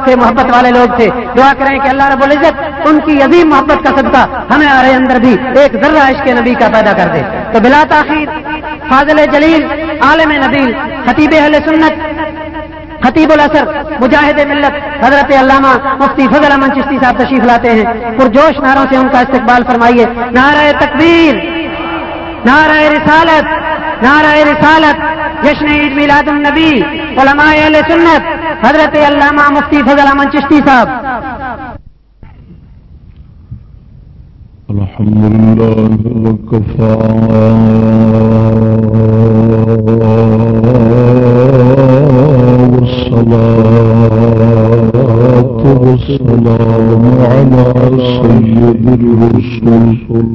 سے محبت والے لوگ تھے دعا کریں کہ اللہ رب العزت ان کی عظیم محبت کا صدقہ ہمیں ہمارے اندر بھی ایک ذرہ عشق نبی کا پیدا کر دے۔ تو بلا تاخیر، فاضل جلیل، عالم نبیل، خطیب اہل سنت، خطیب الاثر، مجاہد ملت، حضرت علامہ مفتی فضل امن چشتی صاحب تشریف لاتے ہیں۔ پرجوش ناروں سے ان کا استقبال فرمائیے۔ نعرہ تکبیر، نعرہ رسالت نعرہ رسالت، جشن عید میلاد النبی، علماء اہل سنت، حضرت علامہ مفتی فضل امن چشتی صاحب۔ الحمد لله وكفى والصلاة والسلام على سيد الرسل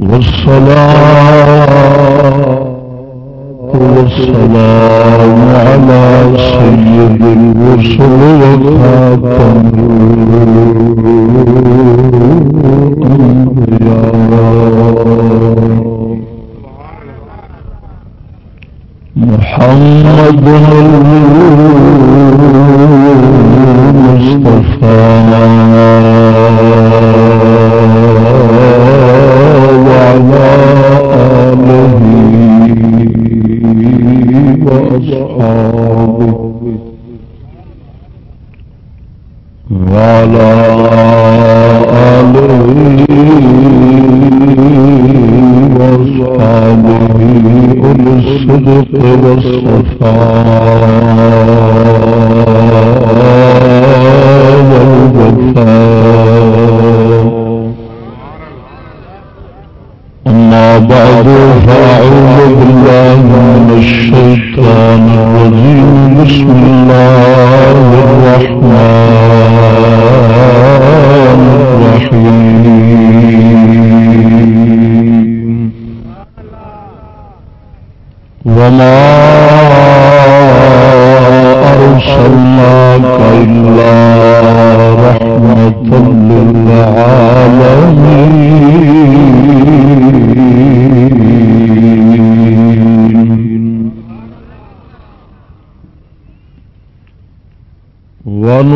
والصلاة والسلام على سيد الرسل وخاتم محمد المصطفى. وعلى آله وأصحابه وعلى آله وأصحابه أولي الصدق والصفاء والوفاء بعد فأعوذ بالله من الشيطان الرجيم. بسم الله الرحمن الرحيم. وما أرسلناك إلا رحمة للعالمين.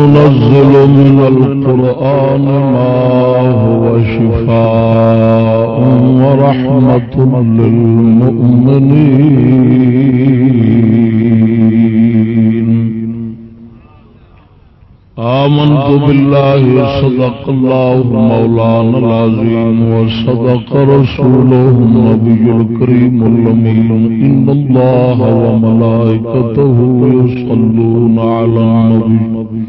وننزل من القرآن ما هو شفاء ورحمة للمؤمنين. آمنت بالله صدق الله مولانا العظيم وصدق رسوله النبي الكريم اللمين إن الله وملائكته يصلون على النبي.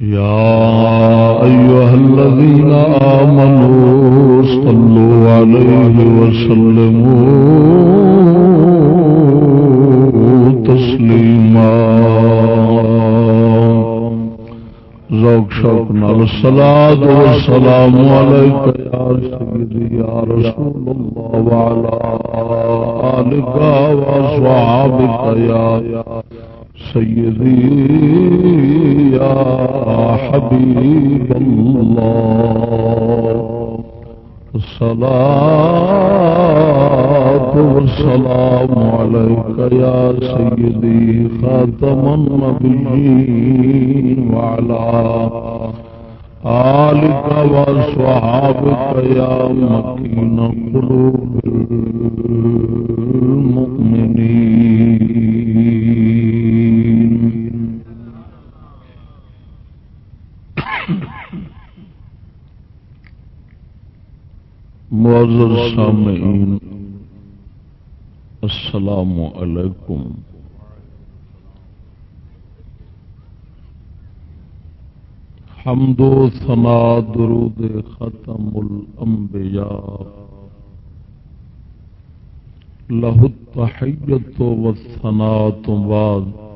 يا أيها الذين آمنوا صلوا عليه وسلموا تسليما. ذوق شوق نال الصلاة والسلام عليك يا سيدي يا رسول الله وعلى آلك وأصحابك يا سيدي يا حبيب الله. الصلاة والسلام عليك يا سيدي خاتم النبيين وعلى آلك وصحابك يا مكين قلوب المؤمنين. معزز سامعین، السلام علیکم۔ حمد و ثنا، درود ختم الانبیاء۔ لہ التحیت و ثنا بعد۔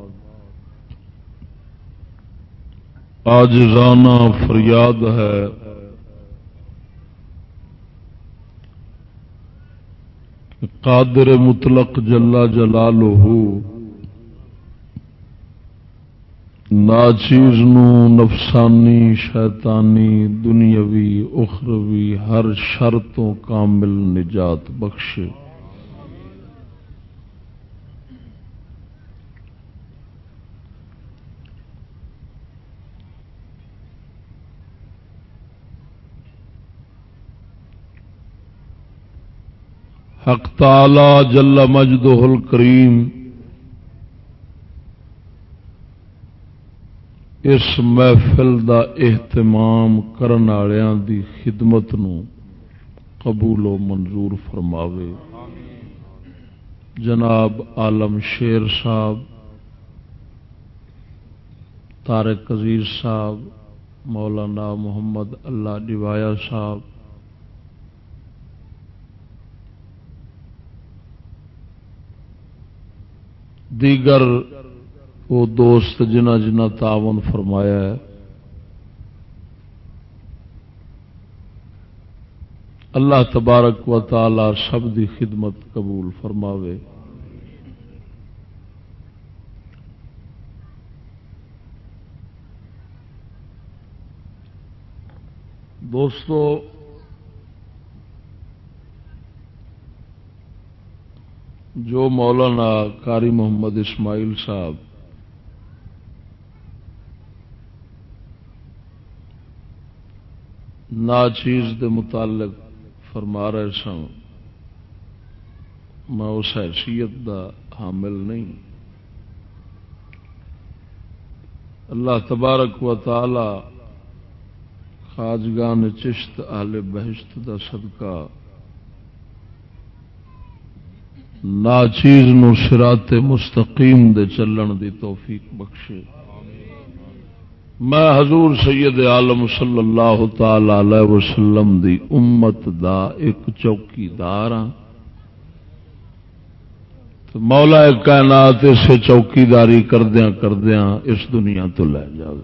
آج رانا فریاد ہے۔ قادر مطلق جلا جلالہ۔ ناچیز نو نفسانی، شیطانی، دنیاوی، اخروی، ہر شرطوں کامل نجات بخشے۔ حق تعالی جل مجدہ الکریم اس محفل دا اہتمام کرن والوں دی خدمت نو قبول و منظور فرماوے۔ جناب عالم شیر صاحب تارک عزیز صاحب، مولانا محمد اللہ ڈوایا صاحب دیگر وہ دوست جنہ جنہ تعاون فرمایا ہے۔ اللہ تبارک و تعالی سب دی خدمت قبول فرماوے۔ دوستو جو مولانا کاری محمد اسماعیل صاحب نا چیز دے متعلق فرما رہے سن، میں اس حیثیت دا حامل نہیں۔ اللہ تبارک و تعالی خاجگان چشت آل بہشت دا صدقہ نا چیز نو سرات مستقیم دے چلن دی توفیق بخشے۔ میں حضور سید عالم صلی اللہ تعالی علیہ وسلم دی امت دا ایک چوکی دار ہاں۔ مولا کائنات اسے چوکی داری کردیا کردیا اس دنیا تو لے جائے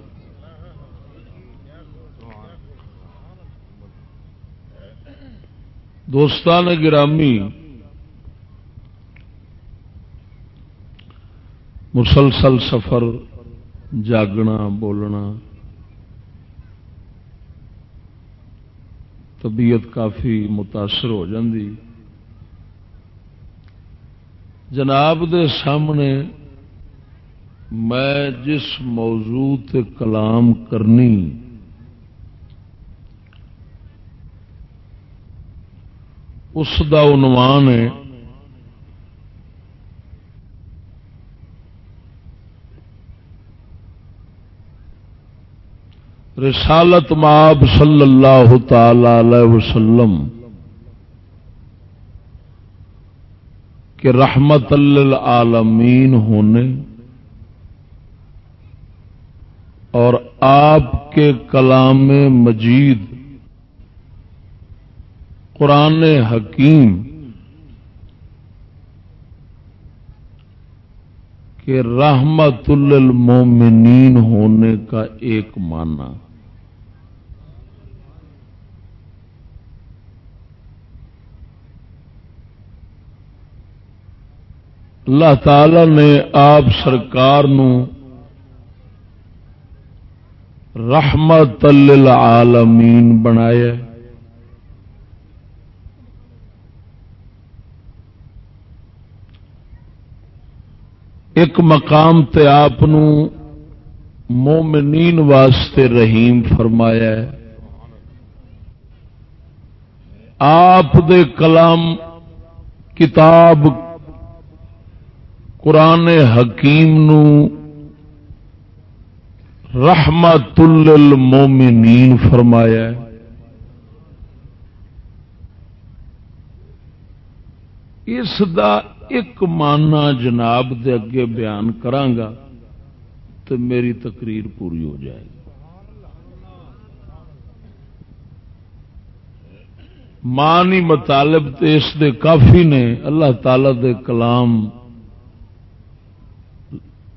دوستان گرامی مسلسل سفر، جاگنا، بولنا۔ طبیعت کافی متاثر ہو جاندی۔ جناب دے سامنے میں جس موضوع تے کلام کرنی، اس دا عنوان ہے رسالت ماب صلی اللہ تعالی علیہ وسلم کہ رحمت للعالمین ہونے اور آپ کے کلام مجید قرآن حکیم کہ رحمت للمومنین ہونے کا ایک معنی اللہ تعالی نے آپ سرکار نو رحمت للعالمین بنایا ایک مقام تے آپ مومنین واسطے رحیم فرمایا ہے۔ آپ دے کلام کتاب قرآن حکیم نو رحمت للمومنین فرمایا ہے۔ اس دا ایک ماننا جناب دے اگے بیان کرانگا تو میری تقریر پوری ہو جائے گی۔ مانی مطالب تے اس دے کافی نے اللہ تعالی دے کلام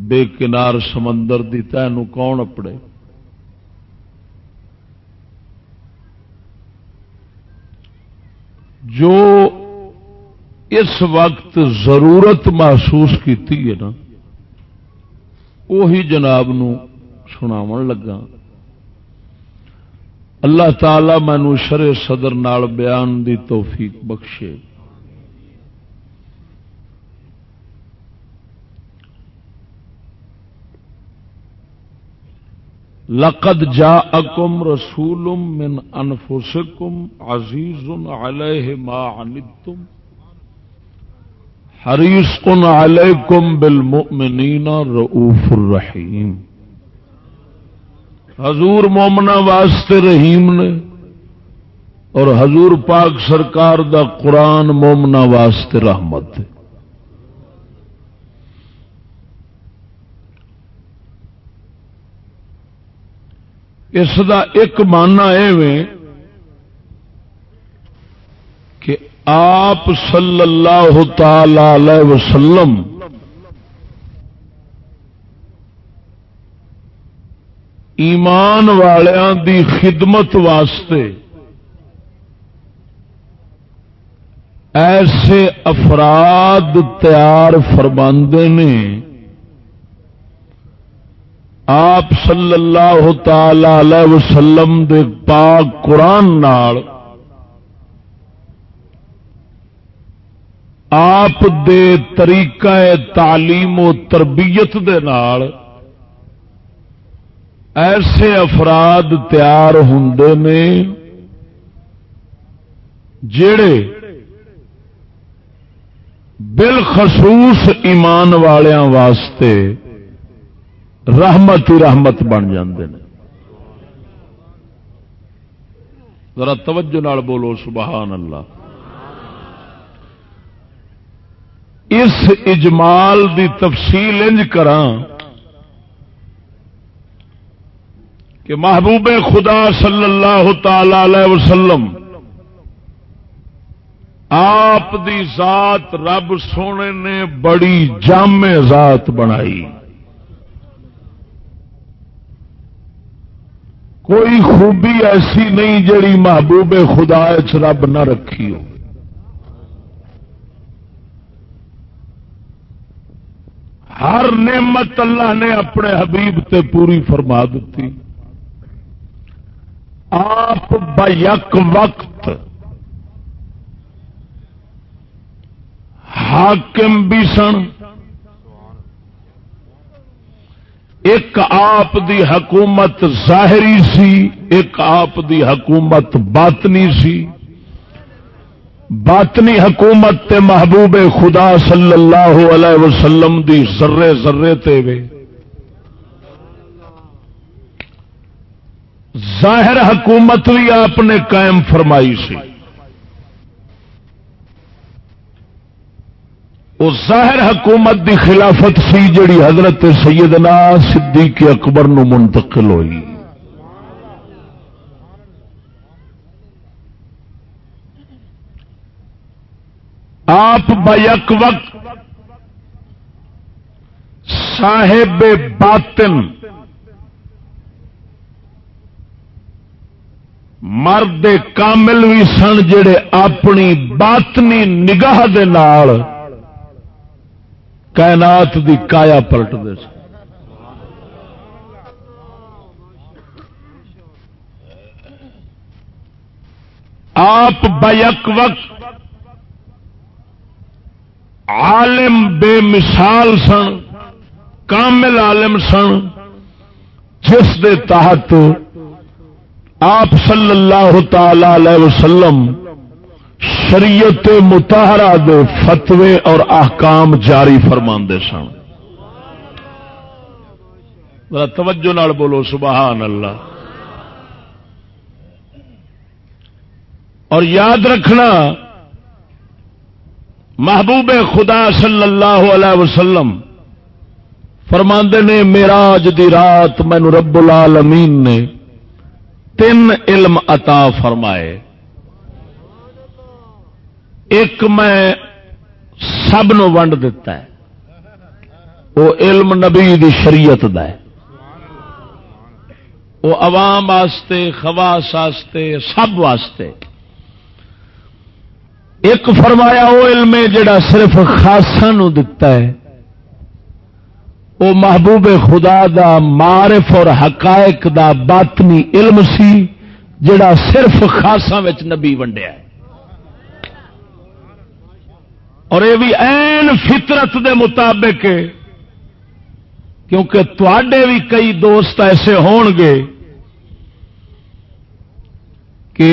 بے کنار سمندر دی تین کون اپڑے؟ جو اس وقت ضرورت محسوس کی نا وہی جناب نو سناو لگا۔ اللہ تعالی مینو شر صدر نال بیان دی توفیق بخشے۔ لقد جاءكم رسول من انفسكم عزيز عليه ما عنتم حریص علیکم بالمؤمنین رؤوف الرحیم۔ حضور مومنا واسطے رحیم نے اور حضور پاک سرکار دا قرآن مومنا واسطے رحمت اس دا ایک ماننا ایویں کہ آپ صلی اللہ تعالی علیہ وسلم ایمان والوں دی خدمت واسطے ایسے افراد تیار فرماندے نے آپ صلی اللہ تعالی وسلم دے پاک قرآن نال آپ دے طریقہ تعلیم و تربیت دے نال ایسے افراد تیار ہوں نے جڑے بالخصوص ایمان والوں واسطے رحمت ہی رحمت بن جاندے ہیں ذرا توجہ نال بولو سبحان اللہ اس اجمال دی تفصیل انج کراں کہ محبوب خدا صلی اللہ تعالی وسلم آپ دی ذات رب سونے نے بڑی جامع ذات بنائی۔ کوئی خوبی ایسی نہیں جڑی محبوب خدا چ رب نہ رکھی ہو۔ ہر نعمت اللہ نے اپنے حبیب تے پوری فرما دیتی آپ بیک وقت حاکم بھی سن۔ ایک آپ دی حکومت ظاہری سی، ایک آپ دی حکومت باطنی سی۔ باطنی حکومت تے محبوب خدا صلی اللہ علیہ وسلم دی ذرے ذرے تے وے۔ ظاہر حکومت بھی آپ نے قائم فرمائی سی۔ وہ ظاہر حکومت دی خلافت سی جڑی حضرت سیدنا صدیق اکبر نو منتقل ہوئی۔ آپ بیک وقت صاحب باطن مرد کامل بھی سن جڑے اپنی باطنی نگاہ دے نال کائنات دی کایا پلٹتے سن۔ آپ بیک وقت عالم بے مثال سن، کامل عالم سن، جس دے تحت آپ صلی اللہ تعالی وسلم شریعت متحرہ دے فتوے اور احکام جاری فرما سن۔ توجہ نال بولو سبحان اللہ اور یاد رکھنا، محبوب خدا صلی اللہ علیہ وسلم فرماندے نے میرا دی رات مینو رب العالمین نے تین علم عطا فرمائے۔ ایک میں سب نو ونڈ دیتا ہے۔ وہ علم نبی دی شریعت دا ہے۔ وہ عوام واسطے خواس واسطے، سب واسطے۔ ایک فرمایا وہ علم ہے جڑا صرف خاصا نو دتا ہے۔ وہ محبوب خدا دا معرف اور حقائق دا باطنی علم سی جڑا صرف خاصا نبی ونڈیا ہے۔ اور یہ بھی این فطرت دے مطابق کیونکہ تے بھی کئی دوست ایسے ہون گے کہ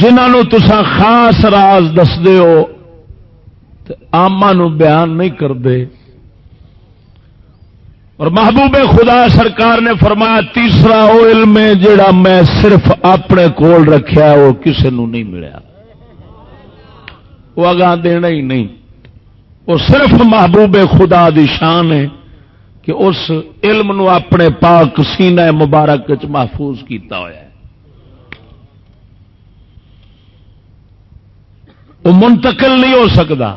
جنہوں تسا خاص راز دس ہو آما بیان نہیں کرتے اور محبوب خدا سرکار نے فرمایا، تیسرا وہ علم ہے جڑا میں صرف اپنے کول رکھیا وہ کسی نو نہیں ملیا۔ وہ اگاں دینا ہی نہیں۔ وہ صرف محبوب خدا دی شان ہے کہ اس علم نو اپنے پاک سینہ مبارک چ محفوظ کیتا ہوا ہے۔ وہ منتقل نہیں ہو سکتا۔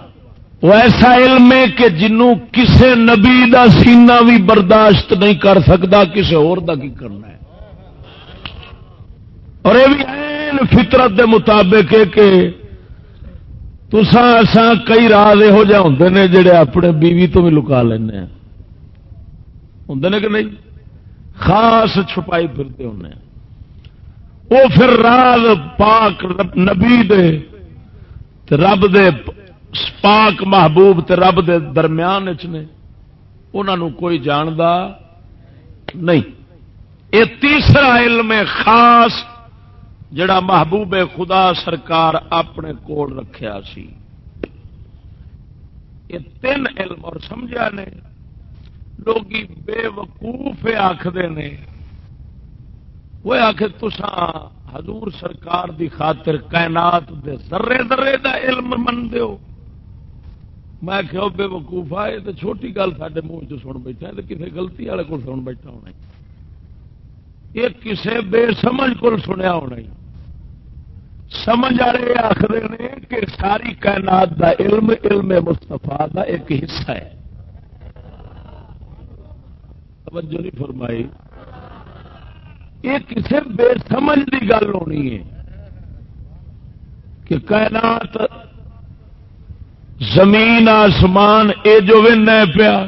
وہ ایسا علم ہے کہ جنوں کسے نبی دا سینہ بھی برداشت نہیں کر سکتا کسی اور دا کی کرنا ہے۔ اور یہ بھی فطرت دے مطابق ہے کہ تسان کئی راز یہو جہ ہوں نے جڑے اپنے بیوی تو بھی لکا لینا ہوں نے کہ نہیں؟ خاص چھپائی پھرتے ہوں وہ پھر راز پاک نبی دے رب دے پاک محبوب تے رب دے درمیان نے انہوں کوئی جاندا نہیں۔ یہ تیسرا علم خاص جڑا محبوب خدا سرکار اپنے کول رکھیا سی۔ یہ تین علم اور سمجھا نے۔ لوگ بے وقوف آخر نے۔ وہ آخ تسان حضور سرکار دی خاطر کائنات دے ذرے ذرے دا علم من دیو میں کہ بے وقوف آئے تو چھوٹی گل سارے منہ چ سن بیٹھا تو کسی گلتی والے کو سن بیٹھا ہونا یہ کسی بے سمجھ کو سنیا ہونا سمجھ والے آخر نے کہ ساری کائنات دا علم علم مستفا دا ایک حصہ ہے۔ توجہ نہیں فرمائی۔ یہ کسی بے سمجھ کی گل ہونی ہے کہ کائنات زمین، آسمان، اے جو پیا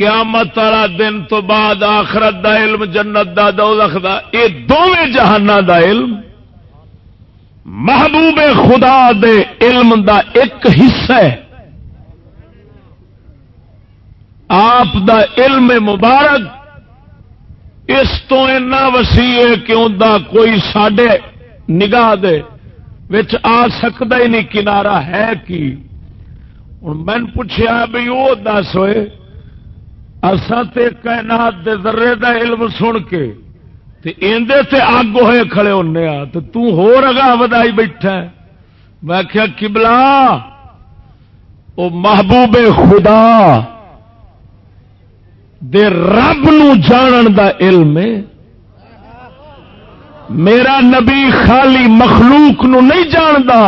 قیامت والا دن تو بعد آخرت دا علم، جنت دا دوزخ دا اے دونوں جہان دا علم۔ محبوب خدا دے علم دا ایک حصہ ہے۔ آپ دا علم مبارک۔ اس تو اینا وسیع ہے کہ دا کوئی ساڈے نگاہ دے وچ آ سکتا ہی نہیں کنارا ہے کی۔ ہوں میں پوچھا بھی وہ دس ہوئے اصا تے کائنات دے ذرے دا علم سن کے تے تے اگ ہوئے کھڑے ہونے آ تو تو ہور اگا ودائی بیٹھا ہے۔ میں کیا کبلا او محبوب خدا دے رب نو جانن دا علم ہے۔ میرا نبی خالی مخلوق نو نہیں جانتا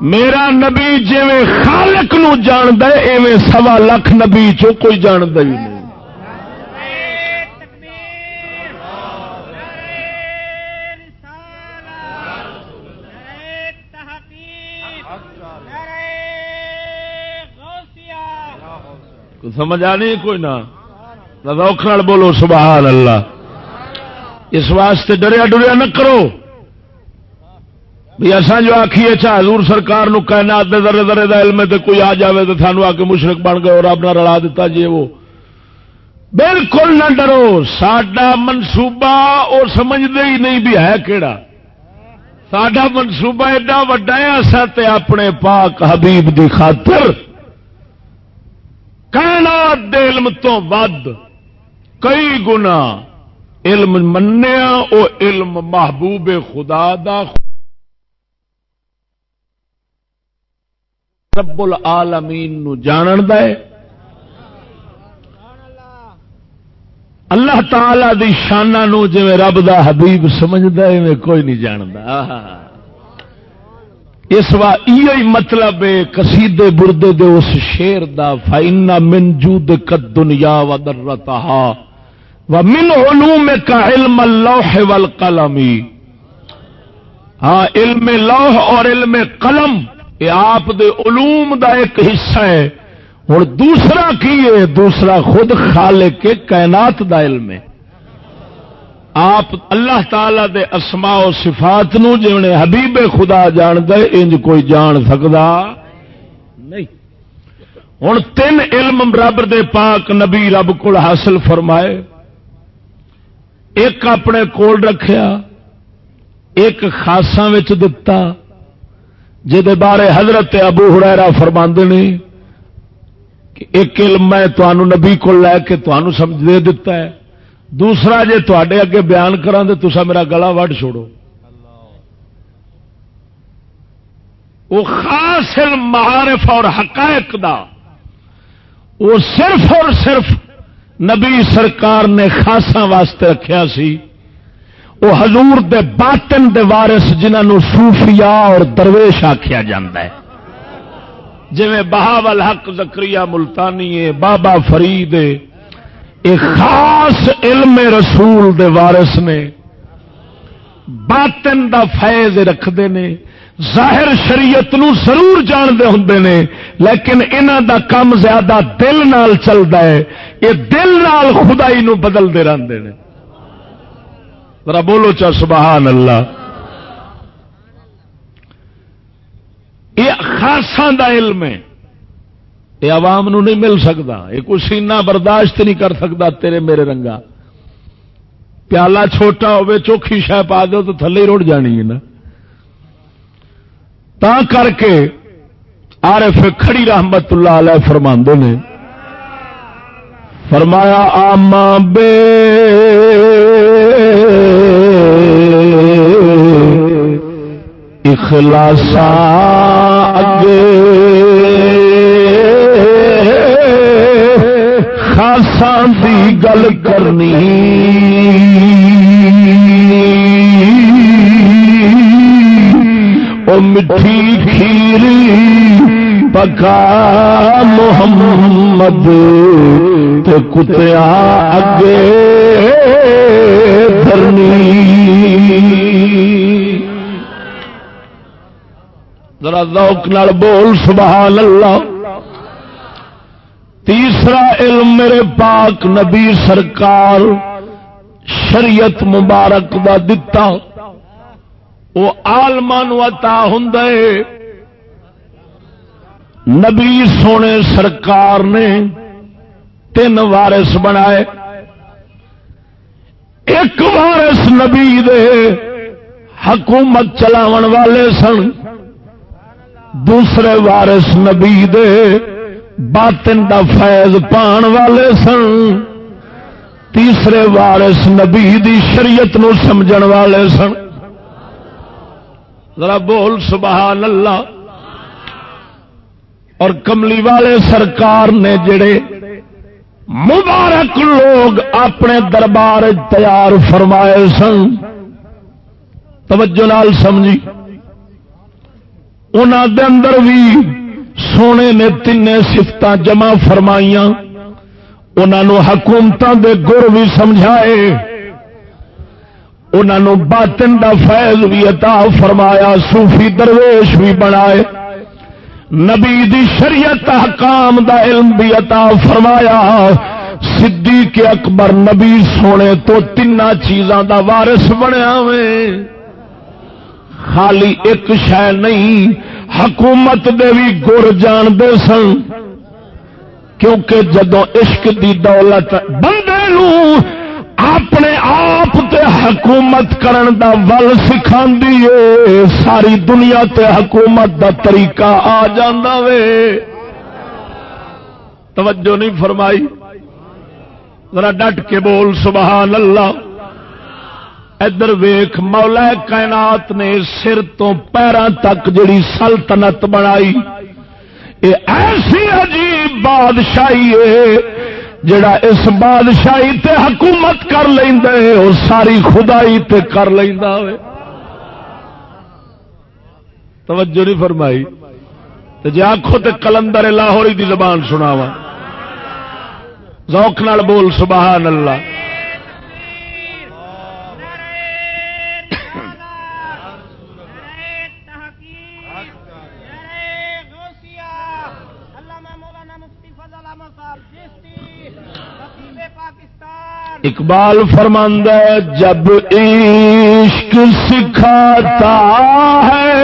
میرا نبی جی خالق نو جاند ایویں سوا لکھ نبی چو کوئی جانتا ہی نہیں۔ سمجھ آ نہیں، کوئی نہ۔ روکھڑ بولو، سبحان اللہ۔ اس واسطے ڈریا ڈریا نہ کرو۔ بھی اصا جو آخیے چاہ حضور سرکار نو کائنات دے ذرے ذرے دا علم تے کوئی آ جاوے تو سانو آ کے مشرق بن گئے اور اپنا رلا دیتا جی وہ۔ بالکل نہ ڈرو، ساڈا منصوبہ وہ سمجھتے ہی نہیں بھی ہے کہڑا ساڈا منصوبہ ایڈا وڈا ہے اصا تے اپنے پاک حبیب دی خاطر۔ کائنات دے علم تو ود کئی گنا علم منیا او علم محبوب خدا دا رب العالمین نو جانن دا ہے اللہ تعالی دی شانہ نو جی رب دا حبیب سمجھدا ہے میں کوئی نہیں جاندا۔ اس وا یہ مطلب ہے، قصیدے بردے دے اس شیر دا فائنا من جود قد دنیا و درتہا من علوم کا علم اللہ والقلمی ہاں علم لوح اور علم قلم۔ یہ آپ دے علوم دا ایک حصہ ہے۔ اور دوسرا کی ہے؟ دوسرا خود خالق کے کائنات دا علم ہے۔ آپ اللہ تعالی دے اسماء و صفات نو جی حبیب خدا جان دے انج کوئی جان سکتا نہیں۔ ہوں تین علم رب دے پاک نبی رب کو حاصل فرمائے۔ ایک اپنے کول رکھیا، ایک خاصا دتا۔ بارے حضرت ابو ہرا فرما نے کہ ایک علم میں تمہوں نبی کو لے کے تمہوں سمجھ دے دیتا ہے، دوسرا جے تے اگے بیان کرا تو تسا میرا گلا وڈ چھوڑو۔ وہ خاص علم معارف اور حقائق دا، وہ صرف اور صرف نبی سرکار نے خاصا واسطے رکھیا سی۔ وہ حضور دے باطن دے وارث جنہوں صوفیاء اور درویش آخیا جا جی بہاول حق زکری ملتانی ہے، بابا فرید ایک خاص علم رسول دے وارث نے باطن دا فیض رکھتے ہیں ظاہر شریعت نو ضرور جانتے ہوں نے، لیکن انہ دا کم زیادہ دل نال چلتا ہے، یہ دل نال خدائی نو بدلتے رہتے ہیں ذرا بولو چا سبحان اللہ یہ خاصا دا علم ہے۔ یہ عوام نو نہیں مل سکتا۔ یہ کوئی سینہ برداشت نہیں کر سکتا تیرے میرے رنگا۔ پیالہ چھوٹا ہوے چوکھی شہ پا دو تو تھلے ہی رڑ جانی ہے نا۔ تا کر کے عارف کھڑی رحمت اللہ علیہ فرما نے۔ فرمایا آما بے۔ اخلاصا اگے۔ خاصا دی گل کرنی۔ مٹھی کھیری پکا محمد کتیا اگے ذرا ذوق نال بول سبحان اللہ تیسرا علم میرے پاک نبی سرکار شریعت مبارک دا دتا۔ وہ آلما عطا ہوں نبی سونے سرکار نے تین وارس بنائے۔ ایک وارس نبی دے حکومت چلاو والے سن۔ دوسرے وارس نبی دے باطن دا فیض پان والے سن۔ تیسرے وارس نبی دی شریعت نو سمجھن والے سن۔ ذرا بول سبحان اللہ۔ اور کملی والے سرکار نے جڑے مبارک لوگ اپنے دربار تیار فرمائے سن۔ توجہ نال سمجھی۔ دے اندر بھی سونے نے تین سفت جمع فرمائیاں۔ انہوں حکومتوں دے گر بھی سمجھائے۔ انہوں باطن دا فیض بھی عطا فرمایا، صوفی درویش بھی بنائے۔ نبی دی شریعت حکام دا علم بھی عطا فرمایا۔ صدیق اکبر نبی سونے تو تین چیزاں دا وارث بنیا خالی ایک شہ نہیں، حکومت دے بھی گر جان دے سن۔ کیونکہ جدو عشق دی دولت بندے نو اپنے آپ تے حکومت کرن دا ول سکھا ساری دنیا تے حکومت دا طریقہ آ وے۔ توجہ نہیں فرمائی؟ ذرا ڈٹ کے بول، سبحان اللہ۔ ادھر ویخ مولا کائنات نے سر تو پیروں تک جڑی سلطنت بنائی۔ یہ ایسی عجیب بادشاہی ہے جڑا اس بادشاہی تے حکومت کر وہ ساری خدائی تے کر توجہ نہیں فرمائی۔ تو جی آخو تے کلندر لاہوری دی زبان سناوا ذوق نال بول، سبحان اللہ۔ اقبال فرماندہ جب عشق سکھاتا ہے،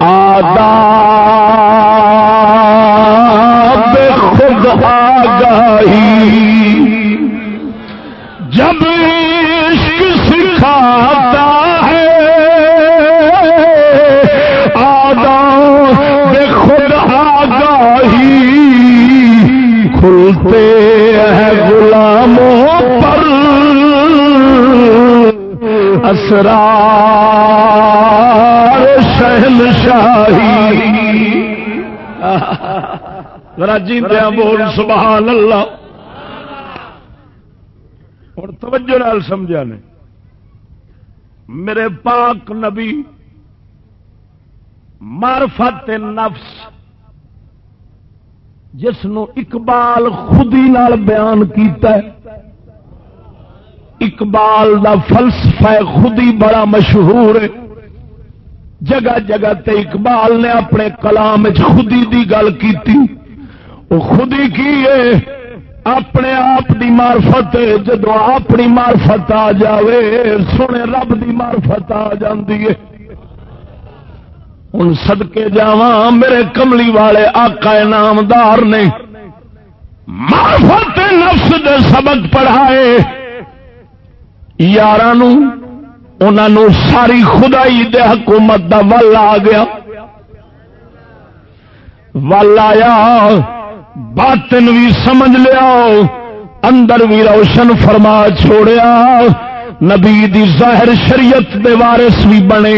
آداب خود آگاہی۔ جب عشق سکھاتا ہے، آداب خود آگاہی۔ کھلتے ہیں غلاموں پر اسرار شہن شاہی ذرا جیندیا بول سبحان اللہ اور توجہ نال سمجھا نے۔ میرے پاک نبی معرفت نفس جس نو اقبال خودی نال بیان کیتا ہے۔ اقبال دا فلسفہ خودی بڑا مشہور ہے۔ جگہ جگہ تے اقبال نے اپنے کلام خودی دی گل کیتی۔ وہ خودی کی ہے؟ اپنے آپ دی مارفت جدو اپنی مارفت آ جاوے، سونے رب دی مارفت آ جاندی ہے۔ ہوں سدکے جا میرے کملی والے آقا نامدار نے مارفت نفس دے سبق پڑھائے۔ یار ساری خدائی دے حکومت دا ول آ گیا۔ ول آیا، باطن بھی سمجھ لیا، اندر بھی روشن فرما چھوڑیا۔ نبی دی ظاہر شریعت دے وارث بھی بنے،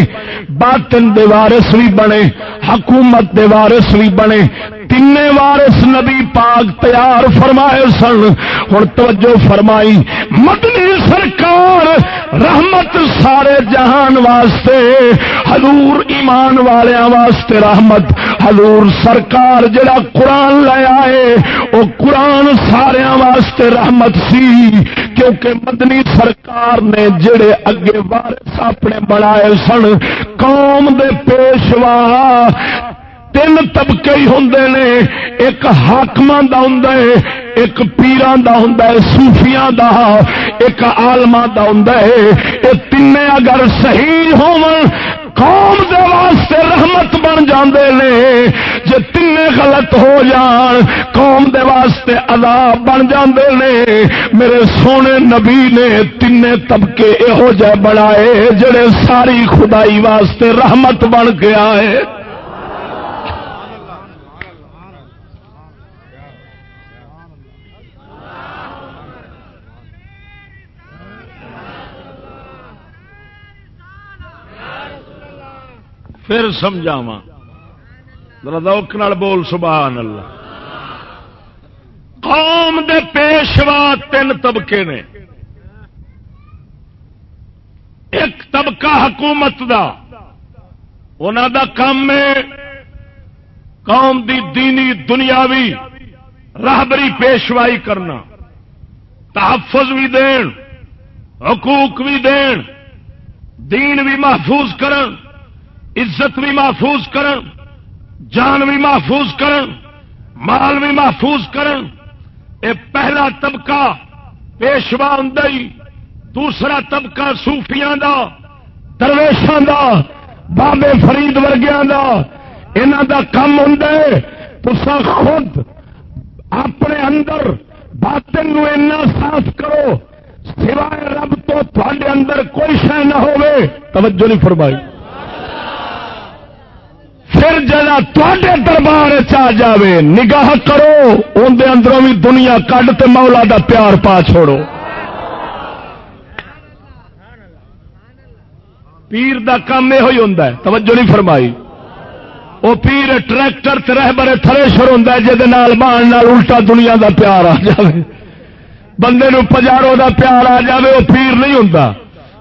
باطن دے وارث بھی بنے، حکومت دے وارث بھی بنے تین وارث نبی پاک تیار فرمائے سن۔ ہوں توجہ فرمائی۔ مدنی سرکار رحمت سارے جہان واسطے، حضور ایمان والوں واسطے رحمت۔ حضور سرکار جڑا قرآن لے آئے وہ قرآن سارا واسطے رحمت سی۔ کیونکہ مدنی سرکار نے جڑے اگے وارث اپنے بنائے سن، قوم دے پیشوا تین طبقے ہی ہوں نے۔ ایک حاقم کا ہوں ایک پیران کا ہوں سوفیا کا ایک آلما کا ہوں یہ تین اگر صحیح ہو قوم دے واسطے رحمت بن جاندے نے۔ جے تین غلط ہو جان، قوم دے واسطے عذاب بن جاندے نے۔ میرے سونے نبی نے تین طبقے یہو جہ بنائے، جڑے ساری خدائی واسطے رحمت بن کے آئے۔ پھر سمجھاوا ردوک بول سبحان اللہ قوم دے پیشوا تین طبقے نے۔ ایک طبقہ حکومت دا انہوں دا کام ہے۔ قوم دی دینی، دنیاوی راہبری پیشوائی کرنا۔ تحفظ بھی دین، حقوق بھی دین دین بھی محفوظ کرن۔ عزت بھی محفوظ کرن، جان بھی محفوظ کرن، مال بھی محفوظ کرن۔ اے پہلا طبقہ پیشوا ہوں دوسرا طبقہ سوفیاں دا، درویشاں دا، بابے فرید ورگیاں دا۔ انہاں دا کم ہوں تسا خود اپنے اندر باطن نو اینا صاف کرو، سوائے رب تو تھوڑے اندر کوئی شہ نہ ہوئے توجہ نہیں فرمائی۔ پھر جا تے دربار آ جائے نگاہ کرو اندر اندروں بھی دنیا کڈ تے مولا دا پیار پا چھوڑو۔ پیر دا کام یہ ہوں توجہ نہیں فرمائی۔ وہ پیر ٹریکٹر ترہ برے تھریشر ہوں جہد بان الٹا دنیا دا پیار آ جائے بندے نو پجارو دا پیار آ جائے وہ پیر نہیں ہوں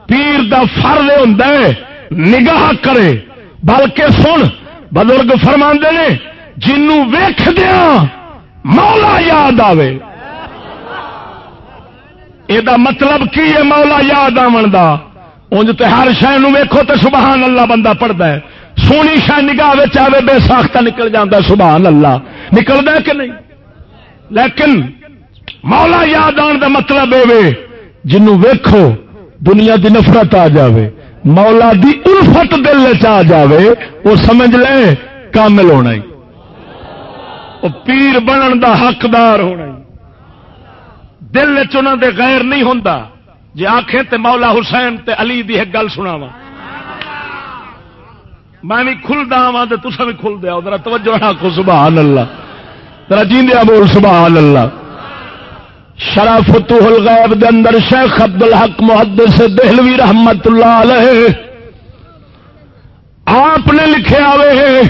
پیر دا فرض ہوں نگاہ کرے۔ بلکہ سن بزرگ فرما نے، جنوں ویخ دیا ہاں، مولا یاد آوے۔ یہ مطلب کی ہے مولا یاد آن کا انج تو ہر شہ ویکو تو سبحان اللہ بندہ پڑھتا ہے۔ سونی شہ نگاہ آئے بے ساختہ نکل جاتا سبحان اللہ۔ نکلتا کہ نہیں؟ لیکن مولا یاد آن کا مطلب یہ جنوں ویکھو، دنیا دی نفرت آ جاوے۔ مولا دی الفت دل چ جاوے، وہ سمجھ لے، کامل ہونا ہی۔ وہ پیر بنن دا حقدار ہونا ہی۔ دل چنا دے غیر نہیں ہوں جی آخے تے مولا حسین تے علی دی ایک گل سنا وا میں بھی کھلدا وا تو تصا بھی کھل دیا۔ ذرا توجہ کو سبحان اللہ۔ ذرا جیندیا بول، سبحان اللہ۔ شرافت الغیب دے اندر شیخ عبد الحق محدث دہلوی رحمت اللہ علیہ۔ آپ نے لکھے آئے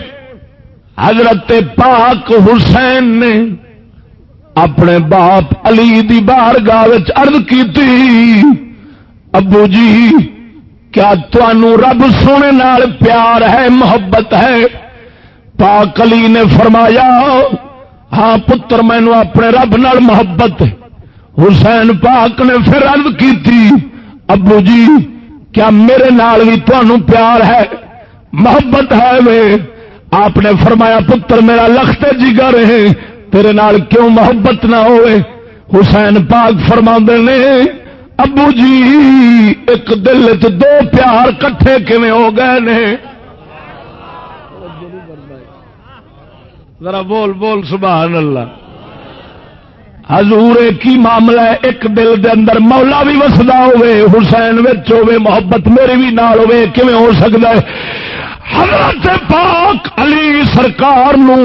حضرت پاک حسین نے اپنے باپ علی دی بار گاہ کی ابو جی کیا تنوع رب سونے نال پیار ہے، محبت ہے؟ پاک علی نے فرمایا ہاں پتر مینو اپنے رب نال محبت حسین پاک نے پھر عرض کی تھی ابو جی کیا میرے نال بھی تنوع پیار ہے؟ محبت ہے وے۔ آپ نے فرمایا، پتر، میرا لخت جگر ہے۔ تیرے نال کیوں محبت نہ ہوئے؟ حسین پاک فرما نے، ابو جی ایک دل چ دو پیار کٹھے کھے ہو گئے نے؟ ذرا بول بول، سبحان اللہ۔ حضور، کی معاملہ ہے؟ ایک دل دے اندر مولا بھی وسدا ہوے حسین وچ ہوے محبت میری بھی نال ہوے کیویں ہو سکتا ہے؟ حضرت پاک علی سرکار نو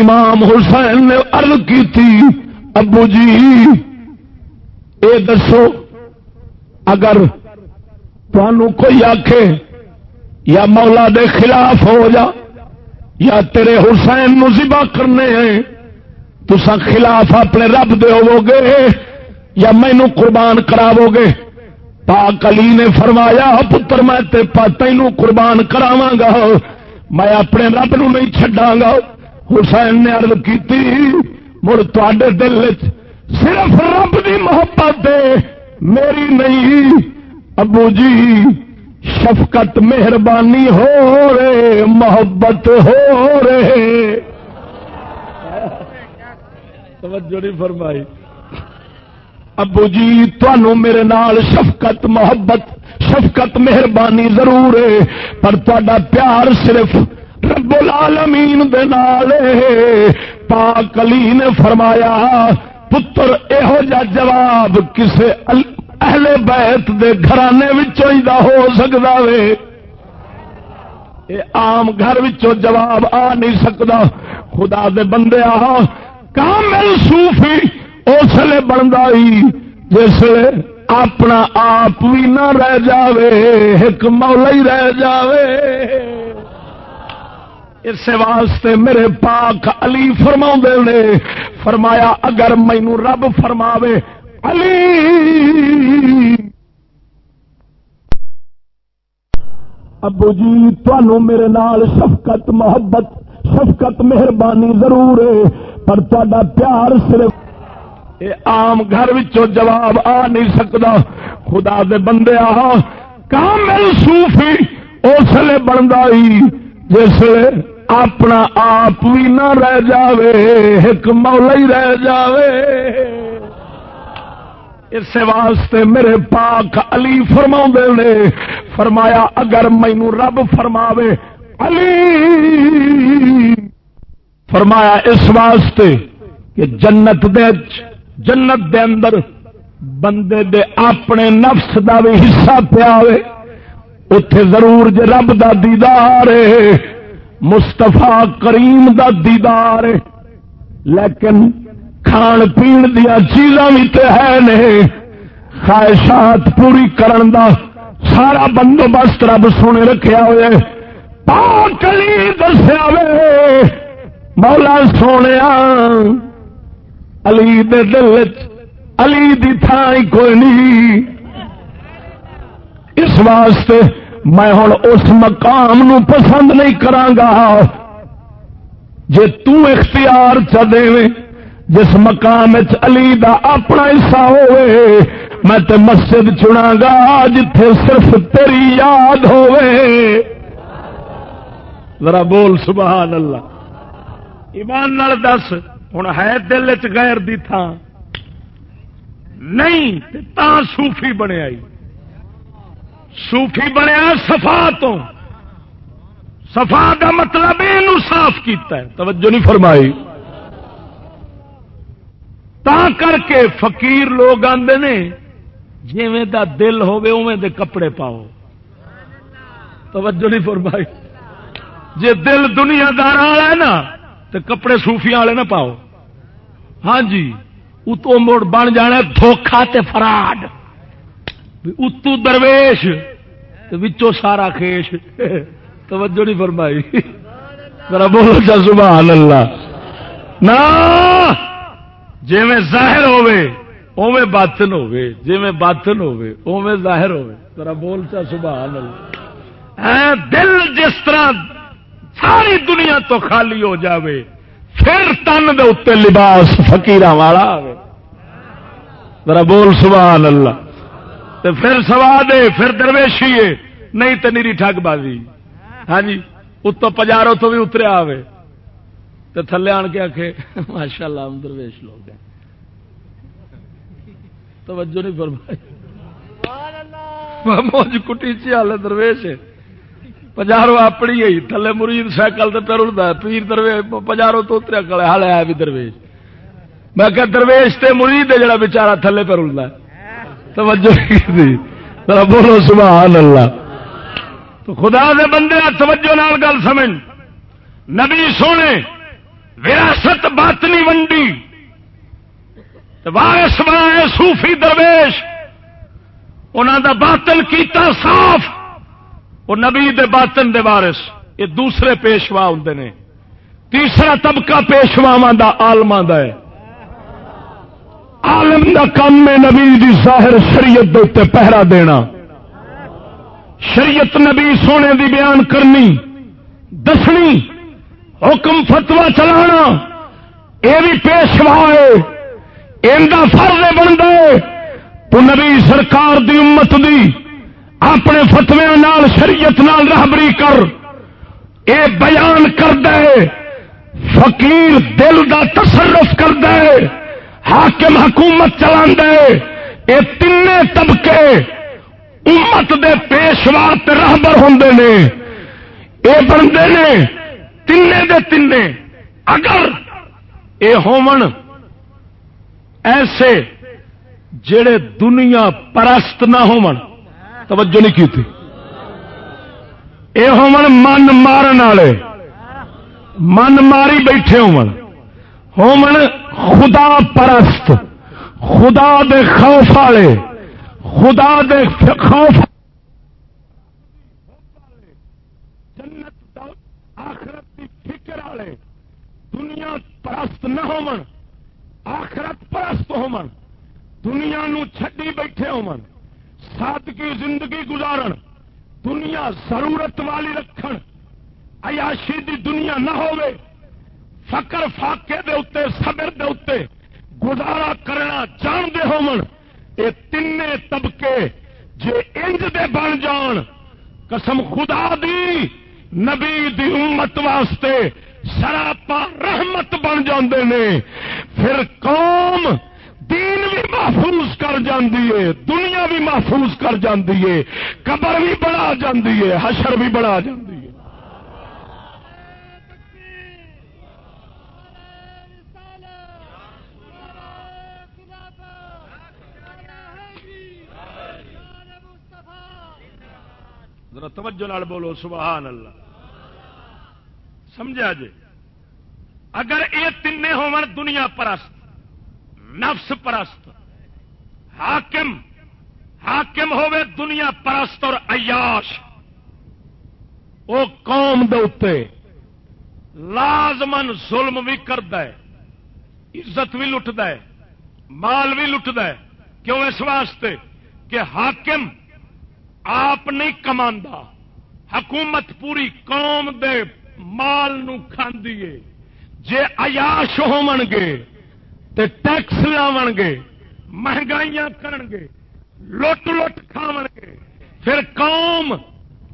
امام حسین نے عرض کی تھی ابو جی اے دسو، اگر تنوع کوئی آخ یا مولا دے خلاف ہو جا، یا تیرے حسین نو ذبح کرنے ہیں تسا خلاف اپنے رب دے گے یا مینو قربان کراو گے پاک علی نے فرمایا، پتر، میں تینوں قربان کراوا گا میں اپنے رب نو نہیں چڈا گا حسین نے ارد کی مڑ تے دل صرف رب دی محبت دے، میری نہیں۔ ابو جی شفقت، مہربانی ہو رہے، محبت ہو رہے۔ توجہ نہیں فرمائی۔ ابو جی تنوع میرے نال شفقت، محبت، شفقت، مہربانی ضرور ہے، پر تا پیار صرف رب العالمین دے نال پاک علی نے فرمایا، پتر یہو جا جواب کسے اہل بیت دے گھرانے وچوں دا ہو سکتا وے۔ یہ آم گھر وچوں جواب آ نہیں سکتا خدا دے بندے آ کامل صوفی اس لیے بنتا ہی جس اپنا آپ بھی نہ رہ جاوے، ایک مولا ہی رہ جاوے۔ اس واسطے میرے پاک علی فرما نے، فرمایا اگر مینو رب فرماوے، علی۔ ابو جی تنوع میرے نال شفقت، محبت، شفقت، مہربانی ضرور ہے۔ پر تا پیار صرف آم گھر جواب آ نہیں سکتا خدا دے بندے آ، کامل صوفی اس لیے بنتا ہی جس اپنا آپ بھی نہ رہ جاوے، ایک مولا ہی رہ جاوے۔ اس واسطے میرے پاک علی فرما نے، فرمایا اگر مینو رب فرماوے، علی فرمایا اس واسطے کہ جنت دے جنت دے اندر بندے دے اپنے نفس دا بھی حصہ پیا اتے ضرور جے رب دا دیدار ہے مستفا کریم دا دیدار لیکن کھان پین دیا چیزاں بھی تو ہے نے۔ خواہشات پوری کرن دا سارا بندوبست رب سونے رکھا ہوئے۔ پاکلی دسیا وے۔ مولا سونے علی دے دل علی دی تھان کوئی نہیں۔ اس واسطے میں ہوں اس مقام نو پسند نہیں کرانگا۔ جے تو اختیار چ دے، جس مقام علی دا اپنا حصہ ہوئے، میں تے مسجد چنا گا جتھے صرف تیری یاد ہوئے۔ ذرا بول، سبحان اللہ۔ ایمان نال دس ہوں ہے دل چ غیر دی تھان نہیں تا صوفی بنے آئی۔ صوفی بنیا سفا تو۔ سفا کا مطلب یہ صاف کیتا ہے۔ توجہ نہیں فرمائی۔ تا کر کے فقیر لوگ آتے نے، جیویں دا دل ہوے دے کپڑے پاؤ۔ توجہ نہیں فرمائی۔ جی دل دنیا دار والا ہے نا تو کپڑے صوفیاں والے نہ پاؤ۔ ہاں جی اتو مڑ بن جانا دھوکھا تے فراڈ۔ اتو درویش وچوں سارا خیش۔ توجہ نہیں فرمائی۔ ذرا بولو چا سبحان اللہ۔ نا جی میں ظاہر ہوے اوے باطن ہوے جی میں باطن ہوے اوے ظاہر ہوے ذرا بول چا سبحان اللہ۔ دل جس طرح ساری دنیا تو خالی ہو جاوے۔ پھر تن دے اتنے لباس فکیر والا آئے ذرا بول سبحان اللہ۔ تے پھر سوا دے پھر درویشی ہے۔ نہیں تو نیری ٹھگ بازی۔ ہاں جی اتو پجارو تو بھی اتریا آئے تو تھلے آن کے آخے ماشاء اللہ ہم درویش لوگ ہیں۔ توجہ نہیں فرمائی۔ موج کٹی چی حال درویش پجارو اپنی ہی تھلے مرید سائیکل تو پھر اڑتا پیر درویش، پجارو تو اتریا کلے ہال ہے بھی درویش۔ میں کہ درویش تے مرید ہے جڑا بچارا تھلے پہ اڑتا توجہ بولو سبحان اللہ۔ تو خدا دے بندے، توجہ نال گل سمجھ۔ نبی سونے، وراثت باطنی ونڈی۔ وارس بنائے صوفی درویش۔ انہوں دا باطن کیتا صاف۔ وہ نبی دے باطن دے وارس یہ دوسرے پیشوا ہوں نے۔ تیسرا طبقہ پیشوا دا آلما دا ہے۔ عالم دا کام ہے نبی دی ظاہر شریعت دے پہرا دینا۔ شریعت نبی سونے دی بیان کرنی، دسنی، حکم فتوا چلانا، یہ بھی پیشوا ہے۔ فرض بنتا ہے۔ تو نبی سرکار دی امت دی اپنے فتویا نال، شریعت نال رہبری کر۔ اے بیان کر دے فقیر دل دا تصرف کر دے حاکم حکومت چلا دے یہ تین طبقے امت دے پیشوا رہبر ہوں نے۔ یہ بنتے نے تین دے تین اگر اے ہومن ایسے جڑے دنیا پرست نہ ہومن توجہ نہیں کی تھی۔ اے من مارن والے، من ماری بیٹھے ہومن ہومن خدا پرست، خدا دے خوف والے، خدا دے خوف آخرت کی فکر والے، دنیا پرست نہ ہومن آخرت پرست ہومن دنیا نو چھڈی بیٹھے ہومن سادگی زندگی گزارن، دنیا ضرورت والی رکھن، عیاشی دی دنیا نہ ہوئے فقر فاقے دے اتے، صبر دے اتے، گزارا کرنا جان دے ہومن اے تین طبقے جے انج دے بن جان، قسم خدا دی، نبی دی امت واسطے سراپا رحمت بن جاندے نے۔ پھر قوم دین بھی محفوظ کر جاندی ہے، دنیا بھی محفوظ کر جاندی ہے، قبر بھی بڑا جاندی ہے، حشر بھی بڑا جاندی ہے۔ ذرا توجہ نال بولو، سبحان اللہ۔ سمجھا جی؟ اگر یہ تین ہو دنیا پرست۔ نفس پرست، حاکم حاکم ہوے دنیا پرست اور عیاش۔ وہ قوم دے لازمن ظلم بھی کرد عزت بھی لٹ مال بھی لٹ کیوں اس واسطے کہ حاکم آپ نہیں کما حکومت پوری قوم دے مال نو کھاندی جے عیاش ہون گے تے ٹیکس لاو گے، مہنگائیاں کرن گے، لٹ لٹ کھاو گے۔ پھر قوم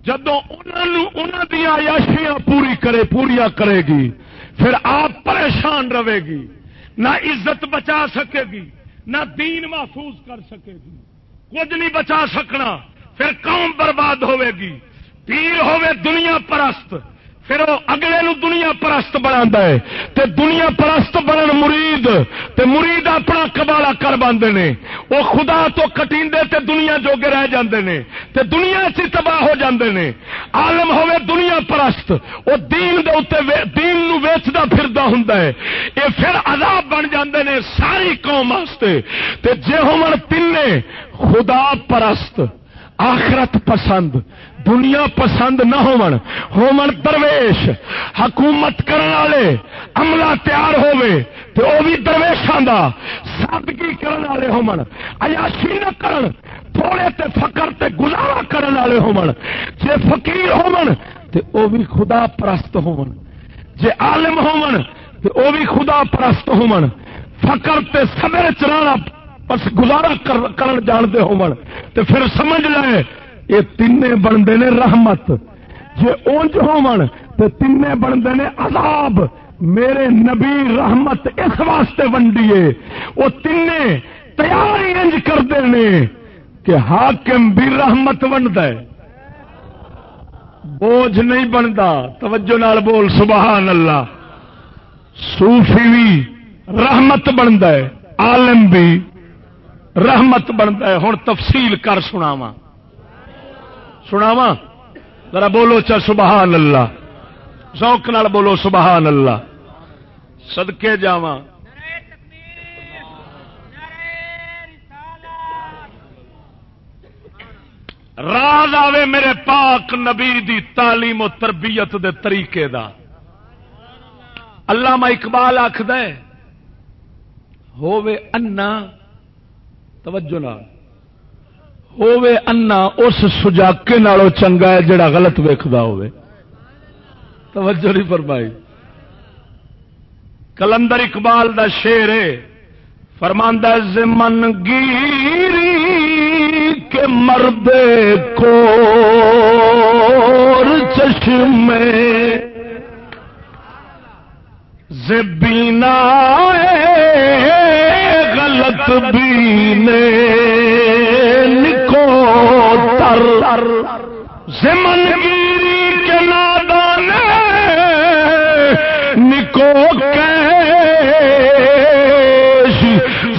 جدو انہوں دیا عیاشیاں پوری کرے، پوریا کرے گی، پھر آپ پریشان رہے گی۔ نہ عزت بچا سکے گی، نہ دین محفوظ کر سکے گی۔ کچھ نہیں بچا سکنا، پھر قوم برباد ہوے گی۔ پیر ہوے دنیا پرست پھر وہ اگلے نو دنیا پرست بنا تے دنیا پرست بنن مرید، تے مرید اپنا کبالا کر باندھے نے۔ وہ خدا تو کٹیندے تے دنیا جوگے رہ جاندے نے۔ تے دنیا چ تباہ ہو جاندے نے۔ عالم ہوے دنیا پرست۔ وہ دین دے اتے دین نو ویچدا پھردا ہوندا ہے۔ اے پھر عذاب بن جاندے نے ساری قوم واسطے۔ تے جے ہون تینے، خدا پرست، آخرت پسند۔ دنیا پسند نہ ہون ہون درویش، حکومت کرنے والے، عملہ تیار ہوئے تو وہ بھی درویشان دا سادگی کرنے والے ہون عیاشی نہ کرن، تھوڑے تے فقر تے گزارا کرنے والے ہون جے فقیر ہون تے وہ بھی خدا پرست ہون جے عالم ہون تے وہ بھی خدا پرست ہون فقر تے صبر چرانا بس گزارا کرن جانتے ہون تے پھر سمجھ لے یہ تین بنتے نے رحمت۔ جی اونج ہون تو تین بنتے نے عذاب۔ میرے نبی رحمت اس واسطے ونڈیے وہ تین تیار انج کرتے ہیں کہ حاکم بھی رحمت ونڈتا ہے۔ بوجھ نہیں بنتا۔ توجہ نال بول، سبحان اللہ۔ صوفی بھی رحمت بنتا ہے، عالم بھی رحمت بنتا ہے۔ ہوں تفصیل کر سناواں۔ سناوا ذرا بولو چا سبحان اللہ۔ ذوق نال بولو سبحان اللہ۔ سدکے جا راز آوے میرے پاک نبی دی تعلیم و تربیت دے طریقے دا۔ اللہ اقبال آخد ہووے انا، توجہ نال۔ ہووے انا اس سجاکے نالوں چنگا ہے جڑا غلط ویکھدا ہوے توجہ نہیں فرمائی۔ کلندر اقبال دا شیر ہے فرماندہ زمن گیری کے مرد کو چشمے زبینا غلط بینے تر زمن گیری کے نادان نکو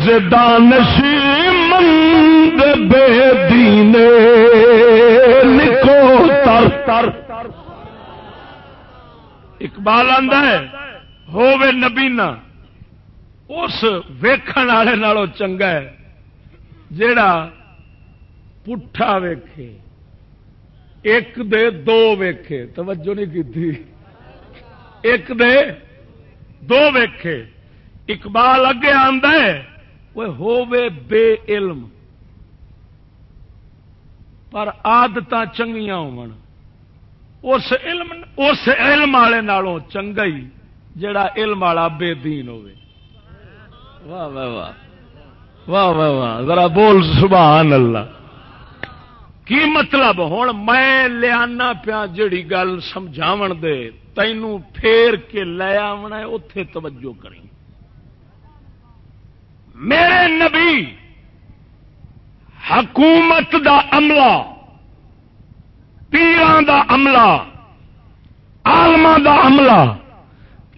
زدانشی مند بے دین نکو تر تر اقبال آدھا ہے، ہووے نبینا، اس ویکھن والے نالوں چنگا ہے، جیڑا پٹھا ویکھے، ایک دے دو ویکھے، توجہ نہیں کی ایک دے دو ویکھے۔ اقبال اگے ہووے بے علم۔ پر آدت چنگیاں اس علم اس علم والے نالوں چنگا ہی، جڑا علم والا بے دین ہوے واہ واہ واہ۔ واہ واہ واہ۔ ذرا بول، سبحان اللہ۔ کی مطلب؟ ہوں میں لیا پیا جڑی گل سمجھا دے تینوں پھیر کے لے آنا اتے توجہ کریں۔ میرے نبی، حکومت دا عملہ پیران دا عملہ آلما دا عملہ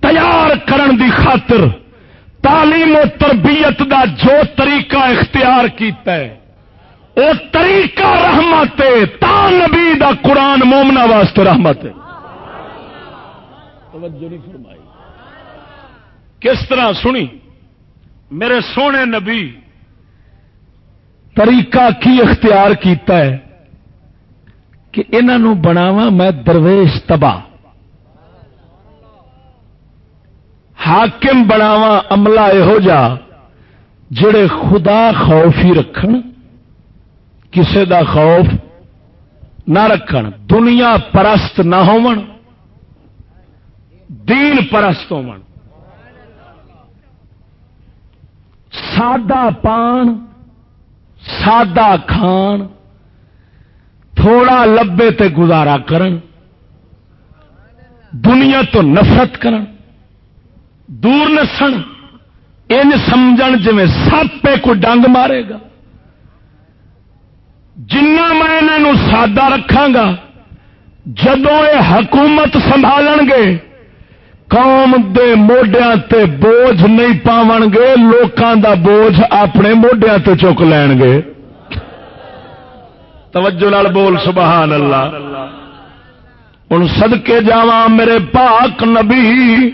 تیار کرن دی خاطر تعلیم و تربیت دا جو طریقہ اختیار کیتا ہے وہ طریقہ رحمت تا نبی دا قرآن مومنا واسطے رحمت فرمائی۔ کس طرح سنی؟ میرے سونے نبی، طریقہ کی اختیار کیتا ہے کہ انہوں بناوا میں درویش تباہ۔ حاکم بناوا عملہ یہو جا، جڑے خدا خوفی رکھن۔ کسے دا خوف نہ رکھن، دنیا پرست نہ دین پرست ہو سادہ پان، سادہ کھان، تھوڑا لبے تے گزارا کرن۔ دنیا تو نفرت کرن۔ دور نسن۔ ان سمجھ جی سپے کو ڈنگ مارے گا۔ جنا میں انہوں سادہ رکھا گا جدو یہ حکومت سنبھال گے قوم دے موڈیا تے بوجھ نہیں پاو گے لوکاں دا بوجھ اپنے موڈیا تے چک لین گے توجہ لال بول، سبحان اللہ۔ ہوں سدکے جا میرے پاک نبی،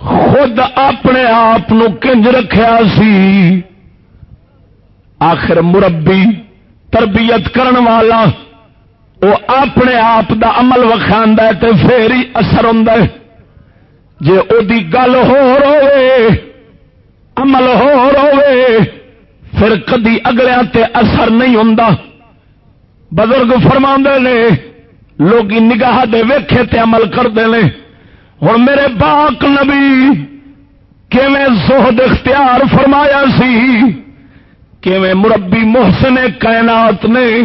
خود اپنے آپ کنج رکھیا سی۔ آخر مربی تربیت کرن والا، وہ اپنے آپ دا عمل وکھا تو پھر ہی اثر ہوں جی وہ گل ہو روے عمل ہو روے پھر کدی اگلے تے اثر نہیں ہوں بزرگ فرما نے لوگ نگاہ دے ویکھے تے عمل کرتے ہیں ہوں میرے باق نبی کیویں زہد اختیار فرمایا سی؟ کیویں مربی محسن کائنات نے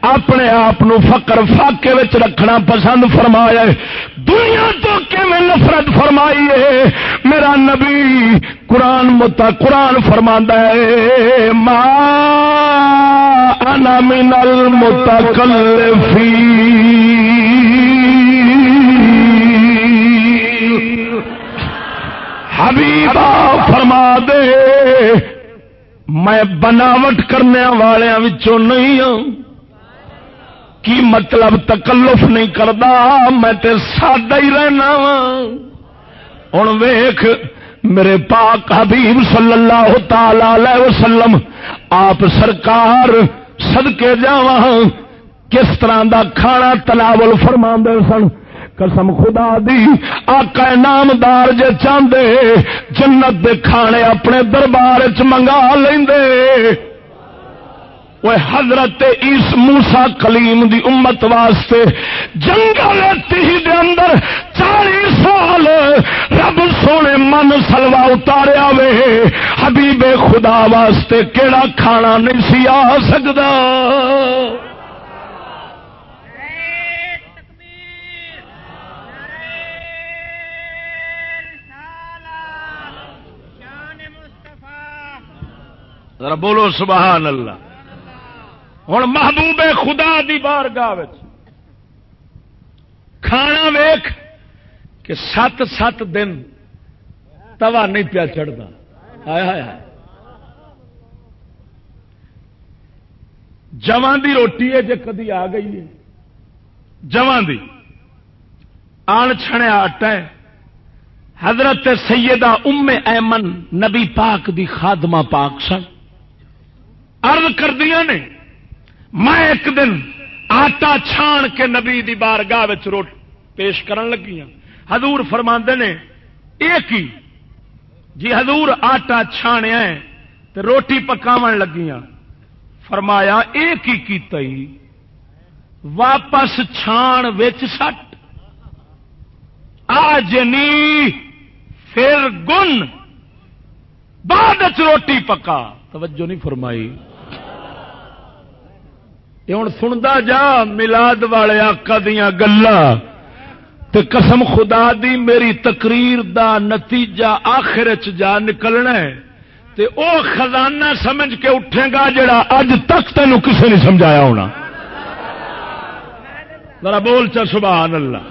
اپنے آپ فقر فاقے رکھنا پسند فرمایا دنیا تو کیویں نفرت فرمائی ہے؟ میرا نبی قرآن متا قرآن فرما ہے۔ ماں انا من حبیبا فرما دے۔ میں بناوٹ کرنے والوں نہیں ہوں۔ کی مطلب تکلف نہیں کرتا میں تے سادہ ہی رہنا وا ہوں ویخ میرے پاک حبیب صلی اللہ تعالی وسلم، آپ سرکار سدکے جا کس طرح دا کھانا تلاول فرما سن؟ قسم خدا دی آقا نامدار جے چاہتے جنت دے کھانے اپنے دربار چ منگا لیندے وہ حضرت اس موسا کلیم دی امت واسطے جنگل تھی دے اندر چالی سال رب سونے من سلوا اتاریا وے حبیب خدا واسطے کیڑا کھانا نہیں سی آ سکتا ذرا بولو سبحان اللہ۔ ہوں محبوب خدا دی بار گاہ کھانا ویخ کہ سات سات دن توا نہیں پیا چڑھتا آیا جوان دی روٹی ہے جی کدی آ گئی ہے۔ جوان دی۔ آن چھڑیا آٹا ہے۔ حضرت سیدہ ام ایمن نبی پاک دی خادمہ پاک سن۔ ارد کردیا نے، میں ایک دن آٹا چھان کے نبی دی بارگاہ روٹ پیش کرن لگی ہوں ہزور فرما نے ایک ہی جی ہزور آٹا چھانیا ہے تو روٹی پکاو لگی فرمایا ایک ہی کیتا ہی؟ واپس چھان وچ سٹ۔ آج نی پھر گن۔ بعد روٹی پکا۔ توجہ نہیں فرمائی۔ ہوں سنتا جا، ملاد والے آقا دیا گلا قسم خدا دی میری تقریر دا نتیجہ آخر جا نکلنا ہے۔ تے او خزانہ سمجھ کے اٹھے گا جڑا اج تک تین کسی نے سمجھایا ہونا۔ ذرا بول چا، سبحان اللہ۔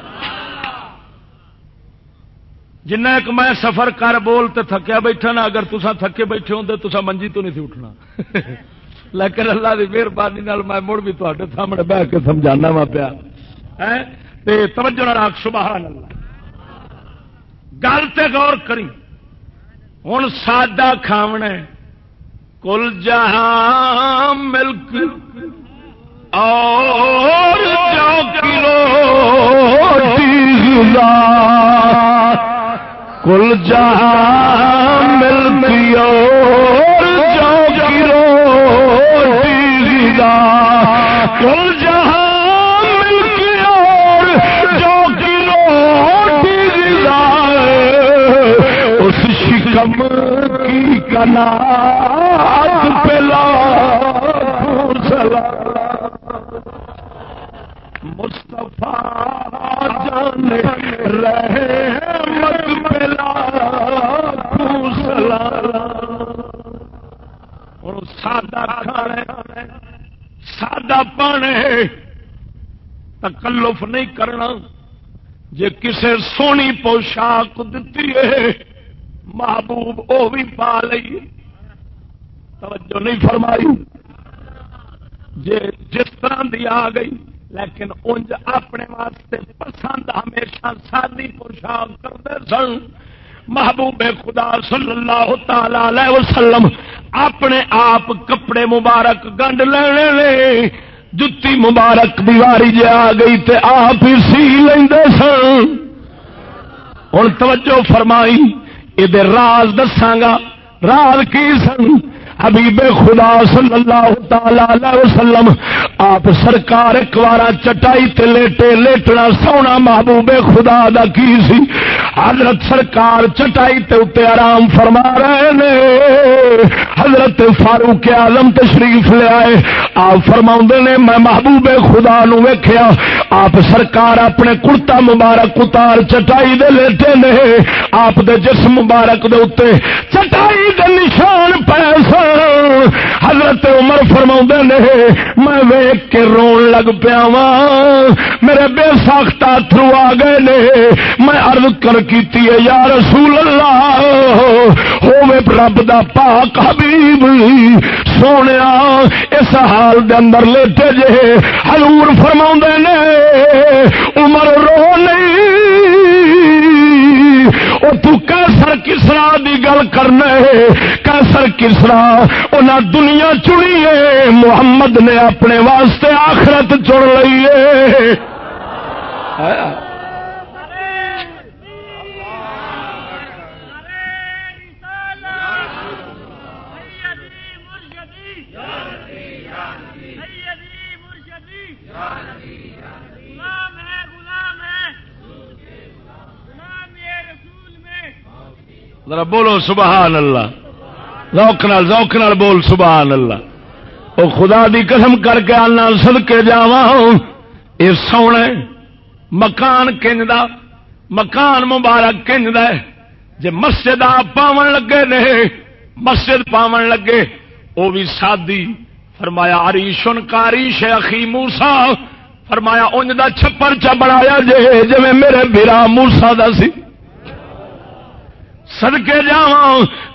جنہ ایک میں سفر کر بول تے تھکیا بیٹھا نا، اگر تسا تھکے بیٹھے ہوں تو منجی تو نہیں تھی اٹھنا۔ لیکن اللہ کی مہربانی میں مڑ بھی تے سامنے بہ کے سمجھانا وا پیا۔ توجہ راک سبحان اللہ۔ گل تے غور کری۔ ہوں سادہ کھاونا کل جہاں ملک اور جو کلو کل جہاں ملک اور شکم کی کلا پلا مستفا جان رہے مت پلا سادہ کھانے، سادہ پانے، تکلف نہیں کرنا۔ جے کسے سونی پوشاک دیتی ہے محبوب وہ بھی پا لئی۔ توجہ نہیں فرمائی۔ جے جس طرح دی آ گئی، لیکن انج اپنے واسطے پسند ہمیشہ سادی پوشاک کرتے سن۔ محبوب خدا صلی اللہ تعالی وسلم اپنے آپ کپڑے مبارک گنڈ لینے لے جتی مبارک دیواری جی آ گئی تے آپ ہی سی لیں سن۔ ہوں توجہ فرمائی۔ یہ راز دساگا راز کی سن؟ حبیب خدا صلی اللہ تعالی وسلم، آپ سرکار ایک بار چٹائی تے لیٹے، لیٹنا سونا محبوب خدا دا کی سی؟ حضرت سرکار چٹائی تے اتے آرام فرما رہے نے۔ حضرت فاروق آلم تشریف لے آئے۔ آپ فرما نے، میں محبوب خدا نو ویخیا آپ سرکار اپنے کرتا مبارک اتار چٹائی دے لیٹے نے۔ آپ دے جسم مبارک دے اتے چٹائی دے نشان پیسہ حضرت عمر فرما نے، میں ویک کے رون لگ پیا وا میرے بے ساختہ تھرو آ گئے نے۔ میں ارد کر کی یا رسول اللہ ہوے رب دا پاک حبیب۔ سونے اس حال دے اندر لیتے جے۔ حضور فرما نے، عمر رو نہیں۔ وہ تو کیسر کسرا دی گل کرنا ہے۔ کیسر کسرا انہیں دنیا چنی ہے۔ محمد نے اپنے واسطے آخرت چن لئی ہے۔ ذرا بولو سبحان اللہ۔ ذوق نال ذوق نال بول سبحان اللہ۔ او خدا دی قسم کر کے آنا سد کے جا یہ سونے مکان کنج دا مکان مبارک کنج دا جے مسجد آپ پاون لگے نے، مسجد پاون لگے، او بھی سادی۔ فرمایا اریشن کاریش اخی موسا فرمایا انج دا چھپر چا بنایا جے جی میرے برا موسا دا سی۔ سدکے جا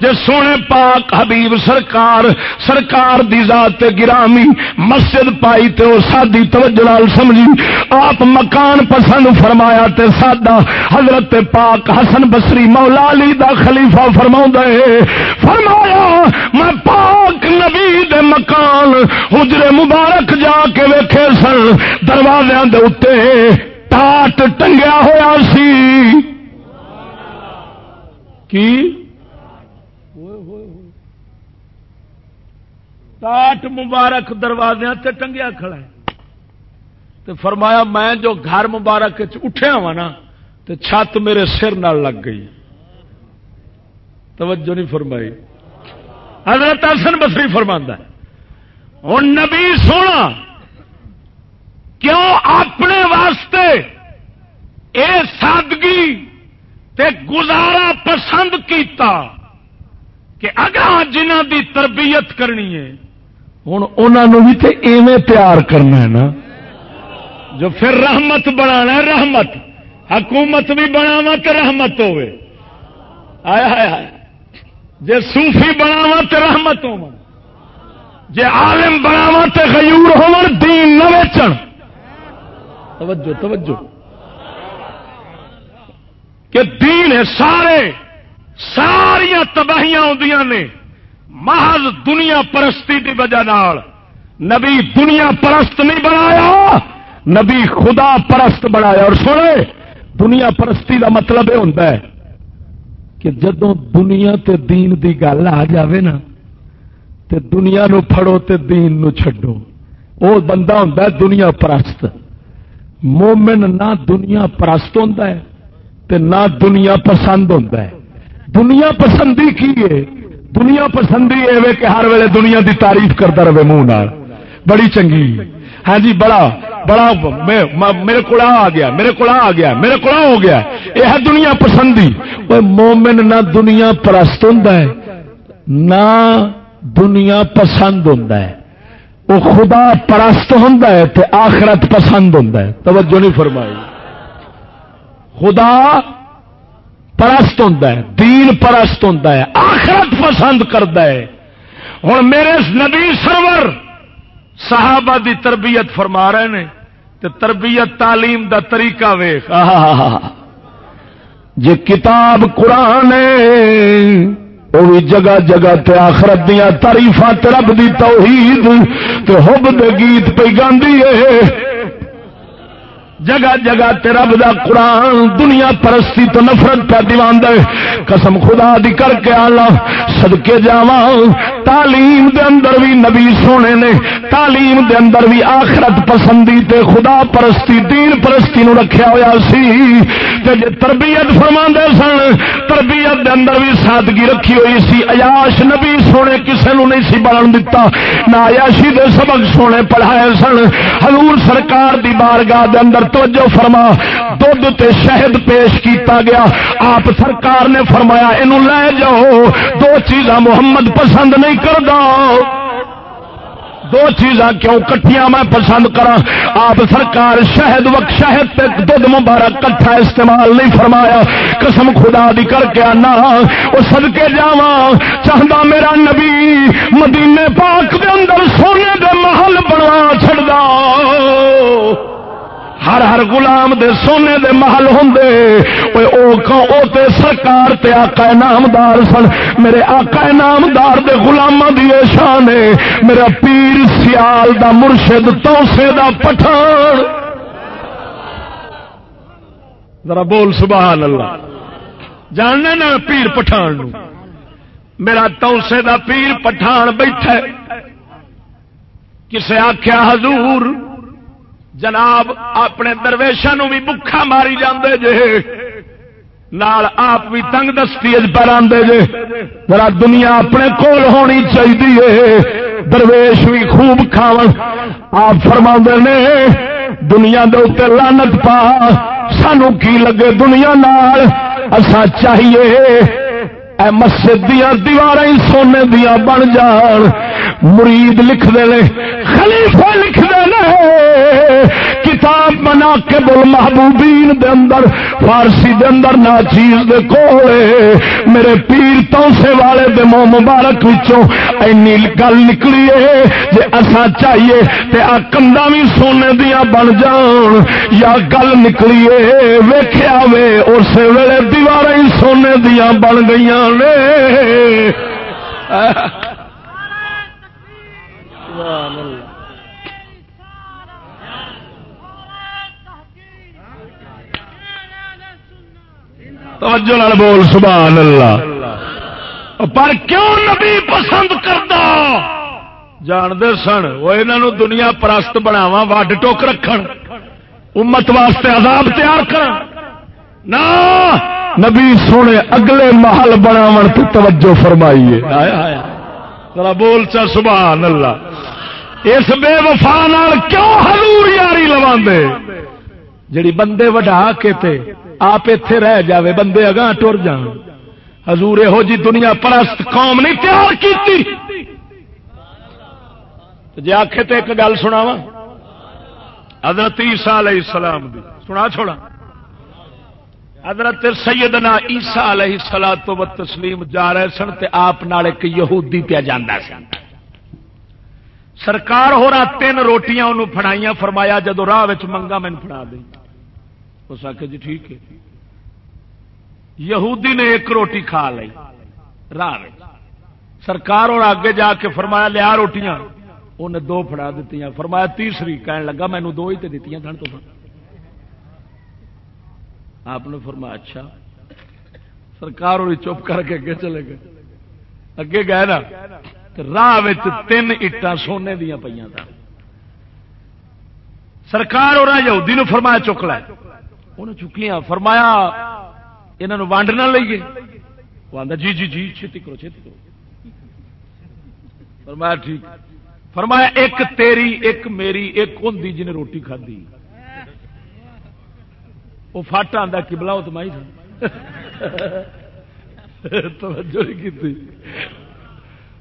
جے سونے پاک حبیب سرکار سرکار دی ذات گرامی مسجد پائی تے وہ سادی توجہ نال سمجھی۔ آپ مکان پسند فرمایا تے سادہ حضرت پاک حسن بسری مولا علی دا خلیفہ فرما ہے۔ فرمایا، میں پاک نبی دے مکان حجر مبارک جا کے ویکھے سن۔ دروازے دے اتنے ٹاٹ ٹنگیا ہوا سی۔ کی ٹاٹ مبارک دروازے تے ٹنگیا کھڑا ہے۔ تو فرمایا میں جو گھر مبارک اٹھیا وا نا تو چھت میرے سر نال لگ گئی۔ توجہ نہیں فرمائی۔ حضرت حسن بسری فرما ہوں نبی سونا، کیوں اپنے واسطے اے سادگی تے گزارا پسند کیتا کہ اگا جنہ دی تربیت کرنی ہے ہوں انہوں بھی تے ایویں پیار کرنا ہے نا۔ جو پھر رحمت بنا رحمت۔ حکومت بھی بناوا تو رحمت ہوئے آیا آیا جے صوفی بناوا تو رحمت ہو جے عالم بناوا تو غیور ہو دین نہ ویچن۔ توجہ توجہ۔ کہ دین ہے سارے ساریا تباہیاں آدی نے۔ محض دنیا پرستی کی وجہ نبی دنیا پرست نہیں بنایا، نبی خدا پرست بنایا۔ اور سنے دنیا پرستی کا مطلب یہ ہوتا ہے کہ جدو دنیا تے دین دی گل آ جاوے نا، تے دنیا نو پھڑو تے دین نو چھڈو۔ وہ بندہ ہوں دنیا پرست۔ مومن نہ دنیا پرست ہوتا ہے۔ تے نہ دنیا پسند ہوتا ہے۔ دنیا پسندی کی ہے؟ دنیا پسندی ہے کہ ہر ویلے دنیا دی تعریف کرتا رہے منہ بڑی چنگی۔ ہاں جی بڑا بڑا میرے کو آ گیا، میرے کو آ گیا، میرے کو ہو گیا۔ یہ ہے دنیا پسندی۔ مومن نہ دنیا پرست ہوں نہ دنیا پسند ہوں وہ خدا پرست ہوں آخرت پسند ہوں توجہ نہیں فرمائی۔ خدا پرست ہوں دین پرست ہوں آخرت پسند کرتا ہے۔ ہوں میرے نبی سرور صحابہ دی تربیت فرما رہے ہیں تے تربیت تعلیم دا طریقہ ویخ جی کتاب قرآن وہ بھی جگہ جگہ تے آخرت دیا تاریفا رب دی توحید، تے حب دے گیت پہ گاندھی ہے۔ جگہ جگہ تے رب دا قرآن، دنیا پرستی تو نفرت پہ دیوان دے۔ قسم خدا دی کر کے آلہ، صدقے جاواں۔ تعلیم دے اندر بھی نبی سونے نے، تعلیم دے اندر بھی آخرت پسندی تے خدا پرستی، دین پرستی نو رکھیا ہویا سی۔ تے جے تربیت فرما دے سن، تربیت دے اندر بھی سادگی رکھی ہوئی سی۔ عیاش نبی سونے کسے نو نہیں سی بڑھن دیتا نہ عیاشی دے سبق سونے پڑھائے سن۔ حضور سرکار دی بارگاہ دے اندر توجہ فرما۔ دھد تے شہد پیش کیتا گیا۔ آپ سرکار نے فرمایا یہ لے جاؤ۔ دو چیزاں محمد پسند نہیں کردا۔ دو چیزاں کیوں کٹیاں میں پسند کرا آپ سرکار شہد وقت شہد دھد مبارک کٹھا استعمال نہیں فرمایا۔ قسم خدا دی کر کے آنا۔ وہ سد کے جا چاہتا میرا نبی مدینے پاک دے اندر سونے دے محل بنوا چڑھا ہر ہر غلام دے سونے دے محل ہوں تے سرکار تے آقا نامدار سن۔ میرے آقا نامدار دے غلاماں دی شان ہے۔ میرا پیر سیال دا مرشد توسے دا پٹھان۔ ذرا بول سبحان اللہ۔ جاننے نا پیر پٹھان میرا توسے دا پیر پٹھان بیٹھا کسے آخیا حضور جناب، اپنے درویشا بھی بکھا ماری جاندے جے۔ نال آپ بھی تنگ دستی پر آدھے جے۔ ذرا دنیا اپنے کول ہونی چاہیے درویش بھی خوب کھاو آپ فرما نے، دنیا دے اتنے لانت پا۔ سانو کی لگے دنیا نال؟ اسا چاہیے اے مسجد دیا دیوار سونے دیا بن جان۔ مرید لکھ دے خلیفہ لکھ دے کتاب بنا کے بول محبوبین دے اندر، فارسی دے اندر نا چیز دے کولے میرے پیر توسے والے دے منہ مبارک وچوں اینی گل نکلی ہے۔ جے اسا چاہیے تے آ کندا بھی سونے دیا بن جان۔ یا گل نکلی ہے، ویکھیا وے اس ویلے دیوار سونے دیا بن گئیاں نے۔ سبحان اللہ۔ توجہ بول، سبحان اللہ۔ پر کیوں نبی پسند کرتا؟ جانتے سن، وہ انہوں دنیا پرست بناوا وڈ ٹوک رکھ امت واسطے عذاب تیار کر نبی سونے اگلے محل بناو توجہ فرمائیے۔ بول چا، سبحان اللہ۔ اس بے وفا کیوں حضور یاری لوا جڑی بندے وڈا کے تے آپ اتے رہ جاوے، بندے اگاں ٹر جان۔ حضور یہو جی دنیا پرست قوم نہیں تیار کی جی آخے تو ایک گل سنا وا حضرت عیسیٰ علیہ السلام دی۔ سنا چھوڑا حضرت سیدنا عیسیٰ علیہ سلا تو تسلیم جا رہے سن تے آپ نال ایک یہودی پیا جانا سن۔ سرکار ہو رہا تین روٹیاں انہوں فڑائیاں فرمایا جدو راہ منگا مین فڑا دیں اس آخ جی ٹھیک ہے۔ یہودی نے ایک روٹی کھا لی، راہ سرکار اور آگے جا کے فرمایا، لیا روٹیاں۔ انہیں دو فڑا دیتی فرمایا، تیسری۔ کہنے لگا مینو دو ہی تو دیتی دن تو آپ نے فرمایا اچھا۔ سرکار اور چپ کر کے اگے چلے گئے۔ اگے گئے نا راہ تین اٹا سونے دیا پہ سرکار اور یہودی نے فرمایا، چک لائے انہیں چکیاں فرمایا یہاں ونڈ نہ لئیے۔ وہ آتا جی جی جی چھتی کرو چھتی کرو۔ فرمایا، ٹھیک۔ فرمایا، ایک تیری، ایک میری، ایک ہوں جن روٹی کھدی وہ فٹ آتا کبلا وہ تو مائی توجہ کی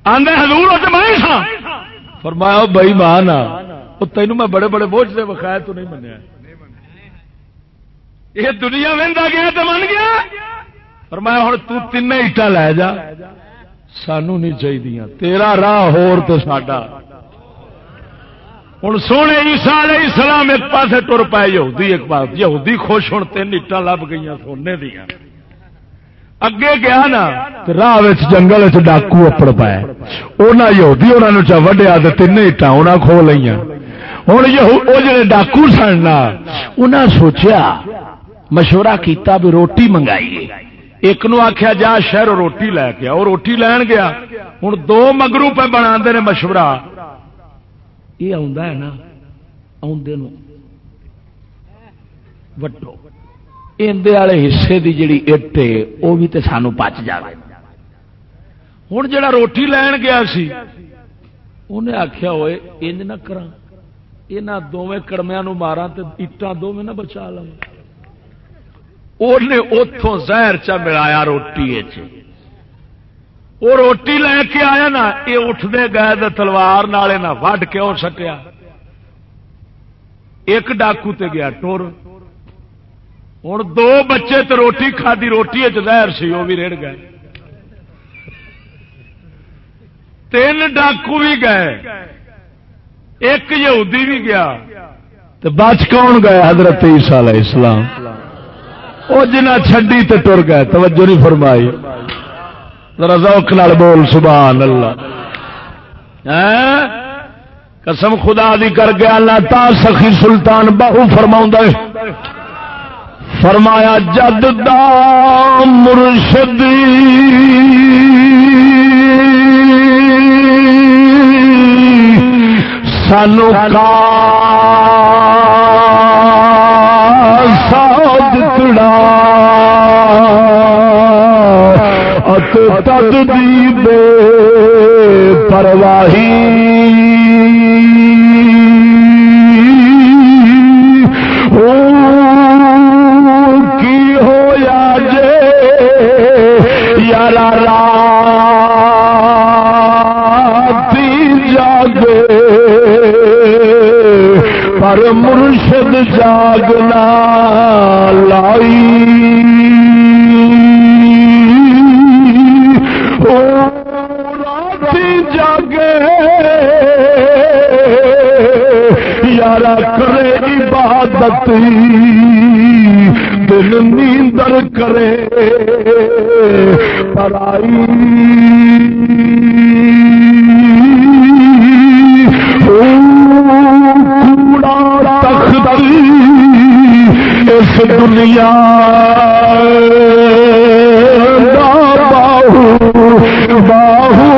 آدھے ہزور تو میں فرمایا بھائی مان آ۔ تینوں میں بڑے بڑے بوجھ سے بخایا تو نہیں منیا۔ یہ دنیا وہدا گیا تو من گیا؟ فرمایا ہوں تین اٹا لے جا۔ سانو نہیں چاہیے تیرا راہ ہور تو ساڈا۔ ہوں سونے عیسا علیہ السلام ایک پاسے ٹر پائے، یہودی ایک پاس۔ یہودی خوش ہوں تین اٹا لب گئی سونے دیا اگے گیا نا راہ جنگل ڈاکو اپڑ پائے۔ انہیں یہودی انہوں چا وڈیا تو تین اٹا انہیں کھو لی ہوں وہ جڑے ڈاکو سن انہیں سوچیا مشورہ کیتا بھی روٹی منگائی ایک نو آخیا جا شہر روٹی لے کے وہ روٹی لین گیا۔ ہوں دو مگرو پہ بنا مشورہ۔ یہ ہے نا وٹو۔ اندر والے حصے کی جیڑی اٹ ہے وہ بھی تو سانو پچ جائے ہوں جا روٹی لین گیا سی انہیں آخیا ہوئے انج نہ کرا یہ دونوں کڑمیا مارا تو اٹان دونوں نہ بچا لوں اتوں زہر چا ملایا روٹی وہ روٹی لے کے آیا نا یہ اٹھتے گئے تلوار نالے نہ وڈ کے سٹیا۔ ایک ڈاکو تے گیا ٹور ہوں دو بچے تو روٹی کھادی، روٹی زہر سی وہ بھی رڑ گئے۔ تین ڈاکو بھی گئے۔ ایک یہودی بھی گیا۔ تو بچ کون گئے حضرت عیسیٰ علیہ السلام۔ وہ جنا چڈی تو ٹر گئے، توجہ نہیں فرمائی۔ رزوک نال بول، سبحان اللہ۔ ہاں؟ قسم خدا دی کر گیا اللہ تا سخی سلطان باہو فرما فرمایا، جد دا مرشد سانو کا بے پرواہی۔ کی ہو یا جے یار جاگے پر مرشد جاگنا لائی۔ کرے عبادت دل نیندر کرے پرائی۔ کوڑا تخت اس دنیا باہو باہو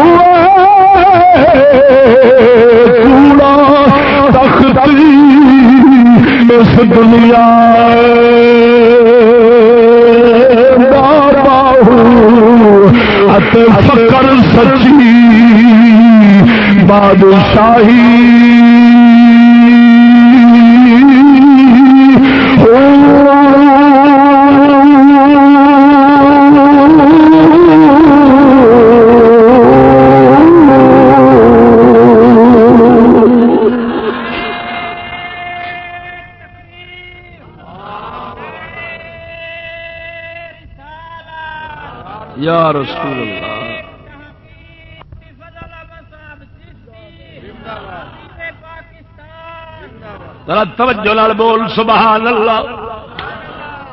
اس دنیا فکر سچی بادشاہی۔ رسول اللہ۔ توجہ لال بول، سبحان اللہ۔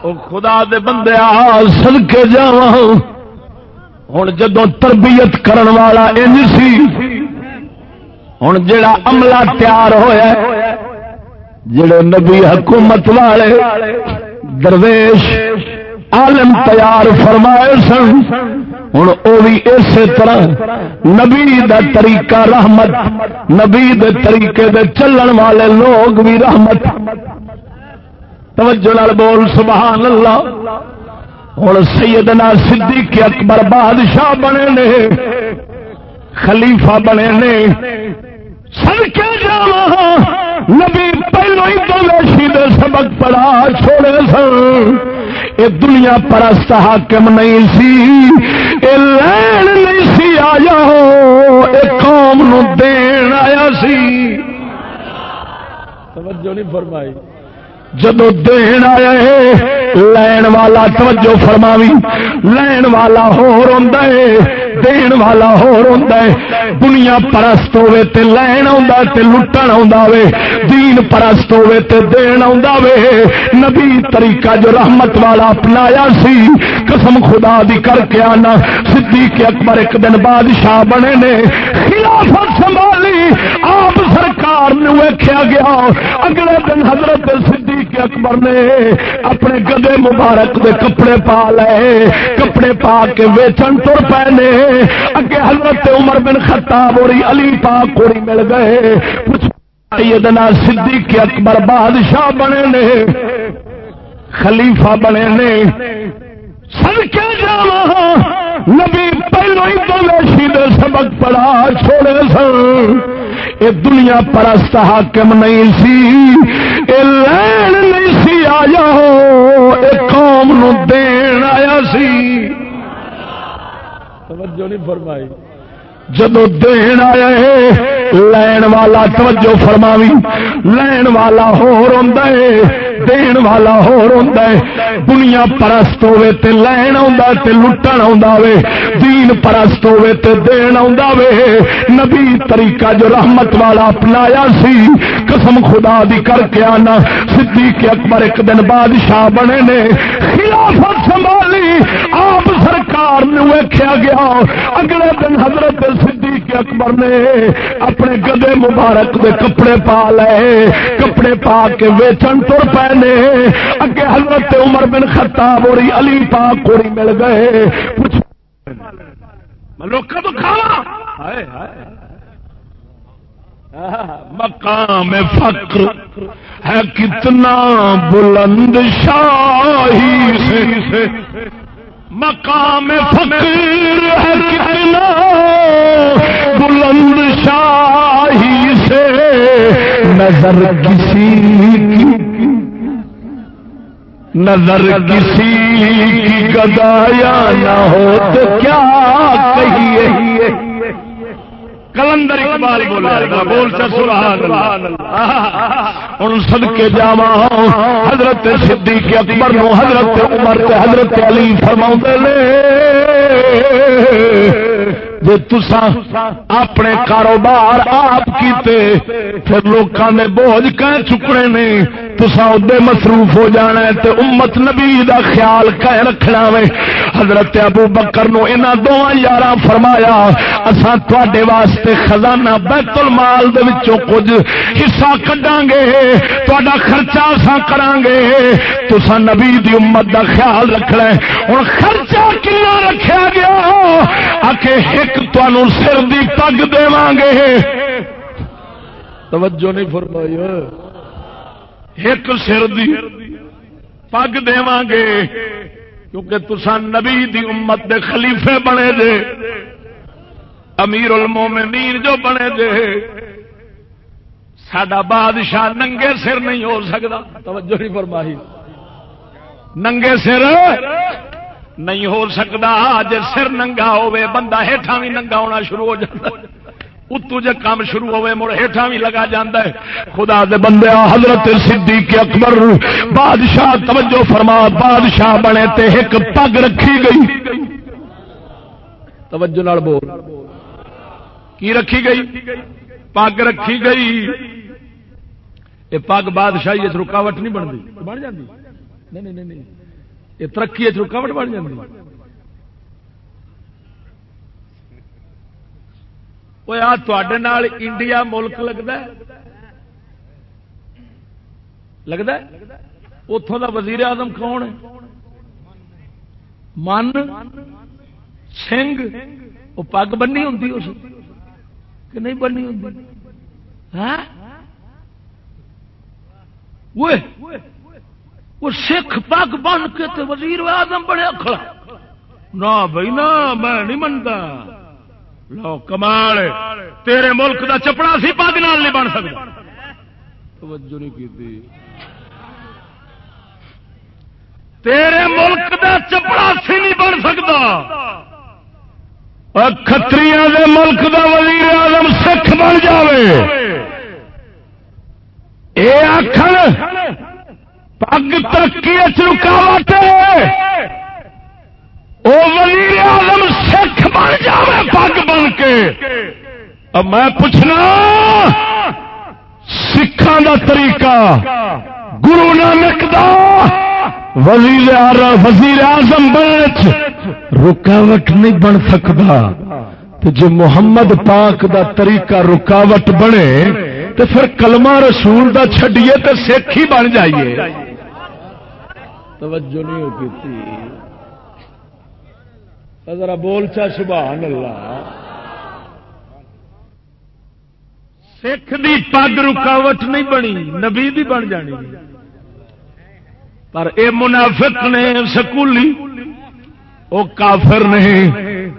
او خدا دے بندے سد کے جا ہوں جدو تربیت کرن والا ان سی ہوں جڑا عملہ تیار ہویا جڑے نبی حکومت والے درویش عالم تیار فرمائے سن ہوں وہ بھی اسی طرح نبی دا طریقہ رحمت، نبی دے طریقے دے چلن والے لوگ بھی رحمت۔ توجہ لال بول، سبحان اللہ۔ ہوں سیدنا صدیق اکبر بادشاہ بنے نے، خلیفہ بنے نے۔ سڑکے جا نبی پہلو ہی تو ویشی دے سبق پڑھا چھوڑے سن۔ یہ دنیا پرست حاکم نہیں سی۔ اے لین نہیں سی آیا ہو۔ اے قوم نو دین آیا سی۔ توجہ نہیں فرمائی۔ جدو دین آیا ہے، لین والا توجہ فرماوی۔ لین والا ہور ہوندا ہے۔ دین والا ہور ہوندا ہے دنیا پرست ہوے تے لین آوندا تے لٹن آوندا وے دین پرست ہوے تے دین آوندا وے نبی طریقہ جو رحمت والا اپنایا سی قسم خدا دی کر کے آنا صدیق اکبر ایک دن بادشاہ بنے نے خلافت سنبھال آپ سرکار نے ویکھیا گیا۔ اگلے دن حضرت صدیق اکبر نے اپنے گدے مبارک دے کپڑے پا لے، کپڑے پا کے ویچن تر پے نے اگے حضرت عمر بن خطاب اور علی پاک کوڑی مل گئے۔ کچھ سیدنا صدیق اکبر بادشاہ بنے نے، خلیفہ بنے نے۔ سڑکے جا نبی پہلو ہی تو ویشی دے سبق پڑھا چھوڑے سن۔ اے دنیا پرست حاکم نہیں سی، اے لین نہیں سی آیا ہو، اے قوم نو دین آیا سی۔ توجہ نہیں فرمائی۔ جدو دین آیا ہے، لین والا توجہ فرماوی۔ لین والا ہور ہوندا ہے۔ دین والا ہور ہوندا ہے دنیا پرست ہوے تے لین آوندا تے لٹن آوندا وے دین پرست ہوے تے دین آوندا وے نبی طریقہ جو رحمت والا اپنایا سی قسم خدا دی کر کے آنا صدیق اکبر ایک دن بادشاہ بنے نے خلافت سنبھالی آپ سرکار نے ویکھیا گیا اگلے دن حضرت صدیق اکبر نے اپنے گدے مبارک دے کپڑے پا لے کپڑے پا کے ویچن تر پے نے اگے حضرت عمر بن خطاب اور علی پاک کوڑی مل گئے۔ کچھ تو کھاوا مقام فقر ہے کتنا بلند شاہی سے۔ مقام فقر ہے کتنا بلند شاہی سے۔ نظر کسی کی نظر کسی کی گدایا نہ ہو تو کیا کہیے؟ کلندر اقبال بولا بول سبحان اللہ۔ ہوں سد کے جاوا ہاں، حضرت صدیق اکبر نو حضرت عمر تے حضرت علی فرما نے۔ جی تسا اپنے کاروبار آپ کیتے، پھر لوگوں نے بوجھ کہہ چکنے نے تسا ادے مصروف ہو جانا ہے تے امت نبی دا خیال کہہ رکھنا وے۔ حضرت ابو بکر نو انہاں دوواں یاراں فرمایا، اساں تواڈے واسطے خزانہ بیت المال دے وچوں کچھ حصہ کڈاں گے تواڈا خرچہ اساں کراں گے تسا نبی دی امت دا خیال رکھنا ہے۔ ہن خرچہ کنا رکھیا گیا؟ آکے ایک تمہوں سر دی پگ دے گے توجہ نہیں فرمائی۔ ایک سر دی پگ دے گے کیونکہ تسا نبی دی امت دے خلیفے بنے دے۔ امیر المومنین جو بنے دے۔ سڈا بادشاہ ننگے سر نہیں ہو سکتا توجہ نہیں فرمائی۔ ننگے سر نہیں ہو سکتا جی سر ننگا ہوے بندہ ہیٹھا بھی ننگا ہونا شروع ہو جاتا اتو جے کام شروع ہوئے مڑ ہیٹھا بھی لگا جاندہ ہے۔ خدا دے بندے حضرت صدیق اکبر، بادشاہ توجہ فرما، بادشاہ بنے تے ایک پگ رکھی گئی۔ توجہ نال بول۔ کی رکھی گئی؟ پگ رکھی گئی۔ یہ پگ بادشاہی رکاوٹ نہیں بنتی۔ بن جاتی نہیں نہیں نہیں۔ یہ ترقی رکاوٹ بن جاتی انڈیا ملک لگتا لگتا اتوں کا وزیر اعظم کون ہے؟ من سنگ وہ پگ بننی ہوں اس کہ نہیں بننی ہوں وہ سکھ پگ بن کے تے وزیر اعظم بڑے کھڑا نہ بھائی، نہ، میں نہیں منتا لو کمال، تیرے ملک دا چپڑا سی پگ نال نہیں بن سکتا توجہ نہیں کی تیرے ملک دا چپڑا سی نہیں بن سکتا کتری دے ملک دا وزیر اعظم سکھ بن جاوے۔ یہ آخر پگ ترقی رکاوٹ وہ وزیر اعظم سکھ بن جائے پگ بن کے۔ اب میں پوچھنا سکھان دا طریقہ، گرو نانک دا وزیر وزیر اعظم بننے رکاوٹ نہیں بن سکتا۔ تو محمد پاک دا طریقہ رکاوٹ بنے، تو پھر کلمہ رسول دا چھڈیے تو سکھ ہی بن جائیے۔ توجہ نہیں ہوتی تھی ذرا بول چا سبحان اللہ سکھ دی پگ رکاوٹ نہیں بنی، نبی دی بن جانی۔ پر اے منافق نے سکولی وہ کافر نہیں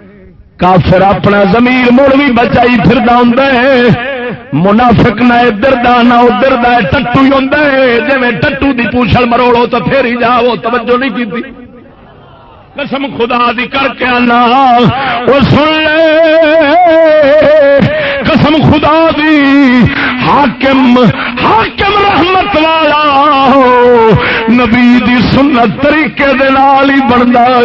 کافر اپنا زمیر مڑ بھی بچائی پھر منافق نہ ادھر دا نہ ادھر دا ٹٹو ہی ہوں جی ٹٹو دی پوچھل مروڑو تو پھر ہی جاؤ، توجہ نہیں کی قسم خدا دی کر کے آنا۔ وہ سن لے۔ قسم خدا دی۔ حاکم حاکم رحمت والا۔ نبی دی سنت طریقے دے نال ہی بنتا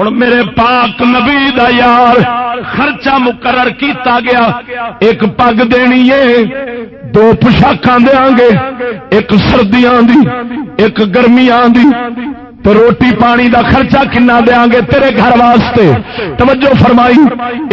ہوں میرے پاک نبی دا یار خرچہ مقرر کیتا گیا۔ ایک پگ دینی ہے، دو پوشاک دیا گے ایک سردیاں دی، ایک گرمیاں دی۔ تو روٹی پانی دا خرچہ کنا دیا گے تیرے گھر واسطے؟ توجہ فرمائی۔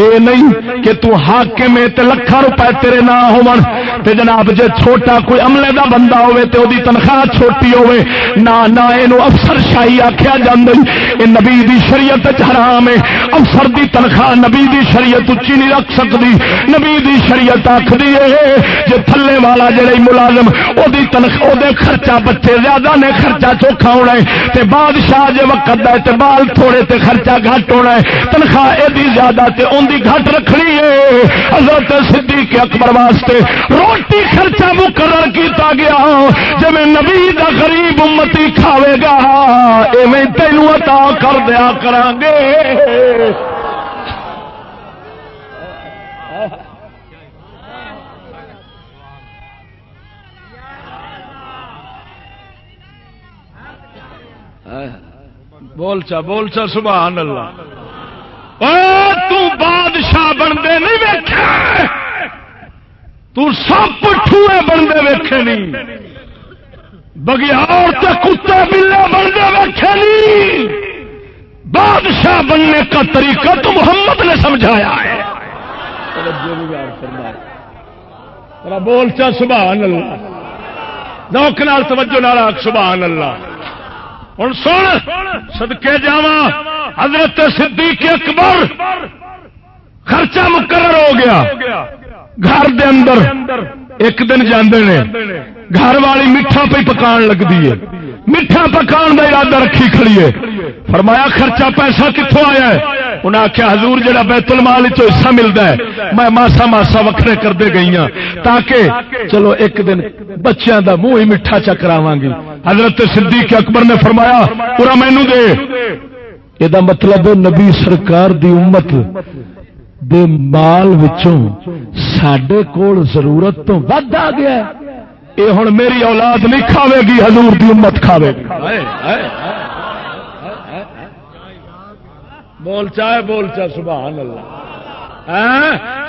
اے نہیں کہ تو حاکم ہے تے لکھا روپے تیرے نہ ہون۔ تے جناب جے چھوٹا کوئی عملے دا بندہ ہوے تے اودی تنخواہ چھوٹی ہوے نہ نہ اینو افسر شاہی آکھیا جاندا اے نبی دی شریعت وچ حرام ہے۔ افسر دی تنخواہ نبی دی شریعت اچھی نہیں رکھ سکدی۔ نبی دی شریعت آکھدی ہے جے تھلے والا جڑے ملازم اودی تنخواہ اودے خرچہ بچے زیادہ نے خرچہ چوکھا ہونا ہے۔ تے بادشاہ جے وقت ہے تے بال تھوڑے تے خرچہ گھٹ ہونا ہے، تنخواہ ایدی زیادہ تے ان دی گھٹ رکھنی ہے۔ حضرت صدیق اکبر واسطے روٹی خرچہ مقرر کیتا گیا۔ جب نبی دا غریب امتی کھاوے گا، ایویں تینوں عطا کر دیا کران بول چا بول چا، سبحان اللہ۔ تو بادشاہ بنتے نہیں ویکھے۔ تو سب ٹھوئے بنتے ویکھے نہیں۔ بگیار تے کتے بلے بنتے ویکھے نہیں۔ بادشاہ بننے کا طریقہ تو محمد نے سمجھایا ہے۔ بول چا، سبحان اللہ۔ نوک نال توجہ نال سبحان اللہ۔ ہوں سن سدکے جا حضرت صدیق اکبر، خرچہ مقرر ہو گیا۔ گھر دے اندر ایک دن جانے گھر والی میٹھا پہ پکان لگتی ہے۔ میٹھا پکان کا ارادہ رکھی کھڑی ہے۔ فرمایا، خرچہ پیسہ کتوں آیا ہے؟ انہیں آخیا حضور جہاں بیت المال حصہ ملتا ہے، میں ماسا ماسا وکھرے کرتے گئی ہوں تاکہ چلو ایک دن بچوں کا منہ ہی میٹھا چکراوا گی حضرت صدیق اکبر نے فرمایا، پورا مینو دے۔ یہ مطلب نبی سرکار دی امت دے مال وچوں سڈے کول ضرورت تو ود آ گیا یہ ہوں میری اولاد نہیں کھاوے گی، حضور دی امت کھاوے گی۔ بول چاہے بول چاہ سبحان اللہ۔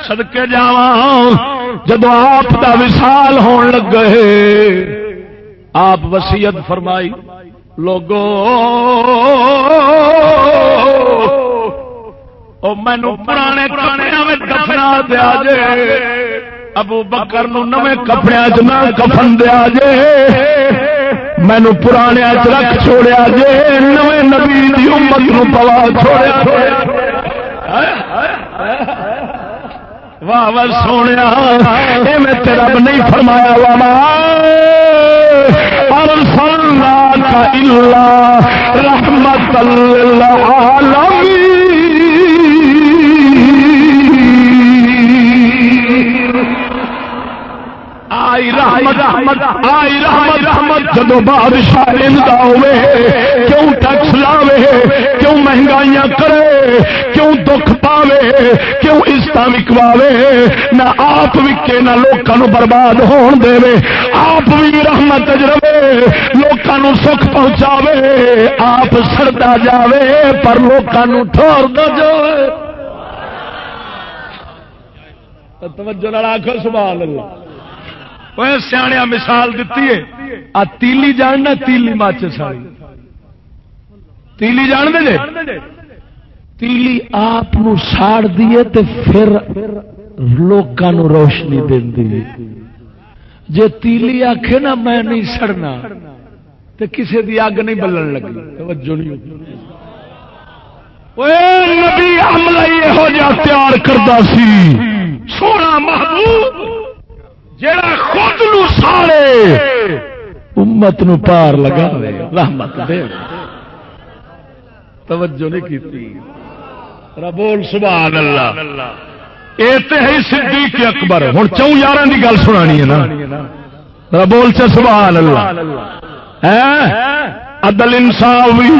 سدکے جا جب آپ دا وصال ہون لگ گئے آپ وسیعت فرمائی۔ لوگو مینو پرانے کپڑے دفنا دیا جے۔ ابو بکر نو کپڑے چ کفن دیا جے۔ مینو پرانے رکھ چھوڑیا جے نو نبی دی امت نو پوا چھوڑیا۔ واہ واہ سونے میں تیرا نہیں فرمایا وا رحمت اللہ آئی رحمت آئی رحمت رحمت جب بادشاہ ہوے کیوں ٹیکس لاوے، کیوں مہنگائیاں کرے، کیوں دکھ پاوے، کیوں عزت وکواوے نہ آپ وکے نہ لوگوں برباد ہون دے آپ بھی رحمت رہے لوگوں سکھ پہنچاوے، آپ سڑتا جاوے، پر لوگوں ٹھور دے توجہ آخر سوال اللہ۔ سیا مثال دیتی ہے آ تیلی جاننا تیلی ماچ ساری تیلی جان دے تیلی آپ ساڑ دیے تے پھر لوگوں روشنی دینی جے تیلی آخ نا میں نہیں سڑنا تے کسے دی اگ نہیں بلن لگی توجہ نہیں نبی عملہ یہ تیار کرتا سی سونا محبوب جڑا خود نو سارے امت نو پار لگا رحمت دے۔ توجہ نہیں کی ربول سبحان اللہ۔ یہ تو ہے صدیق اکبر۔ ہوں چون یار کی گل سنانی ہے نا۔ ربول چ سبحان اللہ۔ عدل انصاف بھی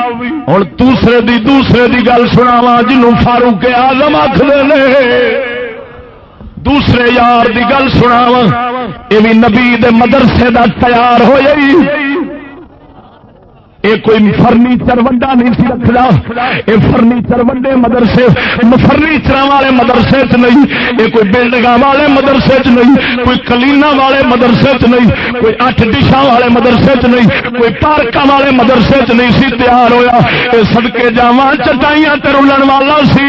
ہوں دوسرے دی دوسرے دی گل سناوا جنوں فاروق آزم آخر دوسرے یار دی گل سنا یہ بھی نبی مدرسے دا تیار ہو جائی۔ یہ کوئی فرنیچر ونڈا نہیں سی رکھتا یہ فرنیچر ونڈے مدرسے فرنیچر والے مدرسے چ نہیں یہ کوئی بلڈنگ والے مدرسے چ نہیں، کوئی کلینا والے مدرسے چ نہیں، کوئی اٹھ ڈشا والے مدرسے چ نہیں، کوئی پارک والے مدرسے چ نہیں سی تیار ہوا یہ سدکے جا چٹائیاں رلن والا سی۔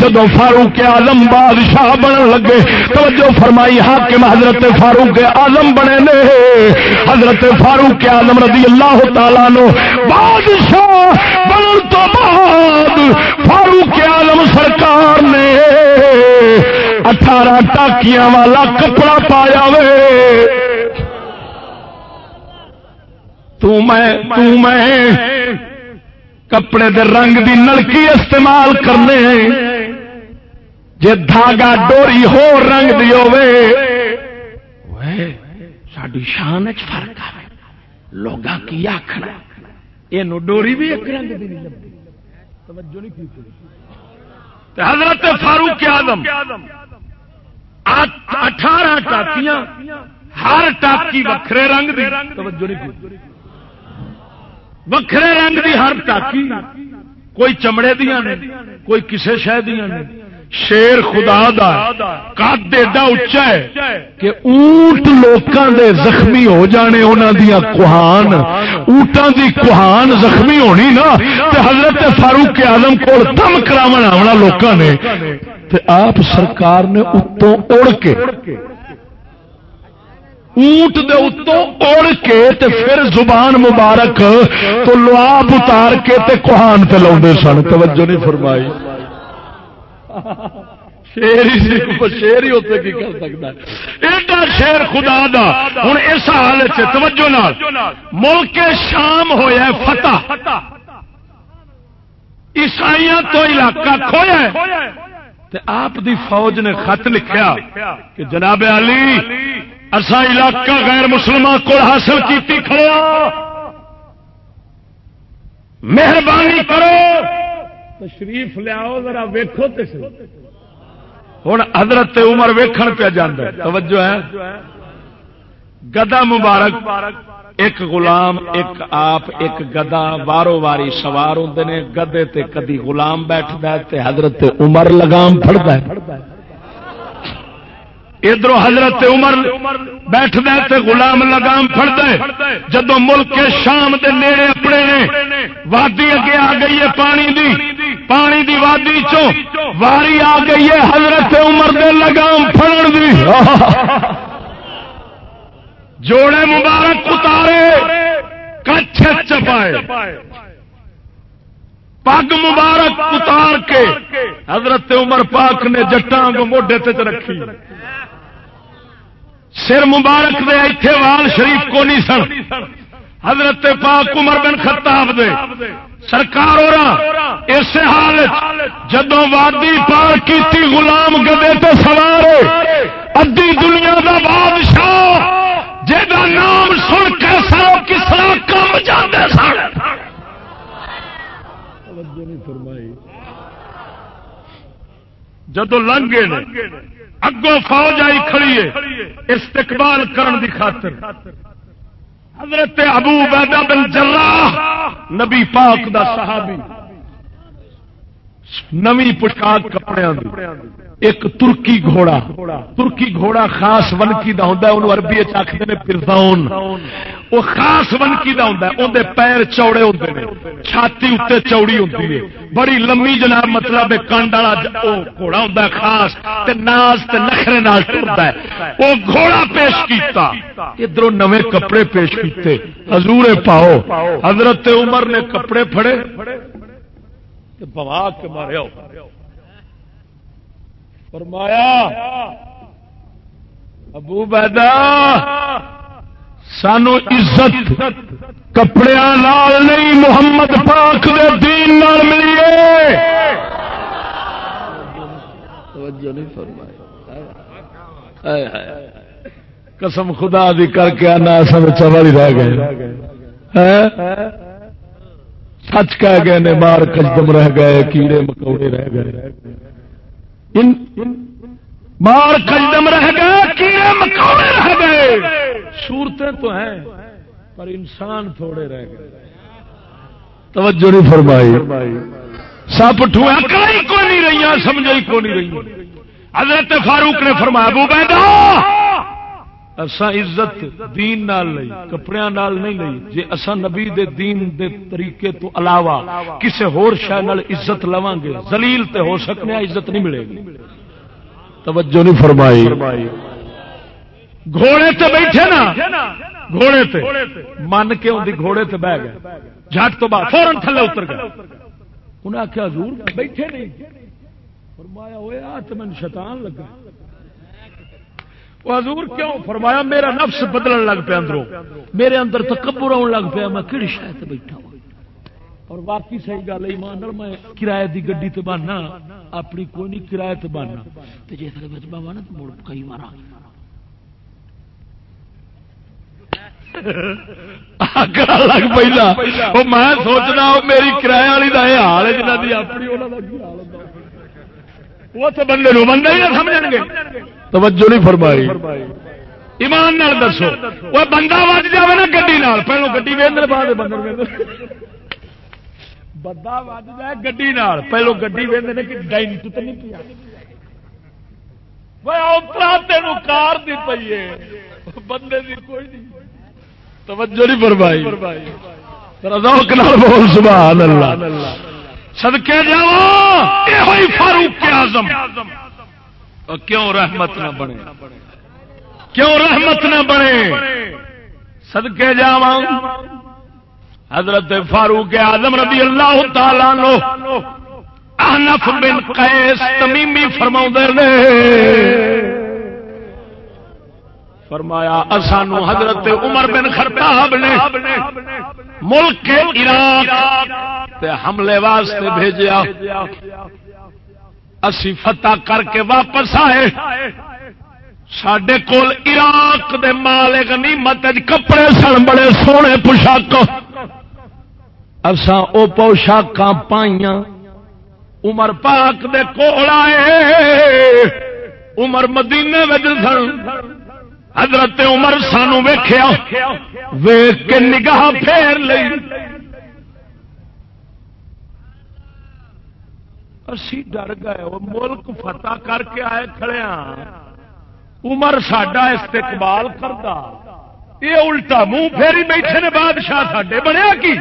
جب فاروق آلم بادشاہ بن لگے، توجہ فرمائی، حاکم حضرت فاروق آلم بنے نے۔ حضرت فاروق آلم رضی اللہ تعالیٰ نو بادشاہ بنن تو بعد فاروق عالم سرکار نے اٹھارہ ٹاکیاں والا کپڑا پایا وے۔ تو میں کپڑے دے رنگ دی نلکی استعمال کرنے جے دھاگا ڈوری ہو رنگ دی ہوے ساری شان فرق آ لوگ کی آخر یہ ڈوری بھی ایک رنگ دی نہیں لگتی توجہ نہیں کی حضرت فاروق آدم اٹھارہ ٹاکیاں ہر ٹاکی وکھرے رنگ دی۔ توجہ نہیں کی وکھرے رنگ دی ہر ٹاکی۔ کوئی چمڑے دیا نے کوئی کسے شہ دیا نے۔ شیر خدا دا کد ایڈا اچا ہے کہ اونٹ لوکاں دے زخمی ہو جانے، انہاں دیا کوہان، اونٹاں دی کوہان زخمی ہونی نا، تے حضرت فاروق اعظم کول دم کراون آونا لوکاں نے۔ تے آپ سرکار نے اتوں اڑ کے، اونٹ دے اتوں اڑ کے، تے پھر زبان مبارک تو لواب اتار کے تے کوہان تے لاؤندے سن۔ توجہ نہیں فرمائی۔ شیر شیر ہی ہوتے کی کر سکتا ایڈا شیر خدا دا۔ ہوں اس حال توجہ نال، ملک شام ہوا فتح۔ عیسائی تو علاقہ کھویا آپ دی فوج نے خط لکھیا کہ جناب علی اصا علاقہ غیر مسلمان کو حاصل کی کھڑا ہاں۔ مہربانی کرو۔ تشریف لیاؤ، ذرا ویکو ہوں حضرت عمر ویکھن پہ جانا توجہ ہے۔ گدا مبارک، ایک غلام، ایک آپ، ایک گدا۔ وارو واری سوار ہوں نے۔ گدے تے کدی غلام بیٹھتا ہے حضرت عمر لگام پڑتا ہے۔ ادھر حضرت عمر بیٹھ دے غلام لگام پڑ دے جدو ملک کے شام دے نیڑے اپنے نے، وادی اگے آ گئی ہے پانی دی۔ پانی دی وادی چو واری آ گئی ہے حضرت عمر دے لگام پھڑن دی۔ جوڑے مبارک اتارے، کچھ چپائے پگ مبارک اتار کے حضرت عمر پاک نے جٹان کو موڈے تے رکھی۔ سر مبارک دے، ایتھے وال شریف کو نہیں سن۔ حضرت پاک عمر بن خطاب دے۔ سرکار ہو اس حال جدو وادی پار کی غلام گدے تو سوار ادی دنیا دا بادشاہ جا نام سن کے سرو جانے سن۔ فرمائی۔ جدو لنگے اگوں فوج آئی کھڑی ہے۔ استقبال کرن دی خاطر۔ حضرت ابو بیدہ بن جراح، نبی پاک دا صحابی۔ نوی پوشاک کپڑے ایک ترکی گھوڑا۔ ترکی گھوڑا خاص ونکی دا ہوندا ہے، اونوں عربی وچ آکھدے نے فرزون او خاص ونکی دا ہوندا ہے اون دے پیر چوڑے ہوندے نے، چھاتی اوتے چوڑی ہوندی ہے۔ بڑی لمبی جناب مطلب ہے کنڈ والا او گھوڑا ہوندا ہے خاص، تے ناز تے نخرے نال ٹردا ہے۔ او گھوڑا پیش کیتا۔ ادھروں نویں کپڑے پیش کیتے۔ حضور پاؤ، حضرت عمر نے کپڑے پھڑے۔ بوا کے مارے ہو۔ فرمایا، ابو بیدا سانو عزت کپڑے نہیں، محمد پاک دے دین نال ملی قسم خدا دی کر کے آنا سب چوڑی رہ گئے سچ کہہ گئے نے، مار کجدم رہ گئے، کیڑے مکوڑے رہ گئے۔ مار کجدم رہ گئے، کیڑے مکوڑے رہ گئے۔ صورتیں تو ہیں، پر انسان تھوڑے رہ گئے۔ توجہ نہیں فرمائی۔ سپ ٹھویا کئی کو نہیں رہی سمجھ کو نہیں رہی۔ حضرت فاروق نے فرمایا، ابو بیدا اسا عزت دین نال لئی کپڑیاں نال نہیں لئی۔ جے اسا نبی دے دین دے طریقے تو علاوہ کسے ہور شے نال عزت لواں گے، ذلیل تے ہو سکنے عزت نہیں ملے گی۔ توجہ نہیں فرمائی۔ گھوڑے تے بیٹھے نا، گھوڑے تے۔ من کے ہوندی گھوڑے تے بیٹھ گئے؟ جھٹ تو بعد فورن تھلے اتر گئے۔ انہاں آخیا حضور بیٹھے نہیں۔ فرمایا ہوئے آ تے میں شیطان لگا۔ حضور کیوں؟ فرمایا، میرا نفس بدلن لگ پیا اندروں۔ میرے اندر تکبر آن لگ پیا، میں کہڑی شاید بیٹھا ہوں؟ اور باقی صحیح گل ایمان میں کرایہ دی گڈی تے باننا اپنی کوئی نہیں، کرایہ تے باننا تے جے تھے وچ باواں نا، تے مڑ کئی مارا۔ لگ پہلا میں سوچنا میری کرایہ والی کا یہ حال ہے جنہ کی اپنی انہوں کا حال وہ تو بندے نو بندے ہی نہ سمجھ گے۔ توجہ نہیں فرمائی۔ ایمان نال دسو۔ وہ بندہ وج جائے نا گی پہلو گی بعد بندہ وج جائے گی پہلو گی کہ ڈائن تو نہیں پیا۔ تین کار دی پی ہے۔ بندے دی کوئی نہیں۔ توجہ نہیں فرمائی۔ بول، سبحان اللہ۔ سدکے جاؤ فاروق اعظم۔ کیوں رحمت نہ بنے؟ کیوں رحمت نہ بنے؟ سدکے جا حضرت فاروق آدم رضی اللہ تعالی لو احنف بن قیس تمیمی فرما نے فرمایا، اسانو حضرت عمر بن خطاب نے ملک عراق حملے واسطے بھیجیا۔ اسی فتح کر کے واپس آئے۔ سڈے کول عراق دے مال غنیمت کپڑے سن، بڑے سونے پوشاک۔ اساں او پوشاک پائیاں۔ عمر پاک دے کول آئے۔ عمر مدینے میں سن۔ حضرت عمر سانو ویخیا ویخ کے نگاہ پھیر لئی۔ اسی ڈر گئے، وہ ملک فتح کر کے آئے کھڑے ہاں۔ عمر ساڈا استقبال کرتا یہ الٹا منہ پھیری بیٹھے نے، بادشاہ ساڈے بنیا کی۔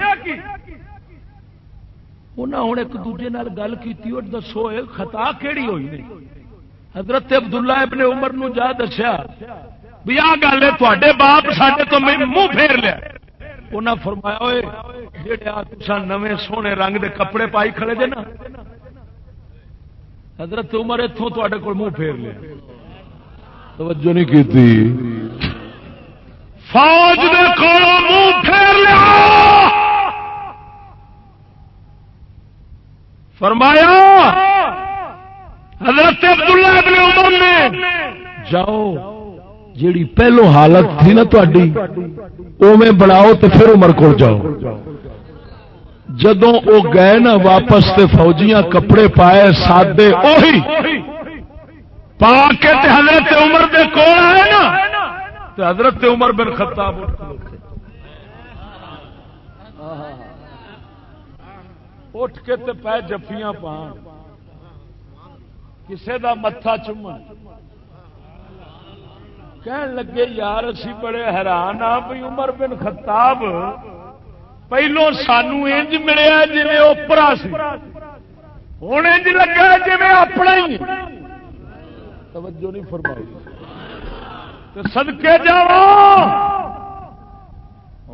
انہیں ہوں ایک دوجے گل کی دسو خطا کہڑی ہوئی نہیں۔ حضرت عبداللہ ابن عمر نو جا دسیا۔ بھی آ گل ہے تے باپ سڈے تو منہ پھیر لیا۔ انہیں فرمایا ہوئے جہے نویں سونے رنگ دے کپڑے پائی کھڑے جے نا، حضرت عمر اتوں تے کو منہ پھیر لیا۔ توجہ نہیں کی فوج دے کو منہ پھیر لیا۔ فرمایا، حضرت عبداللہ ابن عمر نے، جاؤ جیڑی پہلو حالت تھی نا تھی اوے بناؤ تو پھر عمر کو جاؤ۔ جدو وہ گئے نا واپس تے فوجیاں کپڑے پائے، سادے اوہی پا کے تے حضرت عمر دے کول آئے نا۔ تے حضرت عمر بن خطاب اٹھ کے تے پہ جفیاں پان کسے دا متھا چومن۔ کہن لگے، یار، اسی بڑے حیران ہاں بھائی عمر بن خطاب پہلو سانو انج ملیا جی اوپرا سی۔ ہوں انج لگا جی اپنا ہی۔ توجہ نہیں فرمائی۔ سدکے جا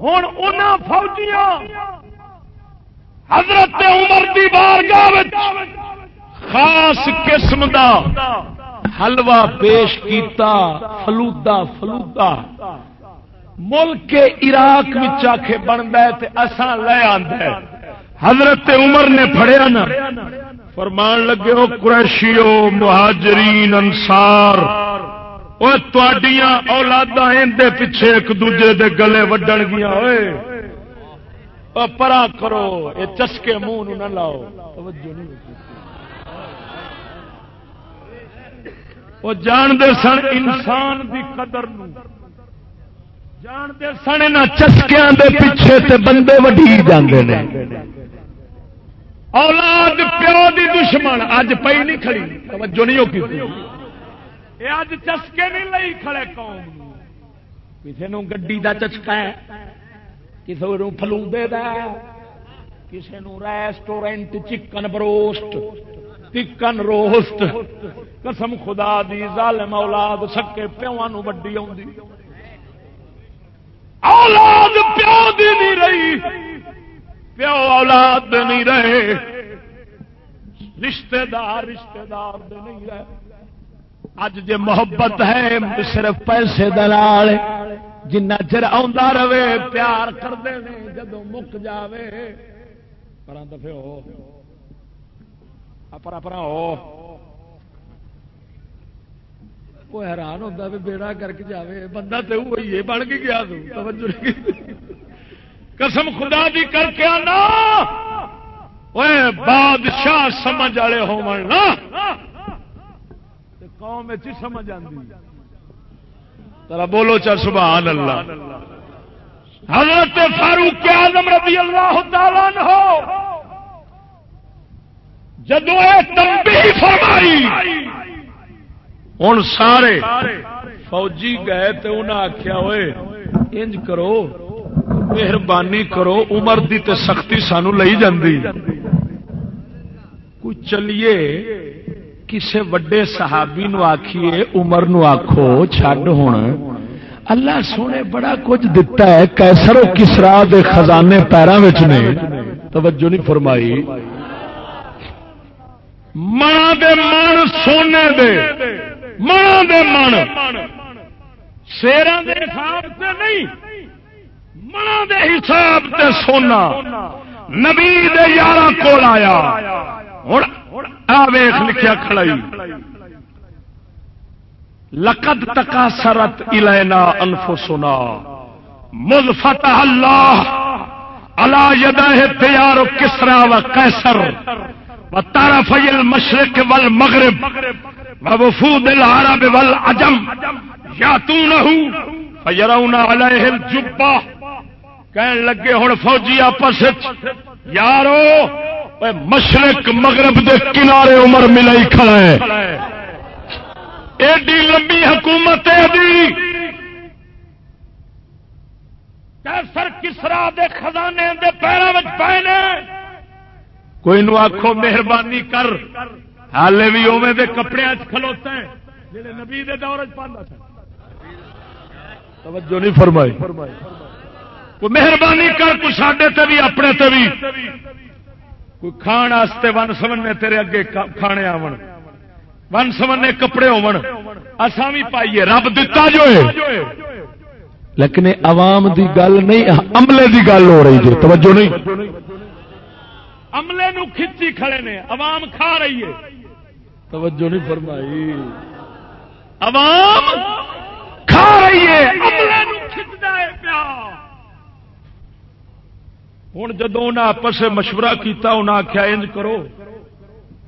ہوں ان فوجیاں حضرت عمر دی بارگاہ خاص قسم دا حلوا پیش کیتا فلودا فلودا ملک عراق آخے بنتا ہے اساں لے آدھا حضرت عمر نے پڑیا نا، فرمان لگے ہو قریشیو، مہاجرین انسار وہ تڈیاں اولادا اندے پیچھے ایک دوجے دے گلے وڈن گیا ہوئے پرا کرو یہ چسکے منہ نہ لاؤ۔ توجہ نہیں وہ جانتے سن انسان دی قدر جانتے سن ان چسکیا پیچھے تے بندے وڈی جاندے نے۔ اولاد پیو دی دشمن اج پئی نہیں کھڑی۔ توجہ نہیں ہوگی یہ اج چسکے نہیں لئی کھڑے قوم کسی نو گڈی دا چسکا ہے کسی نو فلوبے دا کسی نو ریسٹورینٹ چکن بروسٹ۔ تکن روسٹ قسم خدا دی، ظالم اولاد سکے پیو وڈی اولاد پیو دی نہیں رہی۔ پیو اولاد نہیں رہے۔ رشتے دار رشتے دار نہیں رہے۔ اج جے محبت ہے، صرف پیسے دلال جنہ چر آ رہے، پیار کرتے ہیں جدو مک جاوے۔ پر دفے ہو۔ اپنا اپنا ہو وہ حیران ہوتا بھی بیڑا کر کے جائے بندہ تو وہی ہے بن کے گیا توجہ قسم خدا دی کر کے آنا بادشاہ سمجھ والے ہو قوم سمجھ آتی ترا بولو چل سبحان اللہ حضرت فاروق اعظم رضی اللہ تعالیٰ ہو جدو فرمائی ہوں سارے فوجی گئے تو انہیں آخیا ہوئے، انج کرو، مہربانی کرو، عمر دی تے سختی سانو لئی جاندی۔ کوئی چلیے، کسے وڈے صحابی نو آخیے عمر نو آخو چھڈ ہوں اللہ سونے بڑا کچھ دتا ہے کیسر کسرا دے خزانے پیروں نے۔ توجہ نہیں فرمائی۔ منا دے من سونے دے۔ منا دے من۔ شیران دے حساب سے نہیں۔ منا دے حساب سے سونا۔ نبی دے یارہ کول آیا۔ ہوں ویخ لکھیا کھڑائی لقد تکا سرت الینا انفسنا۔ مذ فتح اللہ اللہ یدہ تیار کسرا و کیسر تارا فیل مشرق ول مغرب وفود العرب والعجم یاتونه فیرون علیہ الجبہ کہن لگے ہن فوجی آپس یارو مشرق مغرب دے کنارے عمر ملائی کھڑا ہے۔ ایڈی لمبی حکومت ہے سر کسرا دے خزانے دے پیروں میں پائے کوئی نو آخو مہربانی کر۔ حالے بھی اوے دے کپڑے کھلوتا ہے۔ جڑے نبی دے دور توجہ نہیں فرمائی۔ کوئی مہربانی کر کوئی ساڈے تے بھی اپنے تے بھی کوئی کھان واسطے ون سمنے تیرے اگے کھانے آون۔ ون سمنے کپڑے ہون اساں بھی پائیے۔ رب دتا جو ہے۔ لیکن عوام دی گل نہیں، عملے دی گل ہو رہی جو توجہ نہیں۔ عملے نو کھچی کھڑے نے عوام کھا رہی ہے۔ توجہ نہیں فرمائی۔ عوام کھا گئی ہے ہوں جدو انہیں آپس مشورہ کیتا انہیں آخیا انج کرو۔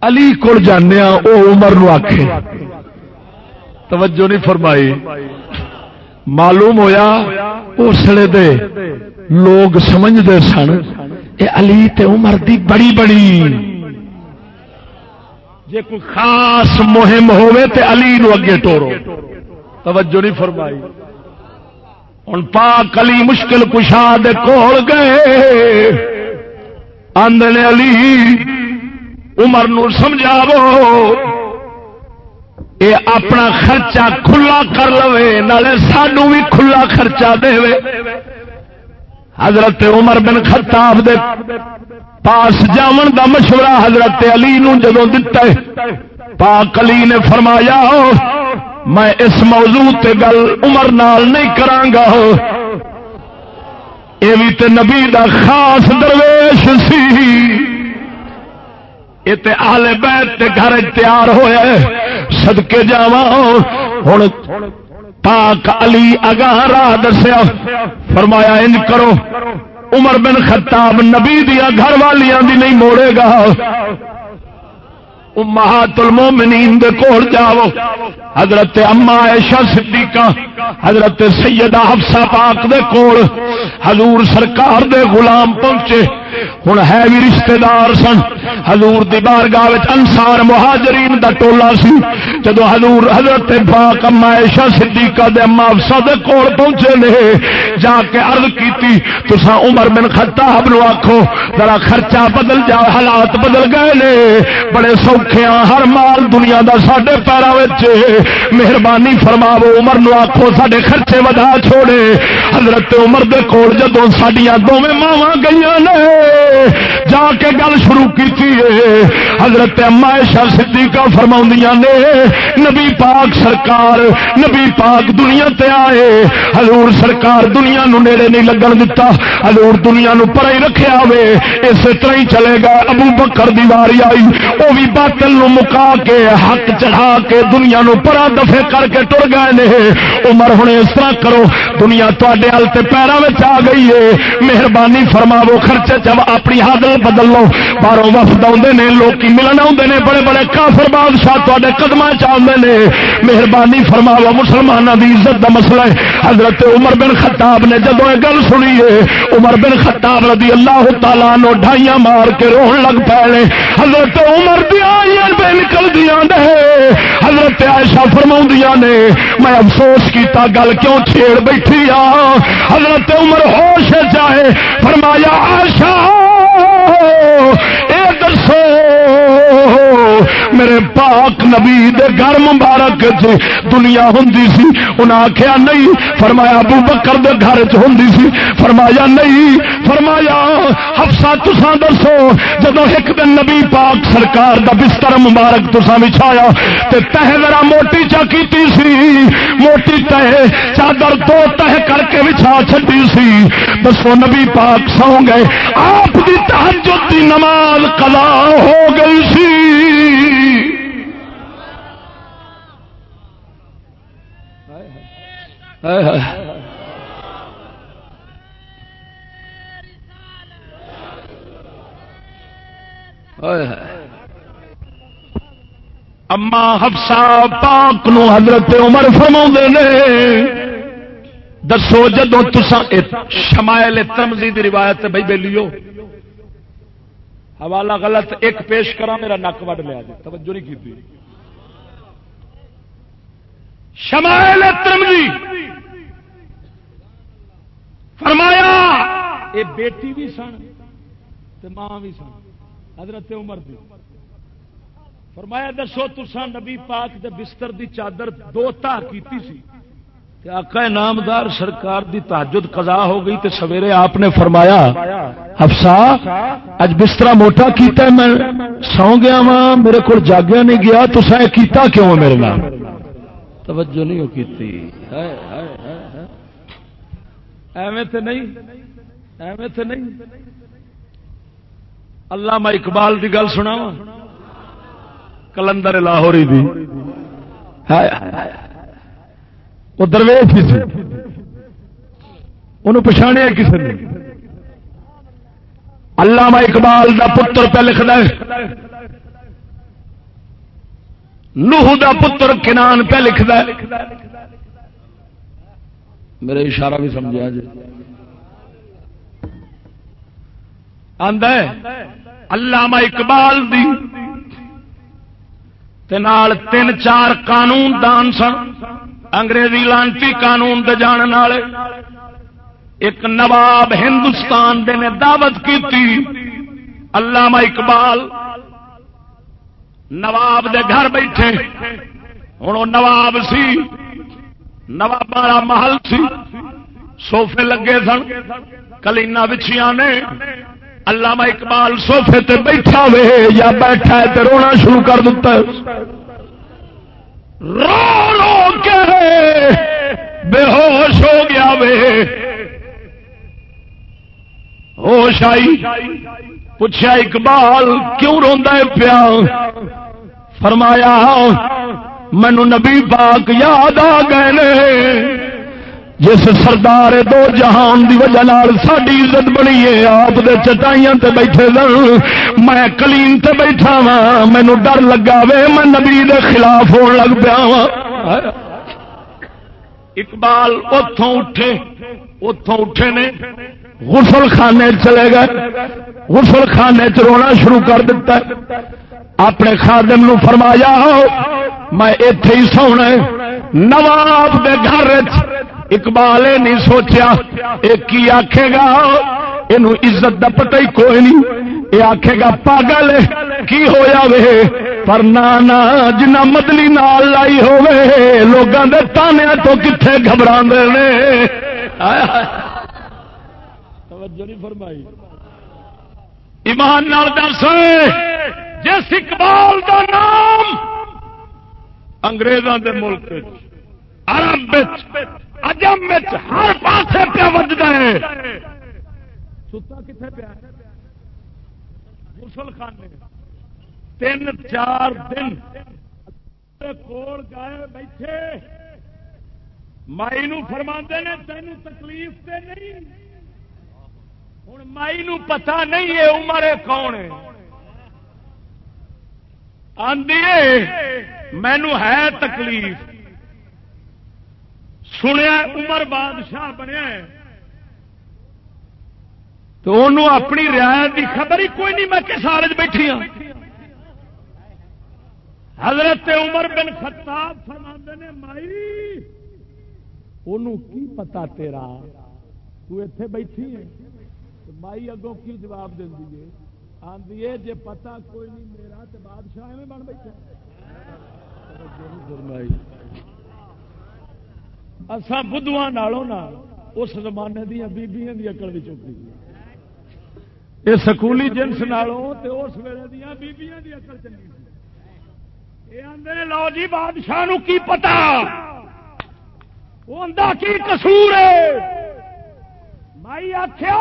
علی کو جانے وہ عمر نو آخ توجہ نہیں فرمائی۔ معلوم ہویا اسلے دے لوگ سمجھتے سن۔ اے علی تے عمر دی بڑی بڑی۔ جے کوئی خاص مہم ہوئے تے علی نو اگے ٹورو۔ توجہ نہیں فرمائی۔ ہوں پاک علی مشکل کشا دے کول گئے۔ آندنے علی عمر نو سمجھاو اے اپنا خرچہ کھلا کر لو نالے سانو بھی کھلا خرچہ دے حضرت عمر بن خطاب دے پاس جاون دا مشورہ حضرت علی نو جدو دتا ہے۔ پاک علی نے فرمایا، میں اس موضوع تے گل عمر نال نہیں کرانگا۔ یہ بھی تے نبی دا خاص درویش سی۔ یہ تے آل بیت تے گھر تیار ہوئے۔ صدقے جاواں۔ ہن پاک علی اگاں راہ دسیا۔ فرمایا ان کرو۔ عمر بن خطاب نبی دیا گھر والیاں دی نہیں موڑے گا۔ امہات المومنین دے کول جاؤ۔ حضرت اما عائشہ صدیقہ، حضرت سیدہ حفصہ پاک دے کول۔ حضور سرکار دے غلام پہنچے۔ ہوں ہے بھی رشتے دار سن۔ حضور دی بارگاہ انسار مہاجرین دا ٹولا سی۔ جدو حضور حضرت پاک اما عائشہ صدیقہ دے اما حفصہ دے کول پہنچے نے، جا کے عرض کیتی تسا عمر بن خطاب نو آکھو، ذرا خرچہ بدل جا، حالات بدل گئے نے۔ بڑے سوکھے ہر مال دنیا دا ساڈے پیروں مہربانی فرماو، عمر نو آکھو، ساڈے خرچے ودا چھوڑے۔ حضرت عمر دے کول جدوں ساڈیاں دوویں ماواں گئیاں نے جا کے گل شروع کی حضرت عائشہ صدیقہ فرما نے، نبی پاک سرکار، نبی پاک دنیا تے آئے۔ حضور سرکار دنیا نو نیڑے نہیں لگن دتا۔ حضور دنیا نو پرے رکھیا وے اس طرح ہی چلے گا۔ ابو بکر دیواری آئی۔ وہ بھی باطل نو مکا کے، حق چڑھا کے دنیا نو پرا دفے کر کے ٹر گئے نے۔ عمر ہوں اس طرح کرو۔ دنیا تے ہل تے پیروں میں آ گئی ہے۔ مہربانی فرماو خرچے چ اپنی حادل بدل لو باہروں وفد آتے نے لوگ ملن آتے ہیں بڑے بڑے کافر بادشاہ تے قدم چاہتے ہیں مہربانی فرماو مسلمانوں کی عزت کا مسئلہ ہے۔ حضرت عمر بن خطاب نے جدو یہ گل سنی ہے، عمر بن خطاب رضی اللہ تعالیٰ نو ڈھائیاں مار کے رون لگ پے حضرت عمر دیا بے نکل دیا حضرت عائشہ فرما نے، میں افسوس کیتا، گل کیوں چھیڑ بیٹھی آ؟ حضرت عمر ہوش چاہے فرمایا، عائشہ! اے دسو میرے پاک نبی دے گھر مبارک دنیا ہوں سی انہیں آخیا نہیں، فرمایا ابو بکر دے گھر ہوں سی۔ فرمایا نہیں، فرمایا ہفسا تسا دسو جب ایک دن نبی پاک سرکار دا بستر مبارک تسا بچھایا تے تہ ذرا موٹی چا کیتی سی۔ موٹی تہ چادر دو تہ کر کے بچھا چھٹی سی۔ دسو نبی پاک سو گئے، آپ دی تحجد دی نماز قضا ہو گئی سی۔ اما ہفسا پاک نو حضرت عمر فرما نے، دسو جدو تسا شمائل ترمزی دی روایت بھائی بے لیو۔ حوالہ غلط ایک پیش کرا میرا نک وڈ لیا جی توجہ نہیں کی شمائل ترمزی جی۔ فرمایا یہ بیٹی بھی سن ماں بھی سن۔ حضرت عمر دی۔ فرمایا، دسو تسا نبی پاک دے بستر دی چادر دو تا کیتی سی۔ آقا نامدار سرکار دی تحجد قضا ہو گئی تے سویرے آپ نے فرمایا، افسا، اج بستر موٹا کیتا ہے، میں سو گیا وا میرے کو جاگیا نہیں گیا تو سا کیتا کیوں ہے میرے نام؟ توجہ نہیں ہو کیتی۔ ایویں تے نہیں، ایویں تے نہیں۔ اللہ میں اقبال دی گل سنا کلندر لاہوری دی۔ وہ درویش ہی سی۔ انہوں پچھاڑیا کسی نے۔ علامہ اقبال دا پتر پہ لکھنا ہے۔ نوح دا پتر کنان پہ لکھتا ہے۔ میرے اشارہ بھی سمجھا جی۔ آدھا علامہ اقبال دی۔ تین چار قانون دان سن۔ انگریزی لانتی قانون دے جان والے ایک نواب ہندوستان دے نے دعوت کی علامہ اقبال نواب دے گھر بیٹھے۔ ہوں نواب سی نواب والا محل سی۔ سوفے لگے سن، کلینا بچیاں نے۔ علامہ اقبال سوفے تے بیٹھا وے یا بیٹھا ہے تے رونا شروع کر دیتا ہے۔ رو رو کے بے ہوش ہو گیا وے۔ ہوش آئی۔ پوچھا اقبال کیوں روندا ہے پیا؟ فرمایا مینو نبی پاک یاد آ گئے جس سردار دو جہان دی وجہ ساری عزت بنی ہے، آپ دے چٹائیاں تے بیٹھے دن میں کلیم تے بیٹھا وا مینو ڈر لگا وے، میں نبی دے خلاف ہون لگ پیا وا اقبال اتوں اٹھے اتوں اٹھے نے۔ غسل خانے چلے گئے. غسل خانے چ رونا شروع کر دیتا ہے. اپنے خادم نو فرمایا میں اتے ہی سونا نواب دے گھر اقبال نہیں سوچیا. ایک کی آخے گا؟ یہ عزت کا پتہ ہی کوئی نہیں. یہ آخے گا، پاگل، کی ہوا وے؟ پر نہ جنا مدلی نال لائی ہوے لوگوں کے تانے تو کتنے گھبرا فرمائی۔ ایمان نال دس جس اقبال کا نام انگریزوں کے ملک عرب اجم ہر پاس پہ وجد ہے ستا کتنے پیا؟ مسل خانے تین چار دن کول گئے بیٹھے۔ مائی نو فرما نے تین تکلیف تے نہیں۔ ہوں۔ مائی نو پتا نہیں ہے عمر کون ہے۔ آدھی مینو ہے تکلیف۔ سنیا عمر بادشاہ بنیا تو انہوں اپنی رعایت کی خبر ہی کوئی نہیں، میں کس حالت بیٹھی ہوں حضرت عمر بن خطاب فرما نے، مائی انہوں کی پتا تیرا؟ تو اتے بیٹھی ہے مائی اگوں کی جواب دیں دیے آدھی ہے جی پتا کوئی نہیں، میرا تو بادشاہ میں بن بیٹھا اسان بدھو اس زمانے دیا بیبیاں دی اکل بھی چکی یہ سکولی جنس نالوں تے اس ویلے دیا بیبیاں دی اکل چلی یہ آدھے لو جی بادشاہ کی پتا کی قصور ہے؟ آخیا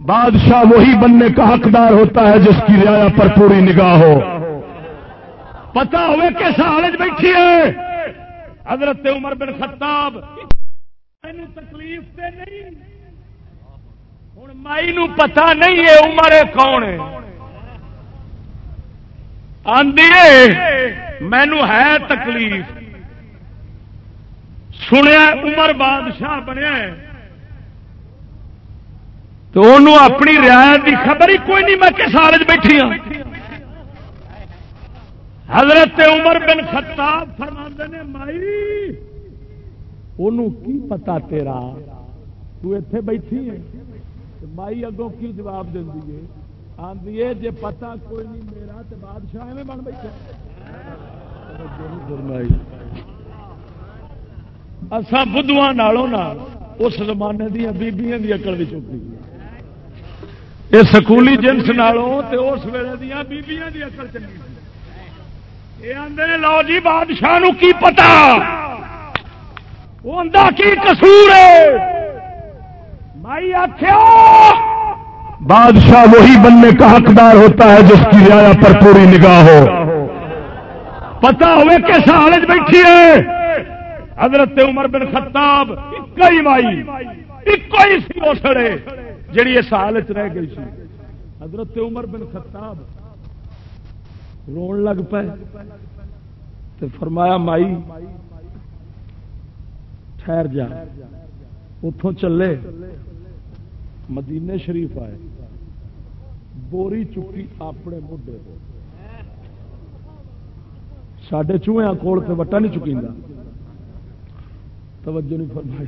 بادشاہ وہی بننے کا حقدار ہوتا ہے جس کی رعایا پر پوری نگاہ ہو۔ پتا ہوئے کس حالت بیٹھی ہے؟ حضرت عمر بن خطاب۔ تکلیف تے نہیں۔ ہوں مائی نو پتا نہیں ہے عمر کون آدھی مینو ہے تکلیف۔ سنیا عمر بادشاہ بنیا تو انہوں اپنی رعایت کی خبر ہی کوئی نہیں، میں کس حالت بیٹھی ہوں حضرت عمر بن خطاب فرما نے، مائی انہوں کی پتا تیرا؟ تو اتے بیٹھی ہے مائی اگوں کی جواب دیں دیے آدھی جی پتا کوئی نہیں میرا تو بادشاہ میں بن بیٹھا اسان بدھو نالوں اس زمانے دیا بیبیاں دی اکل بھی چکی یہ سکولی جنس نالوں اس ویلے دیا بیبیاں دی اکل چلی لو جی بادشاہ نو کی پتا؟ کی کسور مائی آخیا بادشاہ وہی بننے کا حقدار ہوتا ہے جس کی رعایا پر پوری نگاہ ہو۔ پتا ہوئے کس حالت بیٹھی ہے؟ حضرت عمر بن خطاب ایک مائی ایک ہی سی اسڑے جڑی اس حالت رہ گئی سی۔ حضرت عمر بن خطاب رون لگ پے تو فرمایا، مائی، ٹھہر جا۔ اتوں چلے۔ مدینے شریف آئے۔ بوری چکی اپنے موڈے سڈے چوہیا کول سے وٹا نہیں چکی توجہ نہیں فرمائی۔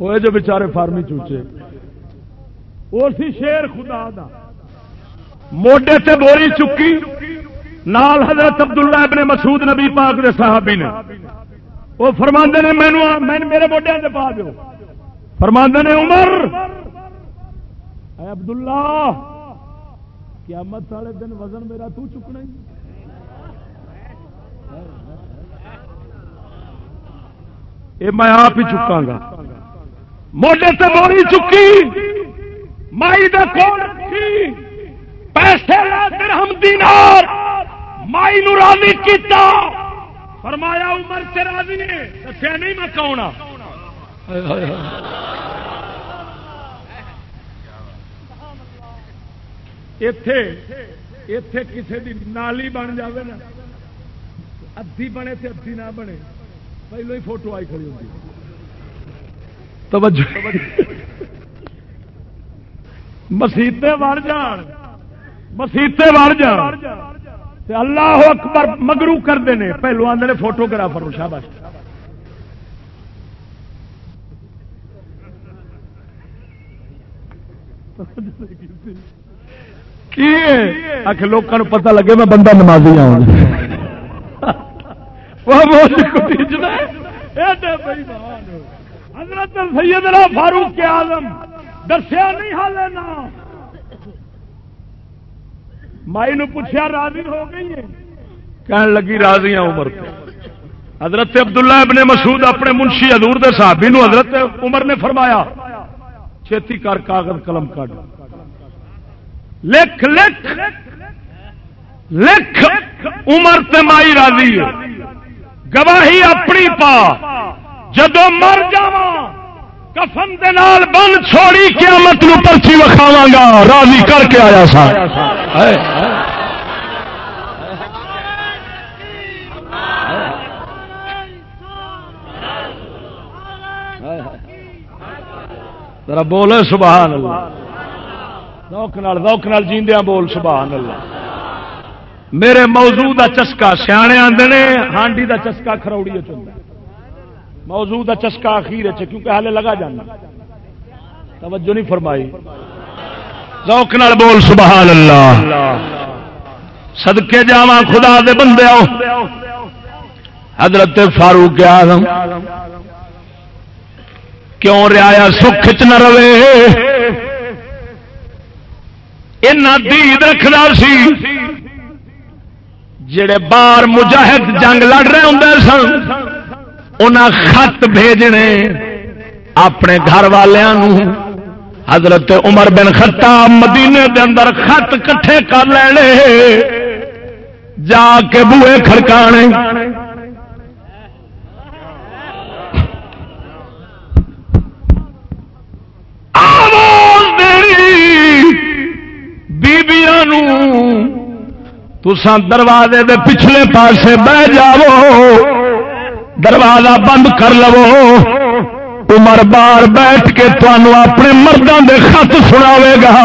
ہوئے جو بچارے فارمی چوچے۔ وہ سی شیر خدا دا۔ موڈے تے بوری چکی، نال حضرت عبداللہ ابن مسعود نبی پاک دے صحابی نے۔ وہ فرماندے نے مینو میرے موڈے سے پا دو فرماندے نے، عمر! اے عبداللہ، قیامت والے دن وزن میرا تو چکنا ہی۔ یہ میں آپ ہی چکا گا۔ موڈے سے بوری چکی۔ مائی پیسے درہم دینار مائی نو راضی کیتا۔ فرمایا عمر سے راضی دسیا نہیں میں کون اتے اتے کسی دی نالی بن جاوے نا۔ ادھی بنے تے ادھی نہ بنے۔ پہلو ہی فوٹو آئی کھڑی ہوتی توجہ۔ مسیطے وڑ جان، مسیطے وڑ جان۔ اللہ اکبر مگرو کرتے ہیں پہلو آدھے فوٹوگرافر شاباش۔ آخ لوگوں پتا لگے میں بندہ نمازی آؤں حضرت سیدنا فاروق کے آزم دسیا نہیں حال مائی نو پوچھا راضی ہو گئی ہے؟ کہنے لگی راضی ہوں عمر حضرت عبداللہ ابن مسعود اپنے منشی حضور دے صحابی نو حضرت عمر نے فرمایا، چھتی کر کاغذ قلم کٹ لکھ لکھ لکھ، عمر تے مائی راضی ہے۔ گواہی اپنی پا جدو مر جاواں کفن دے نال بن چھوڑی قیامت نو پرچی وکھاوا گا۔ راضی کر کے آیا سا۔ ذرا بول سبحان اللہ۔ دوک نال دوک نال جیندیاں بول سبحان اللہ۔ میرے موضوع دا چسکا سیانے آندے نے، ہانڈی دا چسکا کھروڑی چندا موضوع کا چسکا اخیر ہے، کیونکہ حالے لگا جانا۔ توجہ نہیں فرمائی۔ ذوق نال بول، سبحان اللہ۔ صدقے جاواں خدا دے بندے آؤ۔ حضرت فاروق آزم کیوں ریا سکھ چ نہ رہے؟ دید رکھنا سی۔ جڑے بار مجاہد جنگ لڑ رہے ہوں سن خط بھیجنے اپنے گھر والوں حضرت عمر بن خطاب مدینے دے اندر خط کٹھے کر لینے۔ جا کے بوئے کھڑکانے۔ بیبیا تسان دروازے دے پچھلے پاسے بہ جاؤ۔ دروازہ بند کر لو۔ عمر بار بیٹھ کے تمہوں اپنے مردوں دے خط سناوے گا۔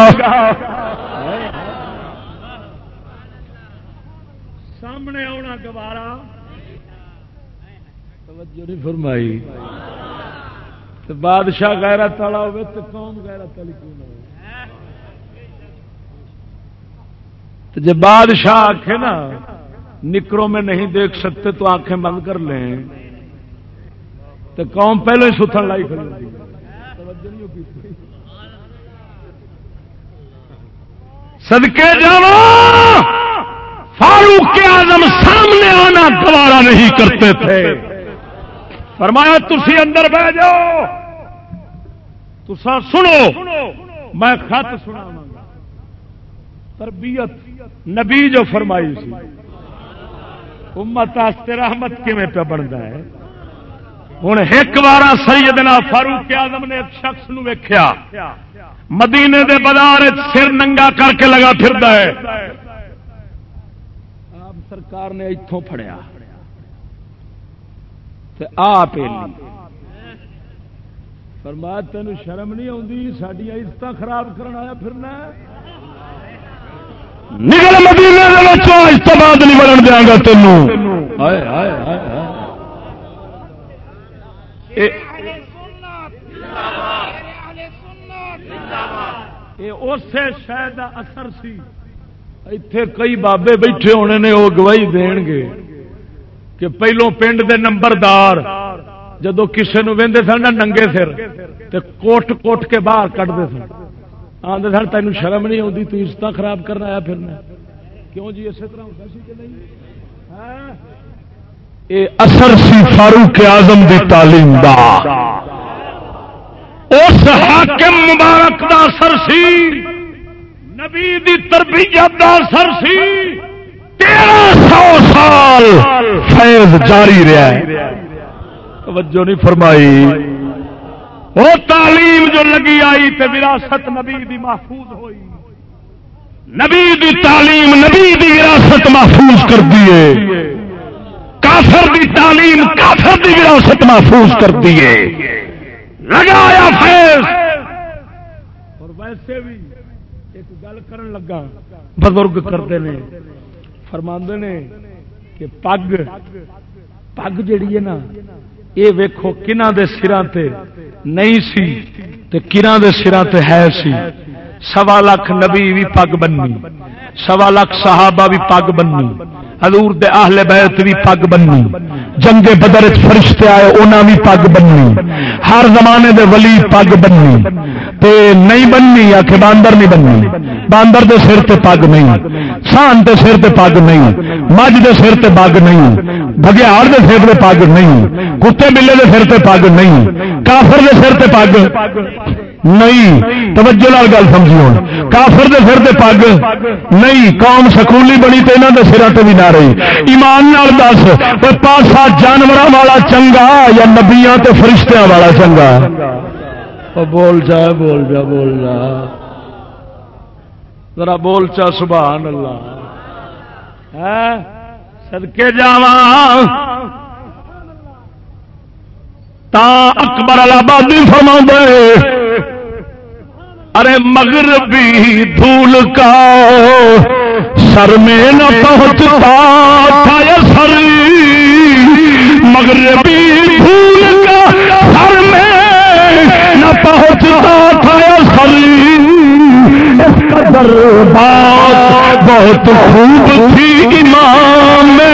سامنے آنا گوارا فرمائی۔ بادشاہ غیرت والا ہوے تو قوم غیرت والی کیوں نہ جب بادشاہ آخے نا نکروں میں نہیں دیکھ سکتے تو آنکھیں بند کر لیں۔ تو قوم پہلے ہی ستھن لائی کھڑی سدکے جانا فاروق کے آزم سامنے آنا گوارا نہیں کرتے تھے۔ فرمایا تھی اندر بہ جاؤ۔ تسا سنو، میں خط سنا تربیت نبی جو فرمائی سی۔ امت رحمت کیون پہ بنتا ہے؟ ہوں ایک بار سیدنا فاروق آزم نے ایک شخص نو ویکھیا۔ مدینے دے بازار سر ننگا کر کے لگا پھر آپ سرکار نے اتوں فڑیا آپ فرمایا تین شرم نہیں آتی سڈیا عزت خراب کرنا آیا پھرنا نکل مدینے اس تو بعد نہیں بڑھن دیا گا تینوں اسے شاید اثر سی۔ اتے کئی بابے بیٹھے ہونے نے وہ گواہی دین گے کہ پہلو پنڈ دے نمبردار جدو کسی نو وہدے سن نا ننگے سر تے کوٹ کوٹ کے باہر کٹتے سن۔ آدھے سن تین شرم نہیں آتی تو عزت خراب کرنا آیا پھرنا۔ کیوں جی اسی طرح ہوتا سی کہ نہیں؟ اثر سی فاروق اعظم دی تعلیم دا۔ اس حاکم مبارک دا اثر سی، نبی دی تربیت دا اثر سی۔ تیرہ سو سال فیض جاری رہا ہے۔ توجہ نہیں فرمائی۔ وہ تعلیم جو لگی آئی تے وراثت نبی دی محفوظ ہوئی۔ نبی دی تعلیم نبی دی وراثت محفوظ کر دیے کافر دی تعلیم کافر دی وراثت محفوظ کر دیے لگایا فیض۔ اور ویسے بھی ایک گل کرن لگا۔ بزرگ کرتے ہیں فرماندے نے کہ پگ پگ جڑی ہے نا یہ ویکو کنہ دے سران تے نہیں سی تے کنہ دے سران تے ہے سی۔ سوا لاکھ نبی بھی پگ بننی سوا لاکھ صحابہ بھی پگ بننی۔ حضور دے اہل بیت بھی پگ بننی۔ جنگ بدر فرشتے آئے انہاں بھی پگ بننی۔ ہر زمانے دے ولی پگ بننی۔ تے نہیں بننی یا کہ باندر نہیں بننی۔ باندر دے سر تے پگ نہیں۔ سان دے سر تے پگ نہیں۔ مجھ دے سر تے پگ نہیں۔ بگیار دے سر تے پگ نہیں۔ کتے بلے دے سر تے پگ نہیں۔ کافر دے سر تے پگ نہیں۔ توجہ لال گل سمجھی ہوں کافر دے سر تے پگ نہیں۔ قوم سکولی بنی تو یہاں کے سرا تو بھی نہ رہی۔ ایمان نال دس پاسا جانور والا چنگا یا نبیا تے فرشتیاں والا چنگا؟ بول جا بول جا بول جا۔ ذرا بول چا، سبحان اللہ۔ ہاں؟ سدکے جا تا اکبر آبادی فرما دے ارے مغربی دھول کا سر میں نہ پہنچتا تھا سر۔ مغربی دھول کا سر میں پہنچتا تھا سر اس قدر بات بہت خوب تھی امام میں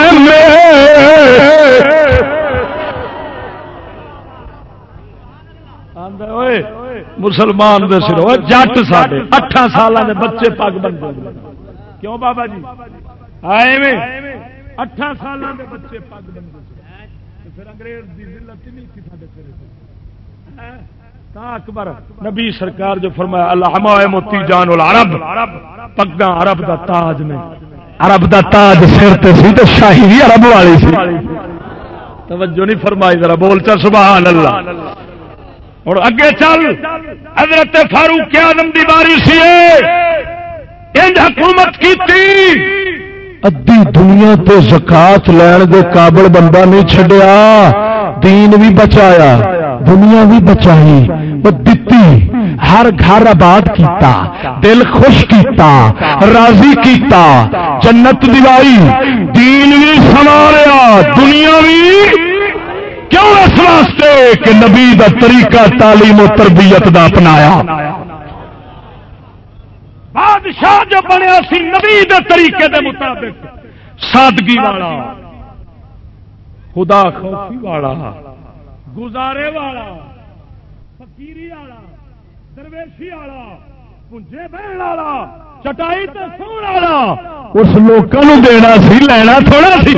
مسلمان دے سر جٹ ساڈے اٹھا سال کے بچے پگ بن گئے کیوں بابا جی؟ آئے اٹھا سال کے بچے پگ بن گئے پھر انگریز کی ضلعت نہیں تھی سارے سر اکبر، نبی سرکار جو فرمایا، اللہ موتی جان العرب پگا عرب دا تاج نے عرب دا تاج سر تے سی تو شاہی بھی عرب والی سی۔ توجہ نہیں فرمائی، ذرا بول چل، سبحان اللہ۔ اور اگے چل، حضرت فاروق آدم دی باری سی۔ حکومت کی ادی دنیا تو زکات لین دے قابل بندہ نہیں چڈیا دین بھی بچایا۔ دنیا بھی بچائی وہ دتی ہر گھر آباد کیتا، دل خوش کیتا، راضی کیتا، جنت دیوائی، دین بھی سنواریا دنیا بھی کیوں اس واسطے کہ نبی دا طریقہ، تعلیم و تربیت دا اپنایا؟ بادشاہ جو بنیا سی، نبی دے طریقے دے مطابق، سادگی والا، خدا خوفی والا۔ گزارے والا، فقیری والا، درویشی والا پنجے بہن والا، چٹائی تو سون والا، اس لوگوں دینا سی، لینا تھوڑا سی۔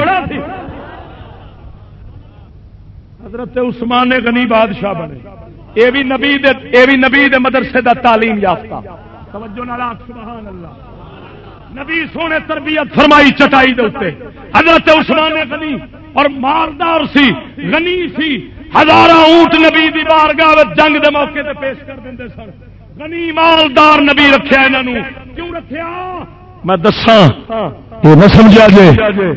حضرت عثمان غنی بادشاہ بنے۔ اے بھی نبی دے اے بھی نبی دے مدرسے دا تعلیم یافتہ۔ توجہ نال سبحان اللہ۔ نبی سونے تربیت فرمائی چٹائی دے حضرت عثمان غنی اور مالدار سی، غنی سی ہزار اونٹ نبی دی بارگاہ جنگ دے موقع تے پیش کر دیں سن۔ غنی مالدار نبی رکھیا انہوں کیوں رکھیا؟ میں دسا یہ نہ سمجھا جے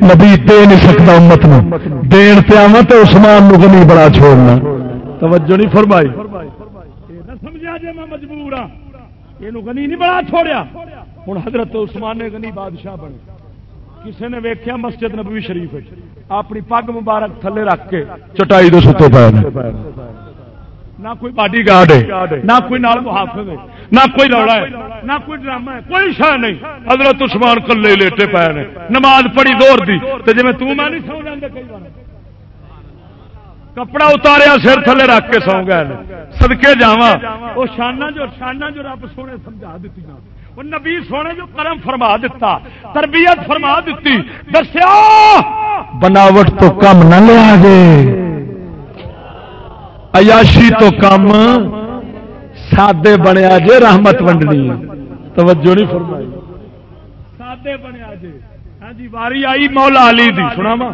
نبی دے نہیں سکتا امت نو دین پہ آوا تو عثمان نو غنی بڑا چھوڑنا۔ توجہ نہیں فرمائی۔ نہ سمجھا جے میں مجبور ہاں۔ یہ غنی نہیں بڑا چھوڑیا۔ ہوں حضرت عثمان نے غنی بادشاہ بنے۔ کسی نے ویکیا مسجد نبوی شریف اپنی پگ مبارک تھلے رکھ کے چٹائی دو ستے پے نہ کوئی باڈی گارڈ ہے نہ کوئی نال محافظ ہے نہ کوئی روڑا ہے نہ کوئی ڈرامہ ہے کوئی شہ نہیں۔ حضرت عثمان کلے لیٹے پے نے۔ نماز پڑھی دور دی۔ تو جی میں توں میں نہیں سو جاندے کئی بار کپڑا اتاریا سر تھلے رکھ کے سو گئے سدکے جا وہ شانہ جو شانہ جو رب سونے سمجھا دیتی نبی سونے جو کرم فرما دیتا تربیت فرما دیتی دسیا، بناوٹ تو کم نہ لیا گے عیاشی تو کم، سادے بنیا جے، رحمت ونڈنی۔ توجہ نہیں فرمائی۔ سادے بنیا جے۔ ہاں جی واری آئی مولا علی دی سنا وا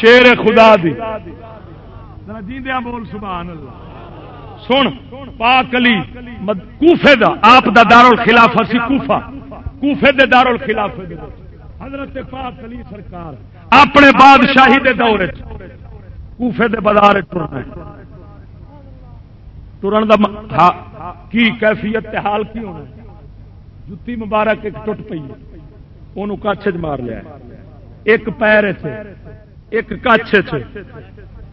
شیر خدا دی۔ جیندیا بول، سبحان اللہ۔ سن، پاک علی کوفے دا، آپ دا دار الخلافہ سی کوفہ۔ کوفے دے دار الخلافہ دے حضرت پاک علی سرکار، اپنے بادشاہی دے دور کوفے دے بازار ٹرنا ٹرن دا کی کیفیت تے حال کی ہونا جتی مبارک ایک ٹوٹ پئی انہوں کچھ مار لیا ایک پیر ایک کچھ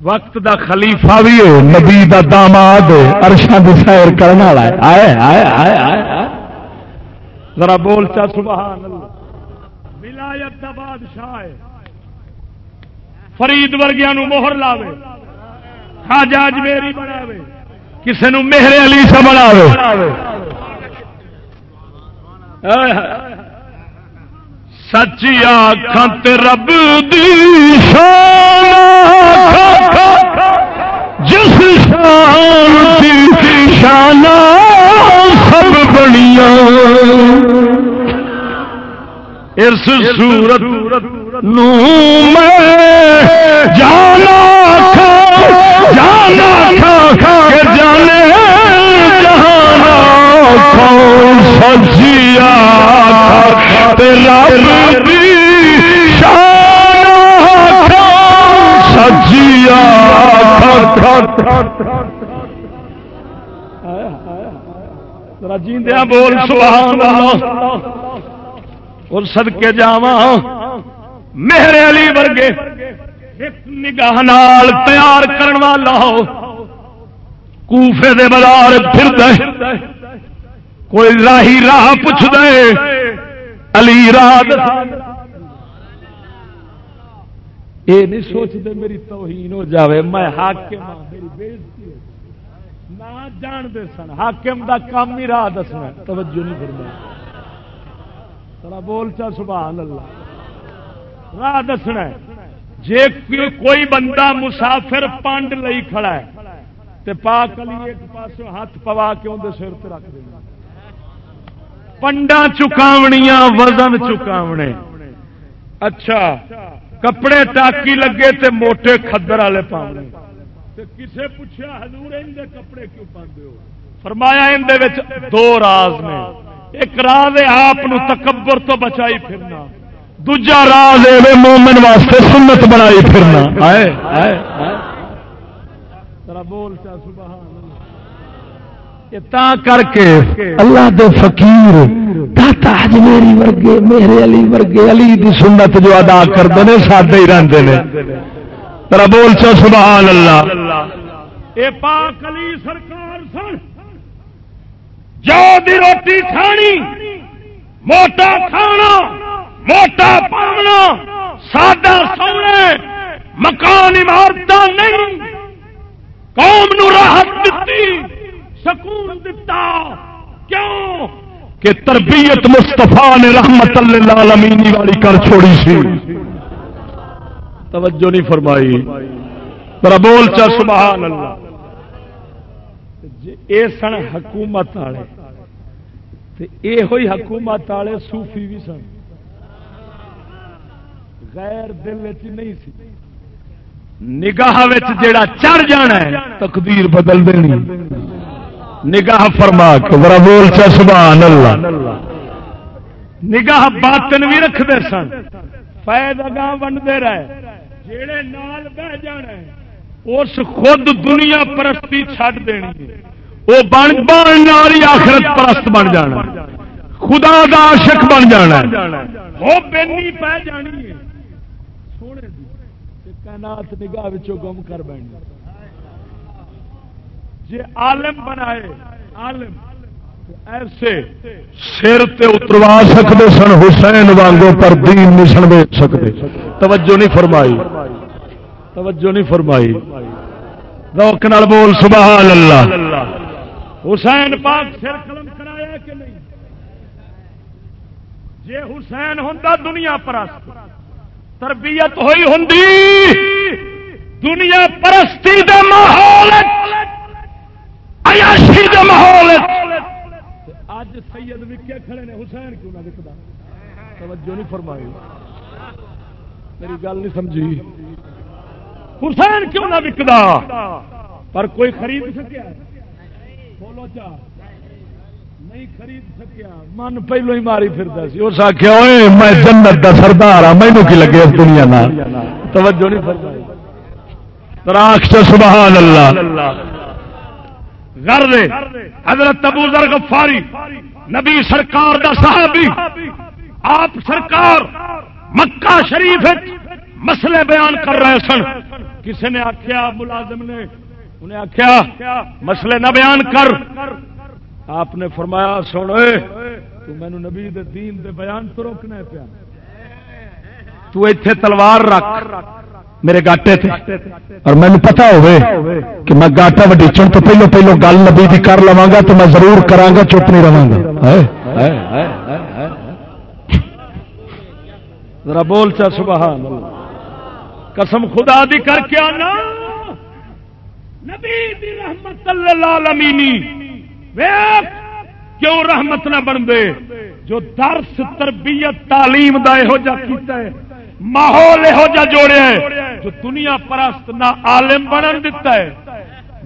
وقت دا خلیفہ بھی ہو نبی دا داماد ہو ارشا دی سیر کرنے والا ہے۔ آئے آئے آئے آئے ذرا بول چا، سبحان اللہ۔ ولایت دا بادشاہ ہے۔ فرید ورگیا نو موہر لاوے۔ خاجہ اجمیری بناوے۔ کسے نو مہر علی سے بناوے۔ سچی آخ رب دی جس شان شان سب بنیا اس سورت نو میں جانا جانا جانے جانا کون سجیا تیرا سجیا جیندیا بول، سبحان اللہ۔ اور سدکے جا میرے علی ورگے نگاہ نال تیار کرن والا ہو۔ کوفے دے بازار پھر دے کوئی راہی راہ پوچھ دے علی راہ یہ نہیں سوچتے میری توہین ہو جاوے، میں حاکم ہاں، میری بےزتی نہ جان دے سن، حاکم دا کام ہی راہ دسنا توجہ نہیں فرمائی۔ ترا بول چا، سبحان اللہ۔ راہ دسنا جے کوئی بندہ مسافر پانڈ لئی کھڑا ہے تے پاک علی ایک پاس ہاتھ پوا کے اندر سر تے رکھ دینا پنڈا چکاونیاں، وزن چکاونے۔ اچھا۔ کپڑے ٹاکی لگے تے موٹے کھدر والے پاؤنے کسے پوچھا حضور ان دے کپڑے کیوں پاندے ہو? فرمایا ان دے وچ دو راز نے۔ ایک راز ہے آپ تکبر تو بچائی پھرنا۔ دوجا راز ہے مومن واسطے سنت بنائی پھرنا۔ آئے آئے بول چا تا کر کے اللہ دے فقیر داتا اجمیری ورگے، میرے علی ورگے، علی دی سنت جو ادا کرتے ہیں سادے ہی رہتے ہیں ترا بول چا سبحان اللہ۔ اے پاک علی سرکار سن، جو دی روٹی کھانی، موٹا کھانا، موٹا پانا سادہ سونے، مکان عمارت نہیں، قوم نو راحت دیتی سکون دیتا کیوں؟ کہ تربیت مستفا نے رحمت اللہ والی کر چھوڑی سی۔ توجہ نہیں فرمائی۔ پر بول چا سبحان اللہ۔ اے سن حکومت والے۔ یہ ہوئی حکومت والے صوفی بھی سن۔ غیر دل نہیں سی۔ نگاہ جیڑا چڑھ جانا ہے تقدیر بدل دینی۔ نگاہ فرما کے، ذرا بول چا سبحان اللہ۔ نگاہ باطن بھی رکھتے سن۔ فائد اگاں ونڈتے رہے۔ جیڑے نال بہ جانا ہے اس خود دنیا پرستی چھڈ دینی وہ بن بن ہی آخرت پرست بن جانا۔ خدا دا عاشق بن جانا۔ وہ بینی پہ جانی ہے۔ سونے دی کائنات نگاہ وچوں گم کر بین جی عالم بنائے، عالم ایسے سر تے اتروا سکتے سن، حسین وانگو پر دین نہیں سن بیچ سکتے توجہ نہیں فرمائی۔ توجہ نہیں فرمائی۔ روک نال بول، سبحان اللہ۔ حسین پاک سر قلم کرایا کہ نہیں؟ جے حسین ہوں دنیا پرست، تربیت ہوئی ہوں دنیا پرستی دے ماحول عیاشی دے ماحول اج سید وکے کھڑے نے، حسین کیوں نہ وکدا؟ توجہ نہیں فرمائی۔ میری گل نہیں سمجھی۔ حسین کیوں نہ وکدا؟ پر کوئی خرید سکیا؟ بولو چا۔ نہیں خرید سکیا۔ من پہلو ہی ماری پھرتا سی۔ اس آخیا میں جنت دا سردار ہاں مینو کی لگے اس دنیا نہ؟ توجہ نہیں فرمائی۔ راکھ سبحان اللہ۔ غرض حضرت ابو ذر غفاری، نبی سرکار دا صحابی، آپ سرکار مکہ شریف مسئلے بیان کر رہے سن۔ کسی نے آخیا ملازم نے، انہیں آخیا مسئلے نہ بیان کر۔ آپ نے فرمایا، سن تو مینو نبی دے دین دے بیان تو روکنا پیا۔ تو ایتھے تلوار رکھ۔ میرے گاٹے تھے۔ اور مجھے پتا ہوئے کہ میں گاٹا وڈیچن تو پہلو پہلو گل نبی دی کر لوا گا تو میں ضرور کرا گا، چپ نہیں رہا گا۔ ذرا بول چا، سبحان قسم خدا دی کر کے آنا۔ نبی دی رحمت اللہ کیوں رحمت نہ بن دے؟ جو درس، تربیت، تعلیم دا یہو جا کیتا ہے۔ ماحول یہو جا جوڑے جو دنیا پرست نہ عالم بنن دیتا ہے،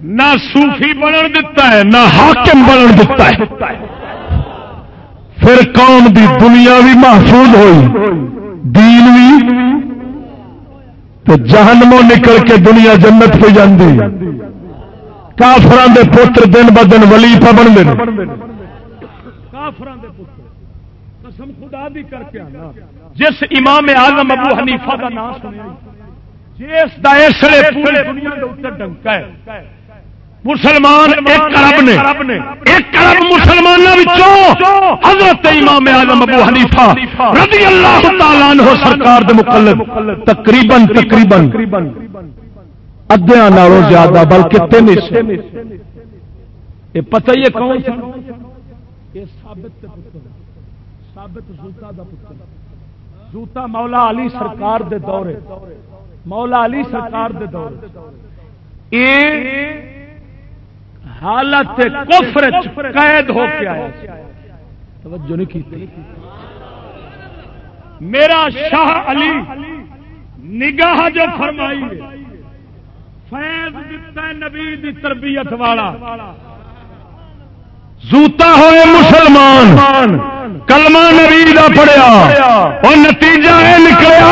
نہ صوفی بنن دیتا ہے، نہ حاکم بنن دیتا ہے۔ پھر قوم دی دنیا بھی محفوظ ہوئی، دین بھی، تو جہنموں نکل کے دنیا جنت پہ جاندی۔ کافران دے پتر دن ب دن ولی پہ بن دے۔ کافران دے پتر۔ قسم خدا دی کر کے آنا۔ جس امام آزم ابو حنیفہ کا نام سنیا جس دا اسلے پوری دنیا دے اوپر ڈنکا ہے۔ مسلمان ایک ارب نے، ایک ارب مسلمانوں وچوں حضرت امام اعظم ابو حنیفہ رضی اللہ تعالیٰ عنہ سرکار دے مقلد تقریباً تقریباً ادیا نالوں زیادہ بلکہ تین حصے یہ پتہ ہی ہے کون سن یہ ثابت ثابت زوتا دا پتر زوتا مولا علی سرکار دے دورے۔ مولا علی سرکار دے دورے۔ اے حالت کفر قید ہو کے آیا۔ توجہ نہیں کی۔ میرا شاہ علی نگاہ جو فرمائی فیض دیتا ہے نبی دی تربیت والا۔ زوتا ہوئے مسلمان۔ کلمہ نبی دا پڑیا اور نتیجہ یہ نکلیا،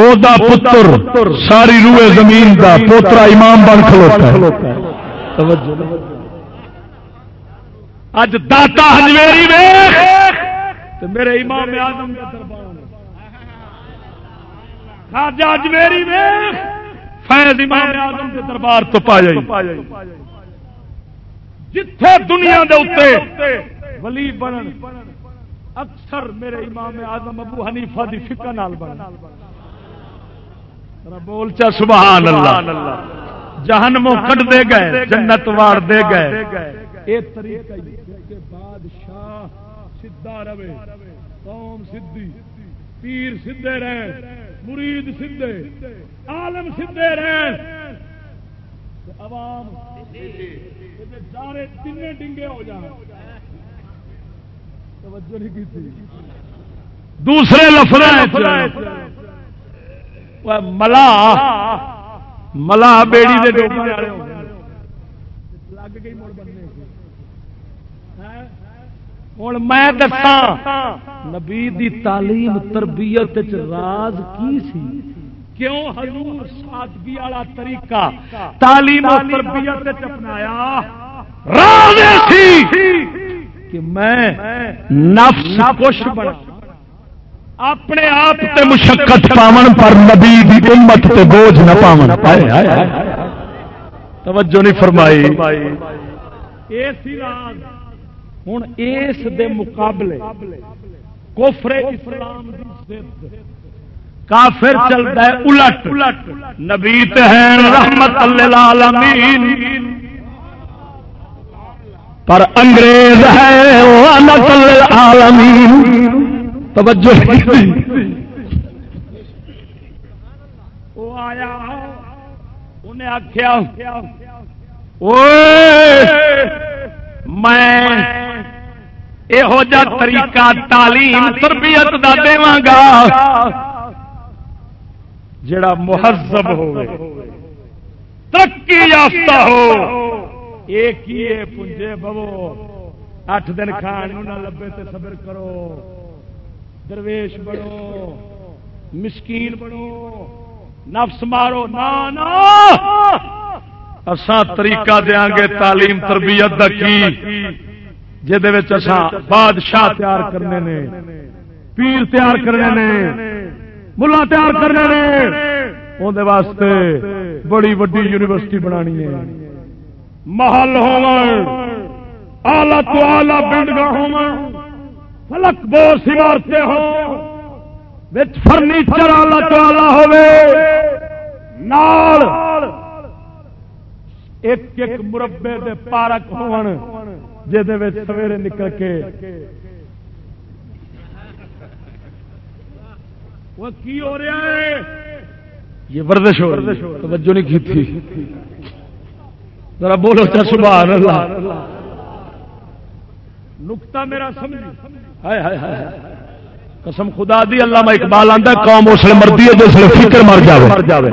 او دا پتر ساری روئے زمین دا پوترا امام بن کھلوتا ہے۔ اج داتا ہجویری ویخ میرے امام آدم کا دربار خاجہ اجمیری ویخ فیض امام آدم کے دربار تو پا جائی جتھے دنیا دے اتنے ولی بنن۔ اکثر میرے امام آدم ابو حنیفہ دی فکر نال بن بول چا سبحان اللہ۔ جہنموں کٹ دے گئے، جنت وار دے گئے۔ اے طریقہ کہ بادشاہ سدھا رہے، قوم سدھی، پیر سدھے رہے، مرید سدھے، عالم سدھے رہے۔ عوام تین ڈنگے ہو جائیں دوسرے لفظ ملا ملا بیڑی دے لگ گئی ہوں میں دسا نبی دی تعلیم تربیت راز کی سی؟ کیوں حضور سادگی والا طریقہ تعلیم و تربیت اپنایا؟ راز سی۔ کہ میں نفس کچھ بنا۔ اپنے آپ تے مشقت پاون پر نبی دی امت تے بوجھ نہ پاون۔ توجہ نہیں فرمائی۔ ہوں اس دے مقابلے کفر اسلام دی ضد۔ کافر چلتا ہے الٹ۔ نبی تے ہیں رحمت للعالمین پر انگریز ہے للعالمین توجہ وہ آیا، انہیں آخیا میں یہو جا طریقہ تعلیم، تربیت کا دوا گا جڑا مہذب ہو ترقی یافتہ ہو۔ ایک ہی پنجے بو اٹھ دن کھان نہ لبے تے صبر کرو۔ درویش بنو۔ مسکین بنو۔ نفس مارو۔ نا اسان طریقہ دیا گے تعلیم تربیت کا کی۔ بادشاہ تیار کرنے نے۔ پیر تیار کرنے نے۔ ملا تیار کرنے نے۔ اندر واسطے بڑی وڈی یونیورسٹی بنانی ہے۔ محل ہو آلہ تو آلہ بلڈنگ ہو فلک بوس عمارتیں ہو فرنیچر والا چالا نال ایک ایک مربے دے پارک ہون جہد سویرے نکل کے۔ وہ کی ہو رہا ہے؟ یہ وردش ہو رہی ہے۔ توجہ نہیں کی تھی۔ ذرا بولو چا سبحان اللہ۔ نکتا میرا سمجھ قسم خدا دی اللہ میں اقبال آتا قوم اس لیے مرتی ہے جس فکر مر جائے مر جائے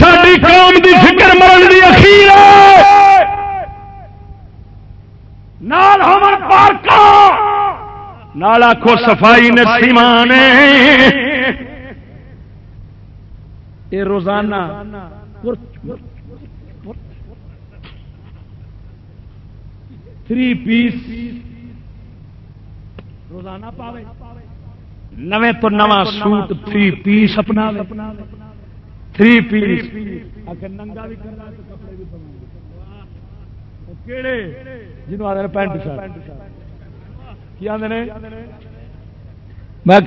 ساری قوم دی فکر مرن دی اخیر نال ہمن پارکا۔ نال آخو صفائی نے سیمانے روزانہ تھری پیس روزانہ پاوے۔ نویں تو نواں سوٹ تھری پیس اپنا تھری پیس ننگا بھی کرنا کپڑے بھی جنوب آدھے پینٹ شرٹ۔ کی آدھے میں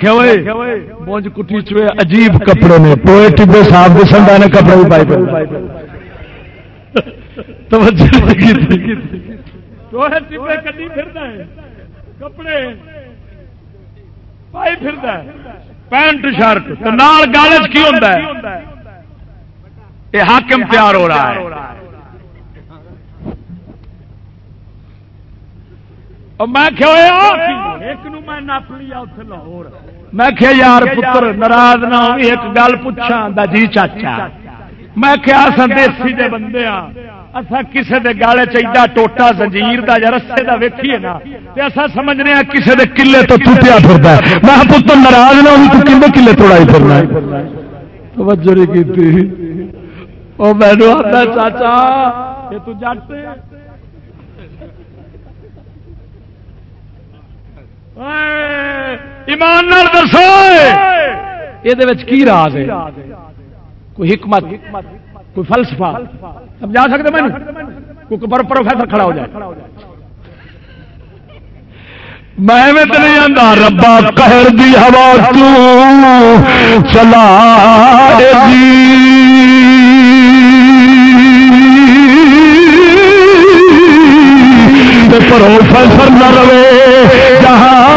مونج کٹی چوے عجیب کپڑے نے۔ پوئے ٹبے صاحب کے سنڈا نے کپڑے بھی پائے کپڑے پائی پھر پینٹ شرٹ گالج کی ہوتا ہے یہ حاکم تیار ہو رہا ہے میں نپ لیا لاہور میں کیا یار پتر ناراض نہ ایک گل پوچھا جی چاچا میں کیا دیسی دے بندے ہاں اصا گالے چاہیے ٹوٹا زنجیر دا یا رسے دا ویکھیے نا تے اسا سمجھنے دے تو ٹوٹیا پھردا ہے۔ میں پتر ناراض نہ ہوں تو توڑائی پھرنا ہے؟ توجہ نہیں کیتی۔ او مینوں آندا چاچا یہ تو جٹ ایمان نال دسو۔ یہ کی راز ہے؟ کوئی حکمت؟ کوئی فلسفہ؟ سمجھا سکتے میں کوئی پروفیسر کھڑا ہو جائے۔ میں تو نہیں آتا ربا کہر دی ہوا تو چلا جی۔ پروفیسر نہ رہے، جہاں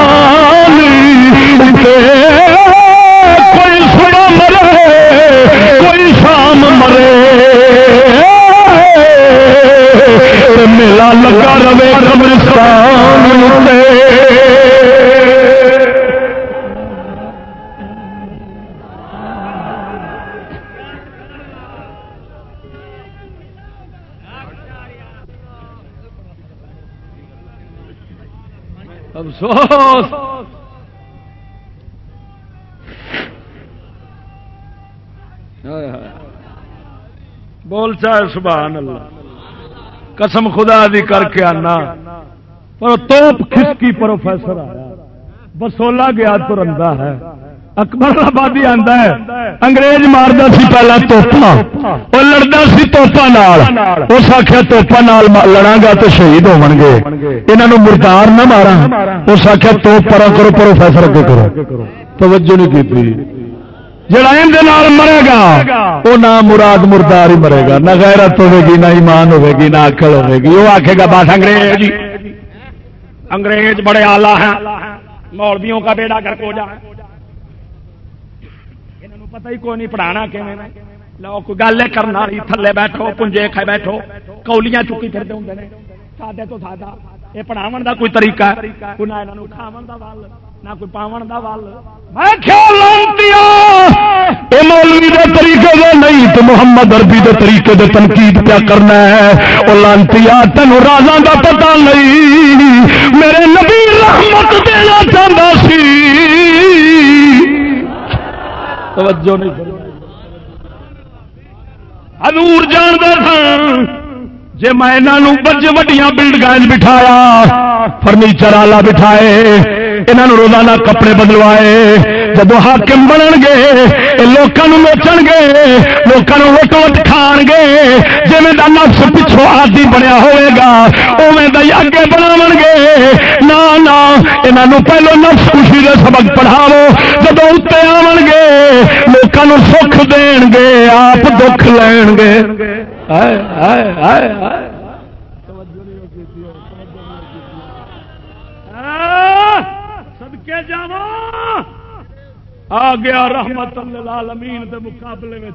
لگا رہے قبرستان افسوس۔ بول چال سبحان اللہ۔ قسم خدا دی کر کے آنا۔ پر توپ کھسکی پروفیسر آیا۔ بسولا گیا تو رندا ہے۔ اکبر آبادی آتا ہے۔ انگریز مارتا سی پہلا توپا وہ لڑتا سی توپا اس آخیا توپا لڑا گا تو شہید ہو گے یہاں مردار نہ مارا اس آخیا توپ پرا کرو، پروفیسر اگے کرو۔ توجہ نہیں کی جڑا اندر مرے گا وہ نہ مراد مردار ہی مرے گا، نہ غیرت ہوے گی، نہ ایمان ہوے گی، نہ اکل ہوے گی۔ وہ آخے گا، بس انگریز جی۔ انگریز بڑے آلہ ہیں۔ مولویوں کا بیڑا گھر کو جائے پتا ہی کوئی نہیں پڑھانا لو کوئی گل کرنا تھلے بیٹھو، پنجے کھے بیٹھو۔ کولیاں چکی پھرتے ہوں سادے تو سادہ۔ یہ پڑھاو کا کوئی طریقہ کوئی نہ کھاو کا نہ کوئی پاون کا ول مولوی دے طریقے دے نہیں تو محمد اربی دے طریقے دے تنقید پیا کرنا ہے. وہ لانتی ہاں، تین راجا کا پتا نہیں. میرے نبی رحمت دینا چاہتا سی. توجہ نہیں ہلور جاندار سن جی میں یہاں بج وڈیا بلڈنگ بٹھایا، فرنیچر والا بٹھائے یہاں روزانہ کپڑے بدلوائے۔ جب حاکم بنن گے لوگوں نوچن گے لوگوں وٹ وٹ کھان گے جی نفس پچھو آدی بنیا ہوئے گا اوے اگے بناو گے نہ یہاں پہلو نفس خوشی کے سبق پڑھاو جب اتنے آن گے لوگوں سکھ دین گے آپ دکھ لین گے سدکے جاو آ گیا رحمت للعالمین دے مقابلے میں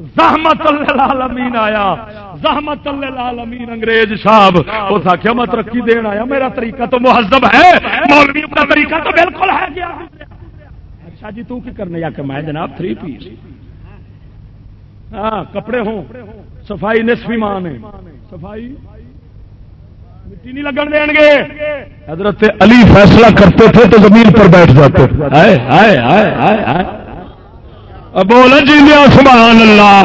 زحمت للعالمین آیا۔ زحمت للعالمین انگریز صاحب۔ اس آخیا میں ترقی دین آیا۔ میرا طریقہ تو مہذب ہے۔ مولوی کا طریقہ تو بالکل ہے۔ گیا اچھا جی تو کی کرنے؟ یا کہ میں جناب تھری پیس۔ ہاں کپڑے ہوں۔ صفائی نصفی مان ہے صفائی مٹی نہیں لگن دیں گے۔ حضرت علی فیصلہ کرتے تھے تو زمین پر بیٹھ جاتے۔ بول جی سبحان اللہ۔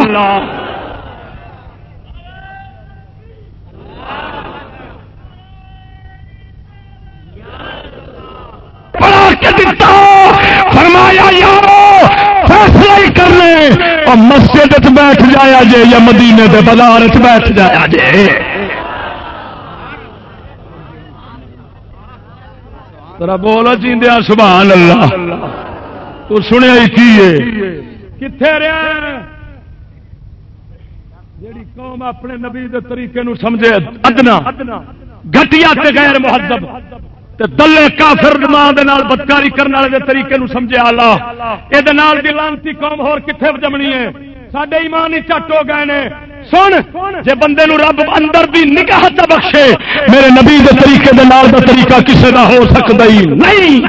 فرمایا یارو فیصلہ ہی کرنے اور مسجد بیٹھ جایا جے یا مدینے کے بازار بیٹھ جایا جے۔ ذرا بول چیندیا سبحان اللہ۔ تو سنیا کی کتنے رہا جیڑی قوم اپنے نبی دے طریقے نو سمجھے، ادنا۔ گٹیا تے غیر مہذب۔ تے دلے کافر ماں دے نال بدکاری کرنے والے دے طریقے نو سمجھے، آلہ۔ یہ لانتی قوم ہور کتنے جمنی ہے؟ سڈے ایمان ہی چٹ ہو گئے نے۔ سن، جے بندے نو رب اندر دی نگاہ تے بخشے، میرے نبی دے طریقے دے نال دا طریقہ کسے دا ہو سکدا ہی نہیں۔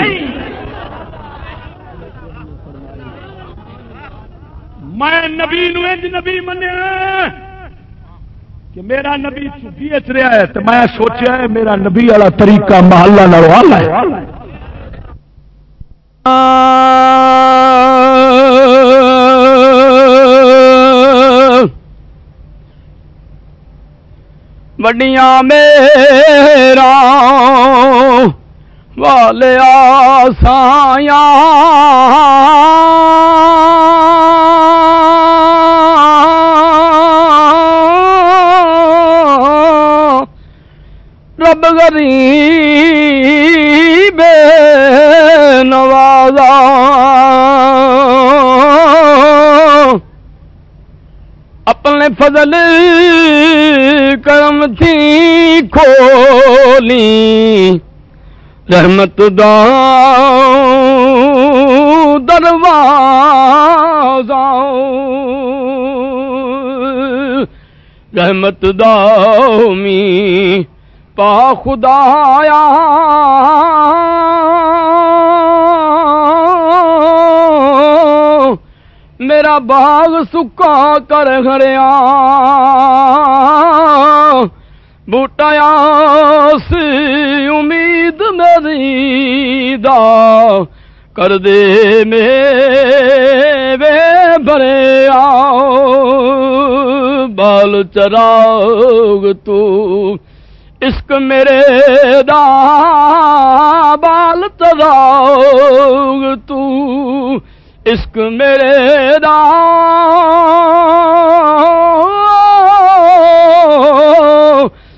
میں نبی نو انج نبی منیا کہ میرا نبی چھٹی اچ رہا ہے تو میں سوچیا ہے میرا نبی والا طریقہ محلہ نالوں اعلی ہے۔ وڈیاں میرا والیا سایا رب غریب نوازا اپنے فضل کرم تھی کھولی۔ رحمت دا دروازہ۔ رحمت می پا خدایا۔ میرا باغ سکا کر گھریا بوٹایا سی امید میری دا کر دے میں بڑے آؤ۔ بال چراغ تو عشق میرے دا۔ بال چراغ تو عشق میرے دا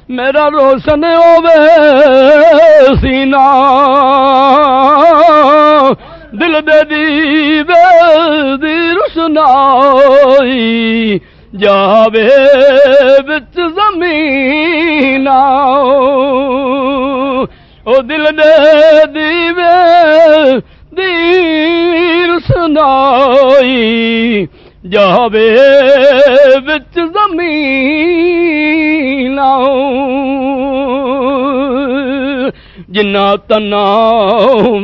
میرا روشن ہوے سینا۔ دل دے دی دی روشنائی جاوے بچ زمین او دل دے دی دی روشنائی جاوے بچ زمین جنا تنا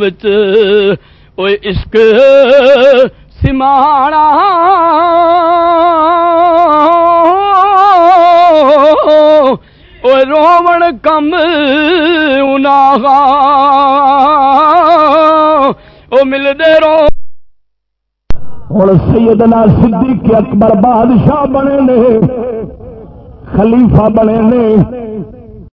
بچ عشق سماڑا رومن کم انہا وہ ملتے رہو ہوں سیدنا صدیق اکبر بادشاہ بنے نے خلیفہ بنے نے۔